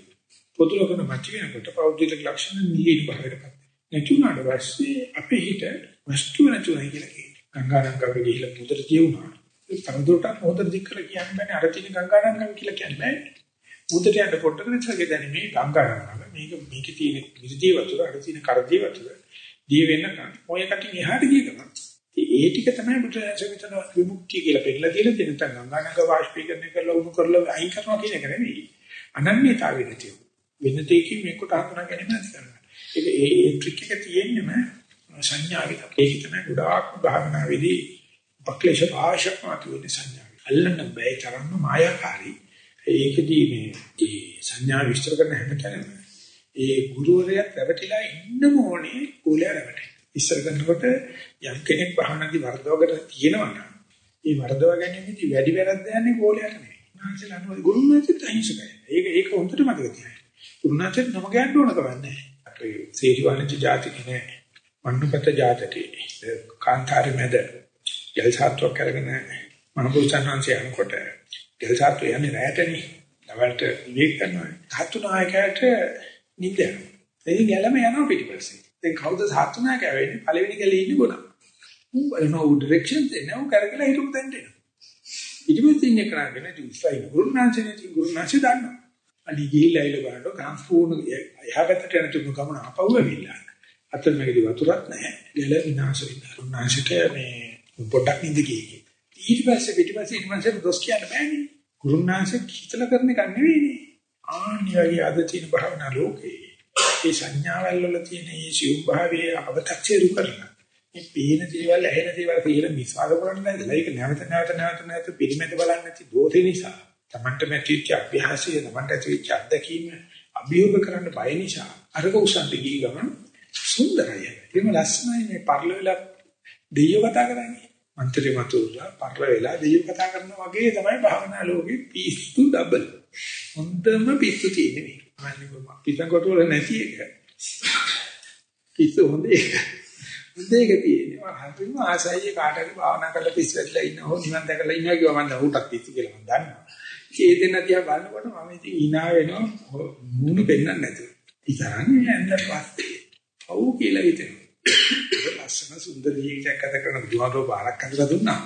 පොදු ලබන මතය වෙනකොට පෞද්ගලික ලක්ෂණ නිලීන භාවයකට නැතුණාට පස්සේ අපේ හිත වස්තු නැතුණයි කියලා කියනවා. ගංගානංගම ගිහිල්ලා මුදට කියුණා. තරදුරට මොහොත දික් කරලා කියන්නේ අර තියෙන ගංගානංගම කියලා කියන්නේ මුදට යන්න පොඩ්ඩක් නැත්නම් දැන් මේ ගංගානංගම මේක මේකේ තියෙන විදදී වතුර අර තියෙන කරදී වතුර දී වෙන්න ඔය කටින් එහාට ගිය ගමන් ඒ ටික තමයි බුදුරජාණන් විතර විමුක්තිය කියලා පෙන්නලා තියෙන තැන නැත්නම් ගංගානංග වාෂ්පීකරණය කරලා උණු කරලා අයින් කරනවා කියන එක නෙවෙයි. අනන්‍යතාවය නැතිව. වෙන දෙයකින් මේකට හඳුනා ගැනීම නැති ඒක ඒ ඒ ට්‍රික් එක තියෙන්නම සංඥාවේ. ඒක තමයි ගොඩාක් භාවනාවේදී උපක්ලේශ ආශක්මතු වෙන සංඥාව. අල්ලන්න බෑ තරම්ම මායාකාරී. ඒකදී මේ ඒ සංඥා විස්තර කරන හැමතැනම ඒ ගුරුවරයා රැවටිලා ඉන්නම ඕනේ කෝලයා රැවටෙන්න. ඉස්සර කරනකොට යම් කෙනෙක් භාවනාදී වර්ධවකට තියෙනවා නම් ඒ වර්ධව ගැනීමේදී වැඩි වැරද්ද යන්නේ කෝලයට නෙවෙයි. උන්වහන්සේලා අනුව ගුරුනාචිත් අහිංසකයි. ඒක ඒක හොඳට මතක තියාගන්න. ගුරුනාචිත් නම ගන්න ඕන කවන්නේ. අපේ සීරිවාණිජ જાති කෙනේ මන්නුපත જાතටි කාන්තාරි මැද යල්සාත්වක් කරගෙන මනෝපුරුෂයන්වන්සේ යනකොට යල්සාත්ව යන්නේ රැටනේ. දවල්ට විවේක කරනවා. ධාතු නායකයට නිද. එදින් ගැලම යනවා පිටිපස්සේ. දැන් කවුද ධාතු නායකයා වෙන්නේ? පළවෙනි ගලේ ඉන්නේ ගොනා. ඌ බලනවා ඌ ඩිරෙක්ෂන් දෙන්නේ ඌ කරකලා හිටපු තැනට එනවා. ඊටපස්සේ ඉන්නේ කරාගෙන ඉස්සයි ගුරුනාංශනේ ඉතින් ගුරුනාංශය දන්නවා. අලි ගිහිල්ලා ඉල බලනකොට ග්‍රාම්ෆෝන් එහා පැත්තට යන තුරු ගමන අපවුව වෙලා. අතන මේකේ වතුරක් නැහැ. ගල විනාශ වෙනවා. ගුරුනාංශයට මේ පොඩක් නිදි ගියේ. ඊට පස්සේ පිටිපස්සේ ඉන්මන්සර් දොස් කියන්න බෑනේ. ගුරුනාංශ හිතලා කරන එක නෙවෙයිනේ. ආනියගේ අද තියෙන භාවනා ලෝකේ ඒ සංඥාවල් වල තියෙන මේ සිව් භාවයේ අවතක්සේරු කරලා මේ පේන දේවල් ඇහෙන දේවල් කියලා විශ්වාස කරන්න බැහැ. ඒක නැවත නැවත නැවත නැවත පිළිමෙත බලන්නේ නැති දෝෂේ නිසා. Tamanට මැටිච්ච අභ්‍යාසය Tamanට ඇතිවෙච්ච අත්දැකීම අභියෝග කරන්න බය නිසා අරක උසන්ට ගිය ගමන් සුන්දරයි. එහෙම ලස්සනයි මේ පරිල වෙලා දෙයියෝ කතා කරන්නේ. මන්ත්‍රේ මතුරුලා පරිල වෙලා දෙයියෝ කතා කරනවා වගේ තමයි භාවනා ලෝකේ පිස්සු ඩබල්. හොඳම පිස්සු තියෙන්නේ මේ. අනේ පිටං කොට වල නැති එක. පිස්සු හොඳ එක. දෙක තියෙනවා. හරිම ආසයි කාට හරි භාවනා කරලා පිස්සෙట్లా ඉන්න හෝ නිවන් දැකලා ඉන්නවා කිව්වා මම ඌටත් පිස්සු කියලා මම දන්නවා. ඒ දෙන්න තියා බලනකොට මම ඉතින් hina වෙනවා මූණු පෙන්නන්නේ නැතුව. ඉතින් ඇඳලා පස්සේ ඔව් කියලා හිතෙනවා. ලස්සන සුන්දර ජීවිතයක් ගත කරන බුදුහාරෝ බාරක් අඳලා දුන්නා.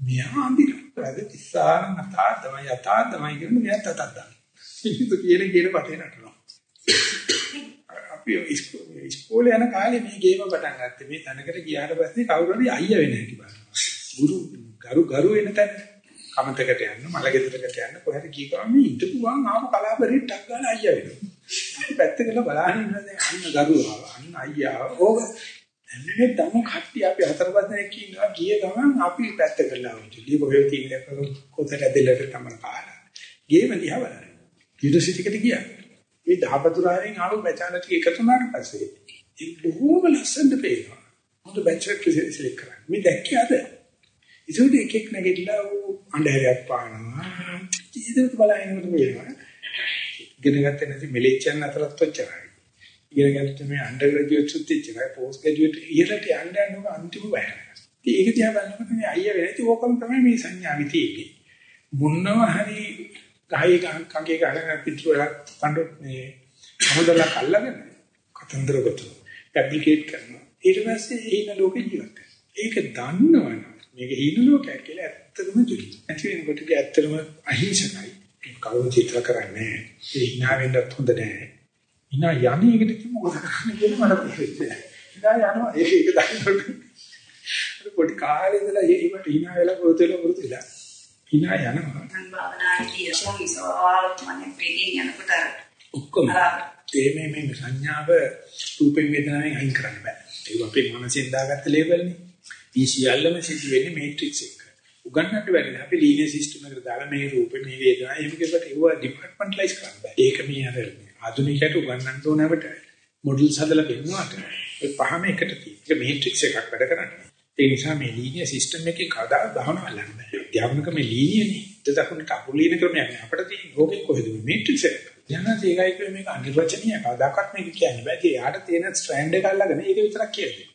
මෙයා අඳිනවා. වැඩ තිස්සාන නතා තමයි යතා තමයි කියන්නේ මෙයා තතත් දාන. ඉතින් කියන කියන පතේ නටනවා. අපි ඉස්කෝලේ යන කාලේ මේ ගේම පටන් ගත්තේ. මේ තැනකට ගියාට පස්සේ කවුරු හරි අයියා වෙන හැටි බලනවා. ගුරු ගරු ගරු වෙන තැන කමතකට යන්න මල ගෙදරකට යන්න කොහරි ගිය ගමන් මේ ඉඳපු ගමන් ආපු කලාබරේ ටක් ගාලා අයියා වෙනවා. අපි පැත්තකට බලන්න ඉන්නද අන්න ගරු ආවා. අන්න අයියා ඕක එන්නේ තම කට්ටිය අපි හතර පහ දෙනෙක් ඉන්නවා ගිය ගමන් අපි පැත්ත කරලා වුණා. ලියපො වේ තියෙන කොතට ඇදෙලට තමයි කාලා. ගේම දිහා බලන්න. යුනිවර්සිටිකට ගියා. මේ දහපතුරාවෙන් ආව බැචලර් ටික එකතු වුණාට පස්සේ ඒ බොහෝම ලස්සනට පේනවා. මොකද බැචලර් සිලෙක්ට් කරන්නේ. මේ දැක්කේ අද. ඉතින් එක එක නැගිටලා අඬහැරයක් පානවා. ඉතින් බලහිනකොට මේවා. ඉගෙන ගත්තේ නැති මෙලෙච්චන් අතරත් ඔච්චරයි. ඉගෙන ගත්තේ මේ අන්ඩර් ග්‍රැජුවේට්ස් උත් එච්චරයි. පෝස්ට් ග්‍රැජුවේට් ඉහළට යන්න යනකොට අන්තිම බයයි. ඉතින් ඒක දිහා බලනකොට මේ අයියා වෙන්නේ ඕකම තමයි මේ සංඥාවි තියෙන්නේ. මුන්නව හරි ගහේ කංගේ ගහගෙන පිටුවලක් පඬු මේ මොහොතලක් අල්ලගෙන කතන්දර ගොතන ෆැබ්‍රිකේට් කරනවා. ඊට පස්සේ හීන ලෝකෙ ජීවත් වෙනවා. ඒක දන්නවනම් මේක හීන ලෝකයක් කියලා ඇත්තටම ජොලි ඇති වෙනකොට ඒක ඇත්තටම අහිංසකයි. ඒක කවුරු චිත්‍ර කරන්නේ ඒ hina වෙන්නත් හොඳ නැහැ. hina යන්නේ ඒකට කිව්ව මොකද කරන්නේ කියලා මට තේරෙන්නේ නැහැ. යනවා. ඒක ඒක දන්නකොට පොඩි කාලේ ඉඳලා ඒකට hina වෙලා පුරුදු වෙලා පුරුදු වෙලා hina යනවා මම භාවනාදී විශ්වාස මම ප්‍රේණිය යනකොට ඔක්කොම මේ මේ සංඥාව රූපේ වේදනාවෙන් අයින් කරන්න බෑ. ඒක අපේ මනසෙන් දාගත්ත ලේබල් නේ. මේ සියල්ලම සිද්ධ වෙන්නේ මේට්‍රික්ස් එක. උගන්නන්න බැරිද? අපි ලීනියර් සිස්ටම් එකට දාලා මේ රූපේ මේ වේදනාව එහෙම කියපට ඒව ඩිපාර්ට්මන්ටලයිස් කරන්න බෑ. ඒක මේ අර ආධුනිකයට උගන්නන්න ඕනවට මොඩල්ස් හදලා දෙන්නාට ඒ පහම එකට තියෙන. මේට්‍රික්ස් එකක් වැඩ කරන්නේ. ඒ නිසා මේ ලීනියර් සිස්ටම් එකේ කවදා ගහනවා අල්ලන්න බෑ. ධ්‍යානක මේ ලීනියර්නේ. දකුණට අකුලීන ක්‍රමයක් අපිට තියෙන ඕකේ කොහෙද මේ මේට්‍රික්ස් එක. යනත් ඒකයි කිය මේක අනිර්වචනීය කවදාකවත් මේක කියන්න බෑ. ඒ යාට තියෙන ස්ට්‍රෑන්ඩ් එක අල්ලගෙන ඒක විතරක් කියන්නේ.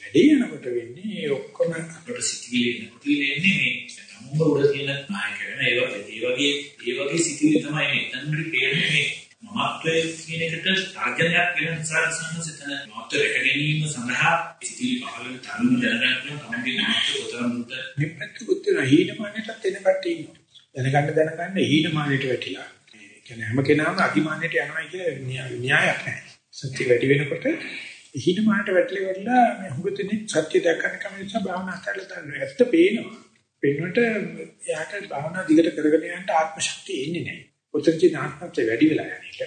වැඩේ යනකොට වෙන්නේ ඔක්කොම අපිට සිතිවිලි නුතිලි එන්නේ මේ තමුඹ උඩ තියෙන නායක වෙන ඒ වගේ ඒ වගේ ඒ වගේ සිතිවිලි තමයි මේ එතනට පේන්නේ මේ මමත්වයේ කියන එකට තර්ජනයක් වෙන නිසා සංසිතන මමත්ව රැක ගැනීම සඳහා සිතිවිලි පහළ වෙන තරුණ දැනගන්න තමයි මමත්ව කොතරම්ද මේ පැත්තකුත් තියෙන හීනමානයටත් එන කට්ටිය ඉන්නවා. දැනගන්න දැනගන්න හීනමානයට වැටිලා. ඒ කියන්නේ හැම කෙනාම අතිමානයට යනවා කියලා න්‍යායක් නැහැ. සත්‍ය වැඩි වෙනකොට හීනමානට වැටලි වෙලා මේ හුඟතෙනි සත්‍ය දැක්කම කම නිසා භාවනා කරලා තමයි ඇත්ත පේනවා. පේනකොට එයාට භාවනා දිගට කරගෙන යන්න ආත්ම ශක්තිය එන්නේ නැහැ. ඔතනචි නාත්මත්වය වැඩි වෙලා යන එක.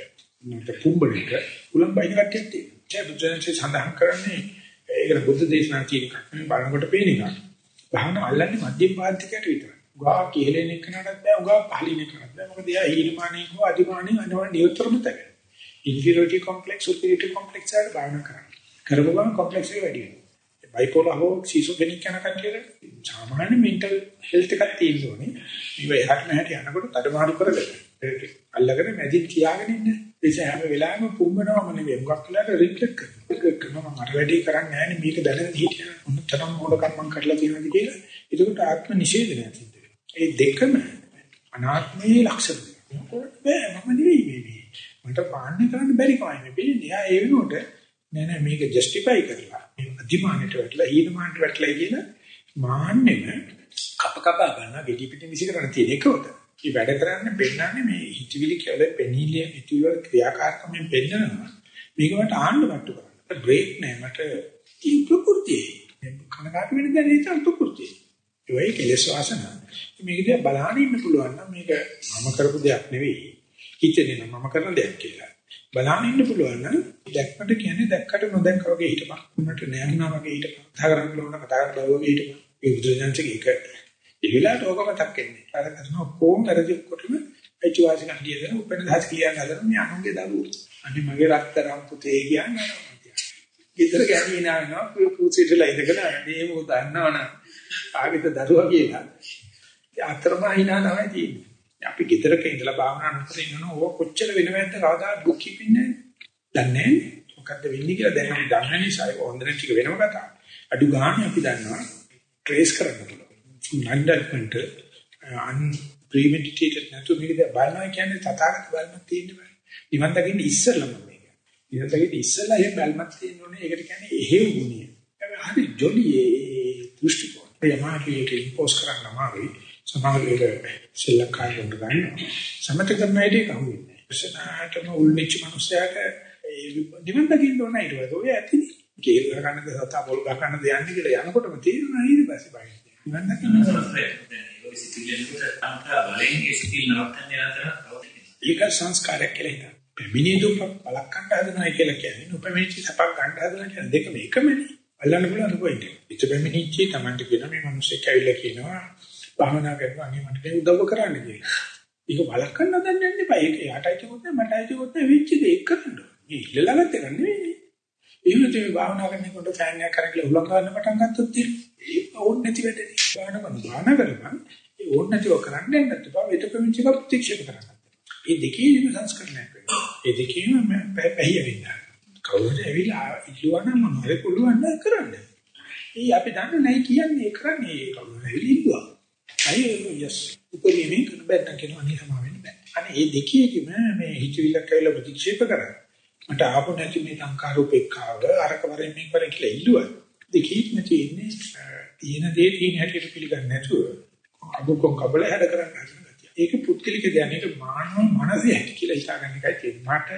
නැත්නම් කුඹලෙක උලම් බයින කට්ටියක් තියෙනවා. ඒ බුදුන්සේ සඳහන් කරන්නේ ඒක බුද්ධ දේශනා කියන එකක් නෙවෙයි බලනකොට පේන එකක්. භාවනා අල්ලන්නේ මධ්‍යම පාන්තිකයට විතරයි. උගා කිහෙලෙන එකනටත් බෑ උගා පහලින එකනටත් බෑ මොකද එයා ඊළමානේ හෝ අදිමානේ අනවන නියුතරම තැක ඉන්ෆීරියරිටි කොම්ප්ලෙක්ස් සුපීරියරිටි කොම්ප්ලෙක්ස් වල භාවනා කරන්නේ කරපු ගමන් කොම්ප්ලෙක්ස් එක වැඩි වෙනවා බයිපෝලර් හෝ සිසොෆෙනික් යන කට්ටියට සාමාන්‍ය මෙන්ටල් හෙල්ත් එකක් තියෙන්න ඕනේ මේ එහාට මෙහාට යනකොට තඩමාරු කරගෙන අල්ලගෙන මැදින් තියාගෙන ඉන්න. ඒ හැම වෙලාවෙම පුම්බනවම නෙවෙයි. මොකක් කියලාට රිෆ්ලෙක්ට් කරනවා. මට වැඩි කරන්නේ නැහැ නේ. මේක දැනගෙන හිටියා. මොන තරම් මොඩ කර්මම් කරලා තියෙනවද කියලා. ඒකට ආත්ම නිෂේධනය සිද්ධ වෙනවා. ඒ දෙකම අනාත්මයේ ලක්ෂණ. බෑ මම නෙවෙයි මේ මට පාන්නේ කරන්න බැරි කමයි. මේ පිළින්නේ එයා ඒ වෙනුවට නෑ නෑ මේක ජස්ටිෆයි කරලා. මේ අධිමානට වැටලා ඊනමානට වැටලා කියන මාන්නෙම කප කප ගන්න ගෙඩි පිටින් විසි කරන්න තියෙන එකවද? මේ වැඩ කරන්නේ පෙන්නන්නේ මේ හිතවිලි කියලා පෙනීලිය හිතවිලි ක්‍රියාකාරකමෙන් පෙන්නනවා. මේක මට ආන්න මට්ටු කරන්න බ්‍රේක් නෑ මට ඉන් ප්‍රകൃතිය. කනකාට වෙන දේ ඉතින් ප්‍රകൃතිය. ඒවයි කෙලස් වාසන. මේක දිහා බලන්න ඉන්න පුළුවන් නම් මේක මම කරපු දෙයක් නෙවෙයි. හිතෙන්නේ නම් මම කරන දෙයක් කියලා. බලන්න ඉන්න පුළුවන් නම් දැක්කට කියන්නේ දැක්කට නොදැක්ක වගේ හිටපන් උන්නට නෑනුනා වගේ හිටපන් කතා කරන්න ඕන කතා කරන්න බෑ වගේ හිටපන් ඒ බුදුරජාණන්සේ ඒක ඉහිලාට ඕක මතක් වෙන්නේ. අර කරන කොම් වැරදි ඔක්කොටම අයිතිවාසිකම් දියදෙන උපෙන් දහස් කියන හදන මේ අනුන්ගේ දරුවෝ. අනේ මගේ රත්තරන් පුතේ කියන්නේ ගෙදර ගැණී නානවා කුසිටලා ඉඳගෙන මේ මොකද දන්නවනම්? ආවිත දරුවා කියලා. අතරම හිනා තමයි තියෙන්නේ. අපි ගෙදරක ඉඳලා භාවනා කරන ඉන්නන ඕක කොච්චර වෙනවද කවදා බුක් කීපින් නැහැ. දන්නේ මොකද්ද වෙන්නේ කියලා දැන් අපි දන්න නිසා ඒක හොඳට ටික වෙනම කතා අඩු ගානේ අපි දන්නවා ට්‍රේස් කරන්න පුළුවන්. නන්ඩල්මන්ට අන් ප්‍රීමෙඩිටේටඩ් නැතු මේක බලනවා කියන්නේ තථාගත බලමක් තියෙන්න බෑ නිවන් දකින්න ඉස්සෙල්ලම මේක නිවන් දකින්න ඉස්සෙල්ලා එහෙම බලමක් තියෙන්න ඕනේ ඒකට කියන්නේ එහෙව් ගුණය හරි ජොලියේ දෘෂ්ටි කෝණ එයාමගේ ඉම්පෝස් කරන්න අමාරුයි සමහර වෙලට සෙල්ලම් කාර්යයක් ගන්නවා. සමත කරන හැටි කහුවෙන්නේ. ප්‍රශ්නාටම උල්නිච්ච මනුස්සයාට නිවන් දකින්න ඕන ඊට පස්සේ ඔය ඇතිනේ. කේල් ගන්නද සතා පොල් ගන්නද යන්නේ කියලා යනකොටම තේරෙනවා ඊට පස්සේ බයි. නිවන් දකින්න ඒක සංස්කාරයක් කියලා හිතන්න. මිනිදුම් බලක් ගන්න හදනවා කියලා කියන්නේ උපමේචි සපක් ගන්න හදනවා කියන දෙකම එකමනේ. අල්ලන්න පුළුවන් දුකයි. ඉතබෙමිනිච්චි Tamanට කියන මේ මිනිස්සෙක් ඇවිල්ලා කියනවා භාවනා කරනවා අනේ මට මේ උදව් කරන්න කියලා. ඒක බලකන්න හදන්න යන්න එපා. ඒක යාටයි කිව්වොත් මට අයිතිවොත් වෙච්ච දේ ඒක කරන්න ඕනේ. මේ ඉල්ලලාගත් එක නෙවෙයි. එහෙම තමයි භාවනා කරනකොට ෆෑන් එකක් කරගෙන උලංග ගන්න පටන් ගත්තොත් ඒක ඕනේ නැති වැඩේ. භාවනා කරන භාවනා කරපන් ඒ ඕනේ නැතිව කරන්න යන්නත් එපා. ඒක ප්‍රමිච්ච එක ප්‍රතික්ෂේප කරන්න. මේ දෙකේම සංස්කරණයක් වෙනවා. ඒ දෙකේම පැහැය වෙනවා. කවුරුද ඇවිල්ලා ඉල්ලුවා නම් මොනවද පුළුවන් නෑ කරන්න. ඒ අපි දන්නේ නැහැ කියන්නේ කරන්නේ කවුරු ඇවිල්ලා අය යස් උපරිමයෙන් කරන බැන්න කියනවා නේ සමා වෙන්න බෑ. අනේ මේ දෙකේදීම මේ හිතවිල්ලක් කියලා ප්‍රතික්ෂේප කරා. මට ආපු නැති මේ සංකාර උපේක්ඛාව අරක වරෙන් මේක වරෙන් කියලා ඉල්ලුවා. දෙකේම තියෙන්නේ තියෙන දේ තියෙන හැටියට පිළිගන්නේ නැතුව අබුකොන් කබල හැඩ කරන්න හදනවා. ඒක පුත්කලික දැන ඒක මානව මනසේ ඇති කියලා හිතාගන්න එකයි තියෙන්නේ. මට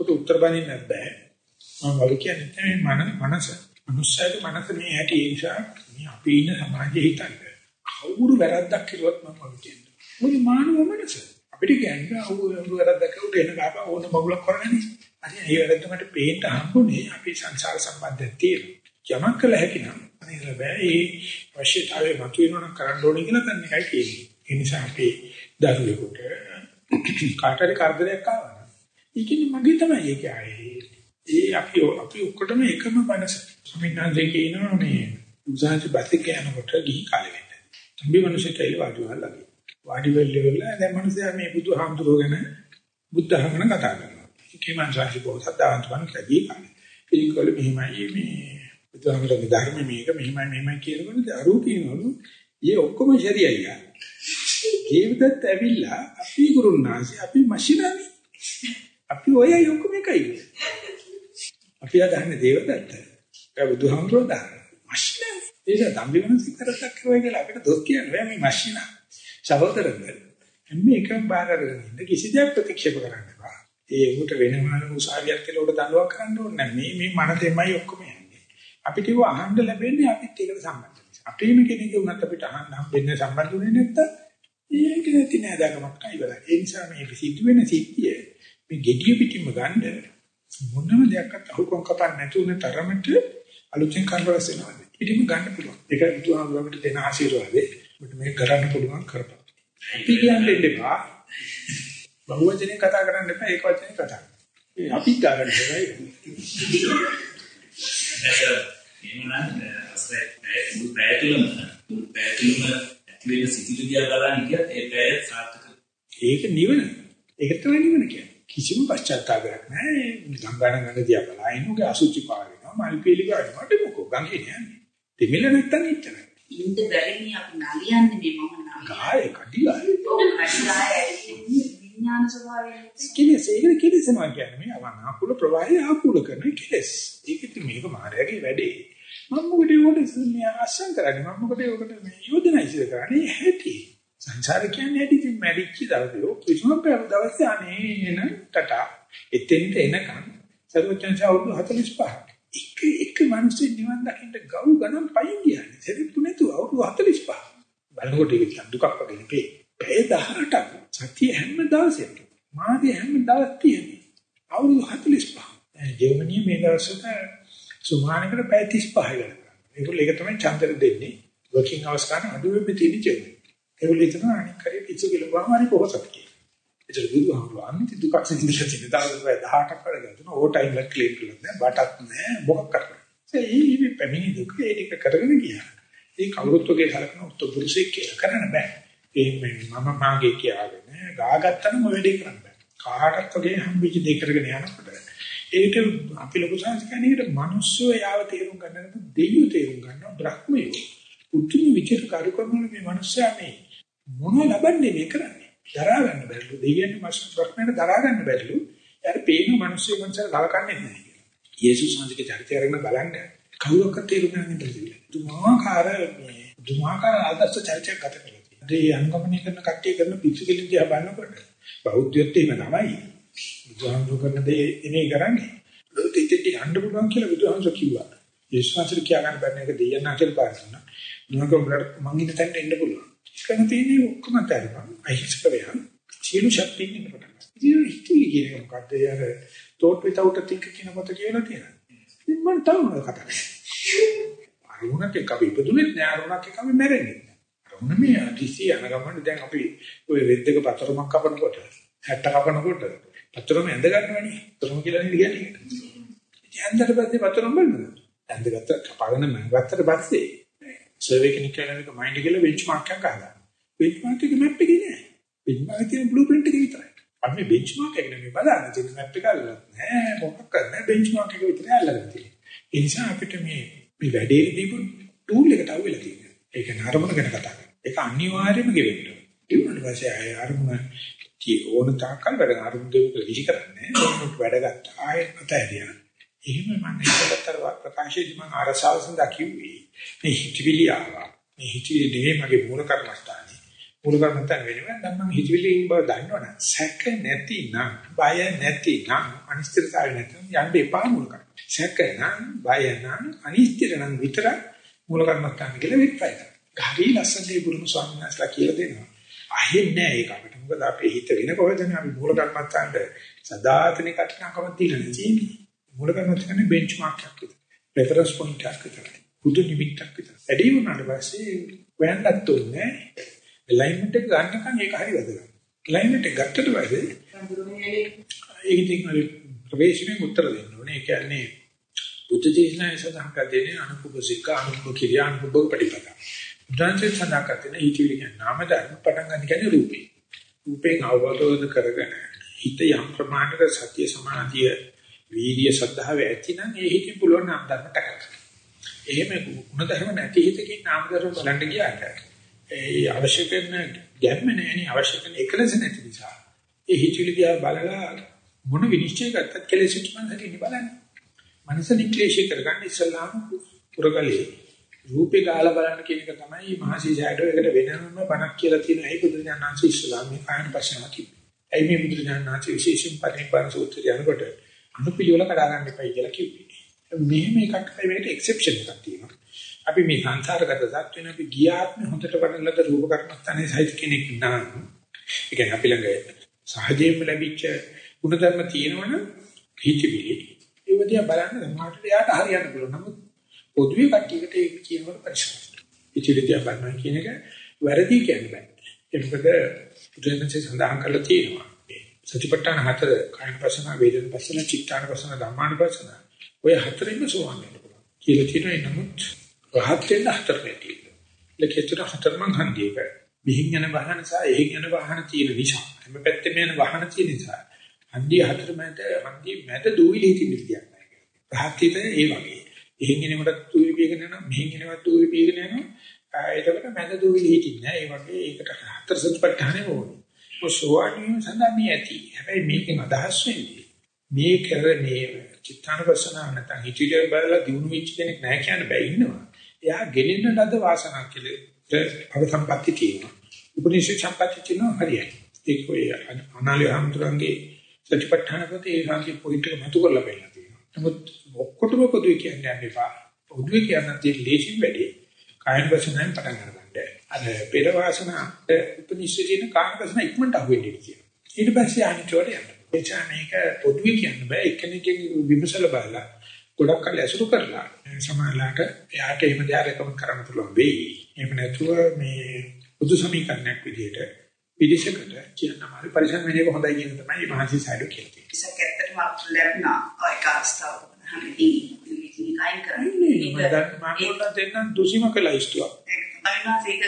උට උත්තර බඳින්න බෑ. මම වගේ කියන්නේ මන මනස. මනුස්සයෙක් මනස මේ ඇති ඒ නිසා මේ අපි ඉන්න සමාජයේ හිතන්නේ කවුරු වැරද්දක් කරුවත් මම වගකියන්නේ. මොකද මානව මනස. අපිට කියන්නේ අවුරු වැරද්දක් කරුට එන ගාපා ඕන මගුලක් කරන්නේ. අර ඒ වැරද්ද මට පේන්න හම්බුනේ අපි සංසාර සම්බන්ධයෙන් තියෙන. යමක් කළ හැකි නම් අනේ බෑ ඒ අවශ්‍යතාවය මතුවෙනවා කරන්න ඕනේ කියලා තන්නේ එකයි කියන්නේ. ඒ නිසා අපි දරුවෙකුට කාටරි කරදරයක් ආවා. ඒකනේ මගේ තමයි ඒක ආයේ. ඒ අපි අපි ඔක්කොටම එකම මනස. ස්වාමීනාන්දේ කියනවා මේ උසාවියේ බතික යනකොට ගිහි කාලේ වෙන්න. තම්බි මිනිස්සුන්ට ඒ වාඩි වෙලා වාඩි වෙලා දැන් මිනිස්සයා මේ බුදුහාමුදුරුවෝ ගැන බුද්ධ ධර්ම කතා කරනවා. ඒකේ මනසාසි බොහෝ සදාන්තවන් කදී කාලේ. ඒකවල මෙහිමයි මේ බුදුහාමුදුරුවෝ ධර්ම මේක මෙහිමයි මෙහිමයි කියනකොට අරු කියනවලු ඒ ඔක්කොම ශරියයි යා. ජීවිතත් ඇවිල්ලා අපි ගුරුනාසි අපි මෂිනනි. අපි ඔයයි ඔක්කොම එකයි. අපි අදහන්නේ දේවදත්ත. ඒ බුදුහාමුදුරුවෝ දාන. මෂිනනි. ඒක දම්බි වෙනස් කරත්තක් කරුවා කියලා අපිට දොස් කියන්නේ බෑ මේ මෂින. සහෝදරද. මේ එකක් බාර අරගෙන ඉන්න කිසි දෙයක් ප්‍රතික්ෂේප කරන්න බෑ. ඒ උට වෙනම උසාවියක් කියලා උඩ දඬුවම් කරන්න ඕනේ නැහැ. මේ මේ මනසෙමයි ඔක්කොම යන්නේ. අපිට ඒව අහන්න ලැබෙන්නේ අපිත් ඒකට සම්බන්ධ නිසා. අපේම කෙනෙක් උනත් අපිට අහන්න හම්බෙන්නේ සම්බන්ධ වෙන්නේ නැත්තම් ඒක නැති නෑ දකමක් ඉවරයි. ඒ නිසා මේ සිද්ධ වෙන සිද්ධිය මේ gediya පිටින්ම ගන්න මොනම දෙයක්වත් අහුකොම් කපන්න නැතුන තරමට අලුතෙන් කන්වර්ස් වෙනවා. පිටින්ම ගන්න පුළුවන්. ඒක බුදුහාමුදුරුවන්ට දෙන ආශිර්වාදේ. ඔබට මේක කරන්න පුළුවන් කරපන්. අපි කියන්නේ දෙපා. බහුවචනේ කතා කරන්න එපා ඒක වචනේ කතා කරන්න. ඒ අපි ගන්න බෑ. එහෙනම් අස්සේ පැයතුලම පැයතුලම ඇතුලේ සිටිවිලි දිහා බලන්න කියත් ඒ පැය සාර්ථක ඒක නිවන. ඒක තමයි නිවන කියන්නේ. කිසිම පශ්චාත්තාවයක් නැහැ. ගංගාන ගඟ දිහා බලන උගේ අසුචි පාවෙනවා. මල් පීලි ගන්නවා. මට මොකෝ ගඟේ නෑනේ. දෙමිල නැත්තම් ඉච්චරයි. ඉන්න බැරිනේ අපි නලියන්නේ මේ මම නලිය. කාය කඩිලා. ඔව් ඇවිල්ලා විඥාන ස්වභාවයෙන් කෙලෙස් ඒක කෙලෙසනවා කියන්නේ මේ අනාකූල ප්‍රවාහය ආකූල කරන කෙලෙස්. ඒක ඉතින් මේක මායාවේ වැඩේ. මම මොකද ඒකට මේ ආශං කරන්නේ මම මොකද ඒකට මේ යෝජනා ඉස්සර කරන්නේ හැටි. සංසාර කියන්නේ හැටි ඉතින් මැරිච්ච දවසේ කිසිම පෙර දවසේ අනේ එන ටටා එතෙන්ට එනකන් සර්වචන්ස අවුරුදු 45 එක එක මිනිස්සු නිවන් දකින්න ගව් ගණන් පයින් ගියානේ. සෙරිප්පු නැතුව අවුරුදු 45. බලනකොට ඒක දුකක් වගේ නෙපේ. පැය 18ක් සතිය හැම දවසෙම මාගේ හැම දවස් තියෙන්නේ අවුරුදු 45 ජර්මනියේ මේ දවස්වල සුමානකට පැය 35 ගන්න. ඒගොල්ලෝ ඒක තමයි චන්දර දෙන්නේ. working hours ගන්න අඩු වෙන්නේ තියෙන ජර්මනිය. ඒගොල්ලෝ හිතන අනික් කරේ පිස්සු කියලා වහම හරි පොහසත් කියලා. ඒක බුදුහාමුදුරුවෝ අනිත් දුකක් සිඳිලා තියෙන දවස් පැය 18ක් කරගෙන ඕ ටයිම් එක ක්ලියර් කරලා නෑ බටක් නෑ මොකක් කරන්නේ. ඒ ඉවි පැමිණි දුක ඒ ටික කරගෙන ගියා. ඒ කවුරුත් වගේ කලකන උත්තරපුරුෂයෙක් කියලා කරන්න බෑ. ඒ මම මාගේ කියාගෙන ගාගත්තම වැඩේ කරන්න බෑ. කාටත් වගේ හම්බෙච්ච දෙයක් කරගෙන යනකොට ඒක අපි ලොකු සංස්කරණයකට මිනිස්සු යාව තේරුම් ගන්නකොට දෙයියෝ තේරුම් ගන්නවා බ්‍රහ්මයෝ. උතුම් විචාර කාර්යක්‍රම මේ මිනිස්සයා මේ මොන ලබන්නේ මේ කරන්නේ. දරා ගන්න බැරිලු. දෙයියන් මාස් බ්‍රහ්මයට දරා ගන්න බැරිලු. යාර පේන මිනිස්සු මනසට ලලකන්නේ නැහැ කියලා. යේසුස් වහන්සේගේ චරිතය අරගෙන බලන්න කවුරක්වත් තේරුම් ගන්න බැහැ. දුමාකාර මේ දුමාකාර ආදර්ශ චරිතයක් ගත කළා. ඒ අනුගමනය කරන කට්ටිය කරන පිස්සු කෙලින් දිහා බලනකොට බෞද්ධයොත් එහෙම තමයි. බුදුහාමුදුරු කරන දේ එනේ කරන්නේ. ලෝකෙ ඉතින් යන්න පුළුවන් කියලා බුදුහාමුදුරු කිව්වා. යේසුස්වහන්සේ කියා ගන්න බැරි එක දෙයයන් අතර පාරන. නුවගොල්ලන්ට මං ඉන්න තැනට එන්න පුළුවන්. කරන තියෙන්නේ ඔක්කොම අතරින් අහිංසක වේයන් සියලු ශක්තිය ඉන්න කොට. ඉතින් හිතුවේ කියන්නේ මොකද්ද? අර thought without a think කියන කොට කියලා තියෙනවා. ඉතින් මම තාම කතා කරන්නේ. අරුණක් එක්ක අපි ඉපදුනේ නෑ අරුණක් එක්ක අපි මැරෙන්නේ. අරුණ මේ අදිසි යන ගමන් දැන් අපි ওই රෙද්දක පතරමක් කපනකොට 60 කපනකොට පතරම ඇඳ ගන්නවනේ. පතරම කියලා නේද කියන්නේ. ඉතින් ඇඳට පස්සේ පතරම බලනවා. ඇඳගත්ත කපාගෙන මම ගත්තට පස්සේ සර්වේ කෙනෙක් කියලා මේක මයින්ඩ් කියලා බෙන්ච්මාර්ක් එකක් ගන්නවා. බෙන්ච්මාර්ක් එක මැප් එකේ නෑ. බෙන්ච්මාර්ක් එකේ බ්ලූ ප්‍රින්ට් එක විතරයි. අපි මේ බෙන්ච්මාර්ක් එක නෙමෙයි බලන්නේ. තියෙන මැප් එක අල්ලන්නේ නෑ. මොකක්ද නෑ බෙන්ච්මාර්ක් එක විතරයි අල්ලගෙන තියෙන්නේ. ඒ නිසා අපිට මේ මේ වැඩේ දීපු ටූල් එකට අහුවෙලා තියෙනවා. ඒක නරමුණ ගැන කතා කරනවා. ඒක අනිවාර්යයෙන්ම ගෙවෙන්න ඕනේ. ඒ වුණාට පස්සේ ආය අරමුණ tie ඕන තාක්කල් වැඩ අරමුණ දෙක විසි කරන්නේ. ඕනට වැඩ ගත්තා. ආයෙත් අතහැරියා. එහෙම මම ඉතලතර ප්‍රකාශයේදී මම අරසාව සඳහා කිව්වේ මේ හිතවිලි ආවා. මේ හිතවිලි දෙවේ මගේ මූල කර්මස්ථානේ. මූල කර්මස්ථාන වෙනුවෙන් නම් මම හිතවිලි ඉන්න බව දන්නවනේ. සැක නැති නම්, බය නැති නම්, අනිශ්චිතතාවය නැති නම් යන්න එපා මූල කර්ම. සැක නම්, බය නම්, අනිශ්චිත නම් විතර මූල කර්මස්ථාන කියලා විප්‍රය. හරි ලස්සනදී බුදුම ස්වාමීන් වහන්සේලා කියලා දෙනවා. අහෙන්නේ නැහැ ඒක අපිට. මොකද අපේ හිත වෙන කොහෙදනේ අපි මූල කර්මස්ථානට සදාතනික කටනකම තියලා තියෙන්නේ. මූල කර්මස්ථානේ බෙන්ච්මාර්ක් එකක් විතර. රෙෆරන්ස් පොයින්ට් එකක් විතර. පුදු නිමිත්තක් විතර. වැඩි වුණාට පස්සේ හොයන්නත් ඕනේ. ඇලයින්මන්ට් එක ගන්නකම් ඒක හරි වැදගත්. ඇලයින්මන්ට් එක ගත්තට පස්සේ ඒක ඉතින් හරි ප්‍රවේශමෙන් උත්තර දෙන්න ඕනේ. ඒ කියන්නේ බුද්ධ දේශනාවේ සඳහන් කරන්නේ අනුපුබ සික්ක අනුපුබ කිරියා අනුපුබ ප්‍රතිපදා. බුද්ධාංශයේ සඳහන් කරන්නේ හිතවිලි කියන නාම ධර්ම පටන් ගන්න කියන්නේ රූපේ. රූපෙන් අවබෝධ කරගෙන හිත යම් ප්‍රමාණයක සත්‍ය සමාධිය වීර්ය සද්ධාව ඇතිනම් ඒ හිතින් පුළුවන් නාම ධර්ම කරගන්න. එහෙම ගුණ ධර්ම නැති හිතකින් නාම ධර්ම බලන්න ගියාට ඒ අවශ්‍ය කරන ගැම්ම නැහෙනි අවශ්‍ය කරන එකලස නැති නිසා ඒ හිතවිලි දිහා බලලා මොන විනිශ්චය ගත්තත් කෙලෙසිට මම හරියට බලන්නේ. මනස නික්ලේශී කරගන්න ඉස්සල්ලාම පුරගලේ රූපේ ගාලා බලන්න කියන එක තමයි මහසි ෂැඩෝ එකට වෙනම බණක් කියලා තියෙන ඒ බුදුරජාණන්සේ ඉස්සල්ලාම මේ කායන පස්සම කිව්වේ. ඒ මේ බුදුරජාණන්සේ විශේෂයෙන් පරිපාලන සූත්‍රය යනකොට අනුපිළිවෙල කඩා ගන්න එපයි කියලා කිව්වේ. මෙහෙම එකක් මේකට එක්සෙප්ෂන් එකක් තියෙනවා. අපි මේ සංසාරගත සත්වෙන අපි ගියාත්ම හොඳට වඩලද රූප කර්මස්ථානයේ සහිත කෙනෙක් නම් ඒ කියන්නේ අපි ළඟ සහජයෙන්ම ලැබිච්ච ಗುಣධර්ම තියෙනවනම් හිතවිලි ඒව දිහා බලන්න සමාජයට යාට හරියන්න පුළුවන්. නමුත් පොදුවේ කට්ටියකට ඒක කියනකොට පරිස්සම්. හිතවිලි දිහා බලනවා කියන එක වැරදි කියන්න බෑ. ඒක මොකද බුදුරජාණන්සේ සඳහන් කරලා තියෙනවා. සතිපට්ඨාන හතර කායන පසන වේදන පසන චිත්තාන පසන ධම්මාන පසන ඔය හතරෙන්ම සෝවන් වෙන්න පුළුවන්. කියලා තියෙනවා නමුත් රහත් වෙන්න හතර නැති. ලකේතර හතරමං හන්දියක. මිහින් යන වාහන සහ එහෙන් යන වාහන තියෙන නිසා හැම පැත්තෙම යන වාහන තියෙන නිසා හන්දිය හතර මැද හන්දිය මැද දූවිලි හිටින්න විදියක් නැහැ. රහත් ඒ වගේ. එහෙන් එනකොට දූවිලි පියගෙන යනවා මෙහෙන් එනකොට දූවිලි පියගෙන යනවා. එතකොට මැද දූවිලි හිටින්නේ ඒ වගේ ඒකට හතර සත්පට්ඨානෙ ඕනේ. ඔසෝවාන් වීම සඳහා මේ ඇති. හැබැයි මේකෙන් අදහස් වෙන්නේ මේ කර මේ චිත්තානුපස්සනාව නැත්නම් හිතිරිය බලලා දිනු වෙච්ච කෙනෙක් නැහැ කියන බෑ ඉන්නවා. එයා ගෙනෙන්න ලද වාසනාවක් කියලා භව සම්පatti තියෙනවා. උපනිෂේ සම්පatti තියෙනවා හරියයි. ඒක ඔය අනාලේ හම්තුරන්ගේ සත්‍යපට්ඨාන පොතේ ඒ සංකේ පොයින්ට් එක මතු කරලා බලන්න. තියෙනවා නමුත් ඔක්කොටම පොදුයි කියන්නේ යන්න එපා පොදුයි කියන්න තියෙන ලේසින් වැඩි කායන වචනයෙන් පටන් ගන්න. අර පෙර වාසනාට උපනිෂේ තියෙන කායන වචන ඉක්මනට අහුවෙන්නේ කියලා. ඊට පස්සේ අනිතෝට යන්න. එචා මේක පොදුයි කියන්න බෑ එක්කෙනෙක්ගෙන් විමසල බලලා ගොඩක් කල් ඇසුරු කරලා සමාජලාට එයාට එහෙම දෙයක් රෙකමන්ඩ් කරන්න පුළුවන් වෙයි. එහෙම නැතුව මේ බුදු සමීකරණයක් විදිහට විදේශකට කියන මාරි පරිසම් වෙන එක හොඳයි කියන තමයි මහන්සි සයිඩ් කියන්නේ. ඒක ඇත්තටම අපිට ලැබුණා කාස්තාව හැමදේම ඉතින් කයින් කරන්නේ. මම දැන් දෙන්නම් දුසිම කළයිස්තුවක්. ඒක තමයි ඒක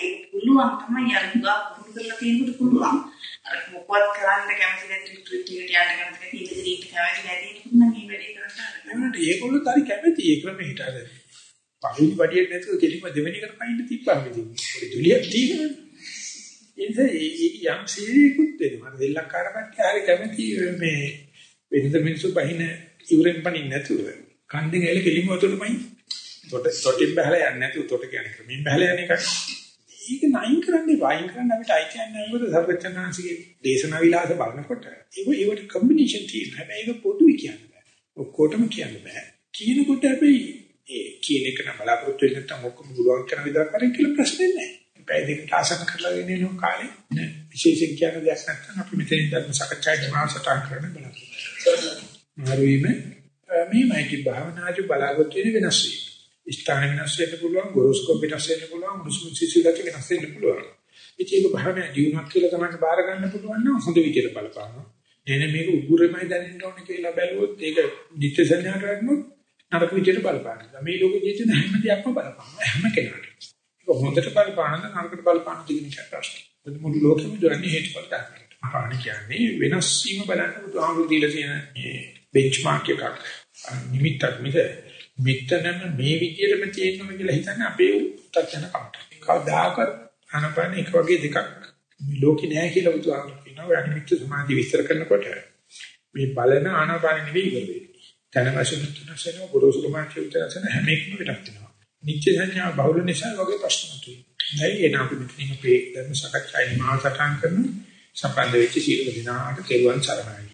ඒක පුළුවන් තමයි අර මුගා පුරුදු කරලා තියෙනකොට පුළුවන්. අර මොකවත් කරන්න කැමති නැති රිට්‍රීට් එකට යන්න කැමති නැති ඉඳලා ඉන්න කැමති නැති නම් මේ වැඩේ කරන්න නේද ඒගොල්ලෝ හරි කැමති. ඒ ක්‍රමෙට අර පළවෙනි පඩියට නැතුව කෙලිම දෙවෙනි එකට පයින්න තිබ්බා ඉතින් පොඩි දුලියක් තියෙනවා ඉතින් යම් සීරියකුත් දෙනවා දෙල්ලක්කාර කට්ටිය හරි කැමති මේ වෙනද මිනිස්සු බහින ඉවරෙන් පණින් නැතුව කන්දෙන් ඇල කෙලිම වතුරමයි තොට තොටින් බහලා යන්නේ නැතුව තොට කියන්නේ ක්‍රමයෙන් බහලා යන එක. ඒක නයින් කරන්නේ වයින් කරන්න අපිට අයිති නැහැ මොකද සර්වචනාංශිකේ දේශනා විලාස බලනකොට ඒක ඒවට කම්බිනේෂන් තියෙනවා. හැබැයි ඒක පොදුයි කියන්න බෑ. ඔක්කොටම කියන්න බෑ. කියනකොට හැබැයි ඒ කියන එක නම් බලාපොරොත්තු වෙන්නේ නැත්නම් ඔක්කොම පුළුවන් කරන විදිහට කරේ කියලා ප්‍රශ්නේ නැහැ. පැය දෙකකට ආසන කරලා ඉන්නේ නෝ කාලේ විශේෂයෙන් කියන දෙයක් නැත්නම් අපි මෙතනින් ධර්ම සාකච්ඡාවේ මාසටන් කරන්න බලන්න. මාරුවීම මේමයි භාවනාජු බලාපොරොත්තු වෙන වෙනස් වීම. ස්ථාන වෙනස් වෙන්න පුළුවන්, ගොරෝස්කෝප් වෙනස් වෙන්න පුළුවන්, මුසුම් සිසිලට වෙනස් වෙන්න පුළුවන්. ඉතින් භාවනා ජීවනක් කියලා තමයි බාර ගන්න පුළුවන් නම් හොඳ විදිහට බලපානවා. එනේ මේක උගුරෙමයි දැනෙන්න ඕනේ කියලා බැලුවොත් ඒක නිත්‍ය සංඥාට වඩනොත් නරක විදිහට බලපානවා. මේ ලෝකෙ ජීවිතේ හැම දෙයක්ම බලපානවා. හැම කෙනාට. ඒක හොඳට බලපාන නරකට බලපාන දෙකින් එක ප්‍රශ්න. මුළු ලෝකෙම දරන්නේ හේතුඵල ධර්මයකට. මහාණ කියන්නේ වෙනස් වීම බලන්න බුදුහාමුදුරු දීලා තියෙන මේ බෙන්ච්මාර්ක් එකක්. නිමිත්තක් මිස මෙතනම මේ විදිහටම තියෙනවා කියලා හිතන්නේ අපේ උත්තරන කමට. කවදාකවත් අනපන එක වගේ දෙකක් ලෝකේ නෑ කියලා බුදුහාමුදුරු කියනවා. ඔය අනිමිත්ත සමාධි විස්තර කරනකොට මේ බලන ආනාපාන නෙවෙයි ඉවර වෙන්නේ. තන වශයෙන් තුනසෙන ගුරුසු සමාධිය උත්තරසන හැම එකම වෙනස් වෙනවා. නිත්‍ය සංඥා බහුල නිසා වගේ ප්‍රශ්න තුයි. නැයි එන අපි මෙතනින් අපේ ධර්ම සාකච්ඡායි මහා සටහන් කරන සම්බන්ධ වෙච්ච සීල දිනාට කෙරුවන් සරණයි.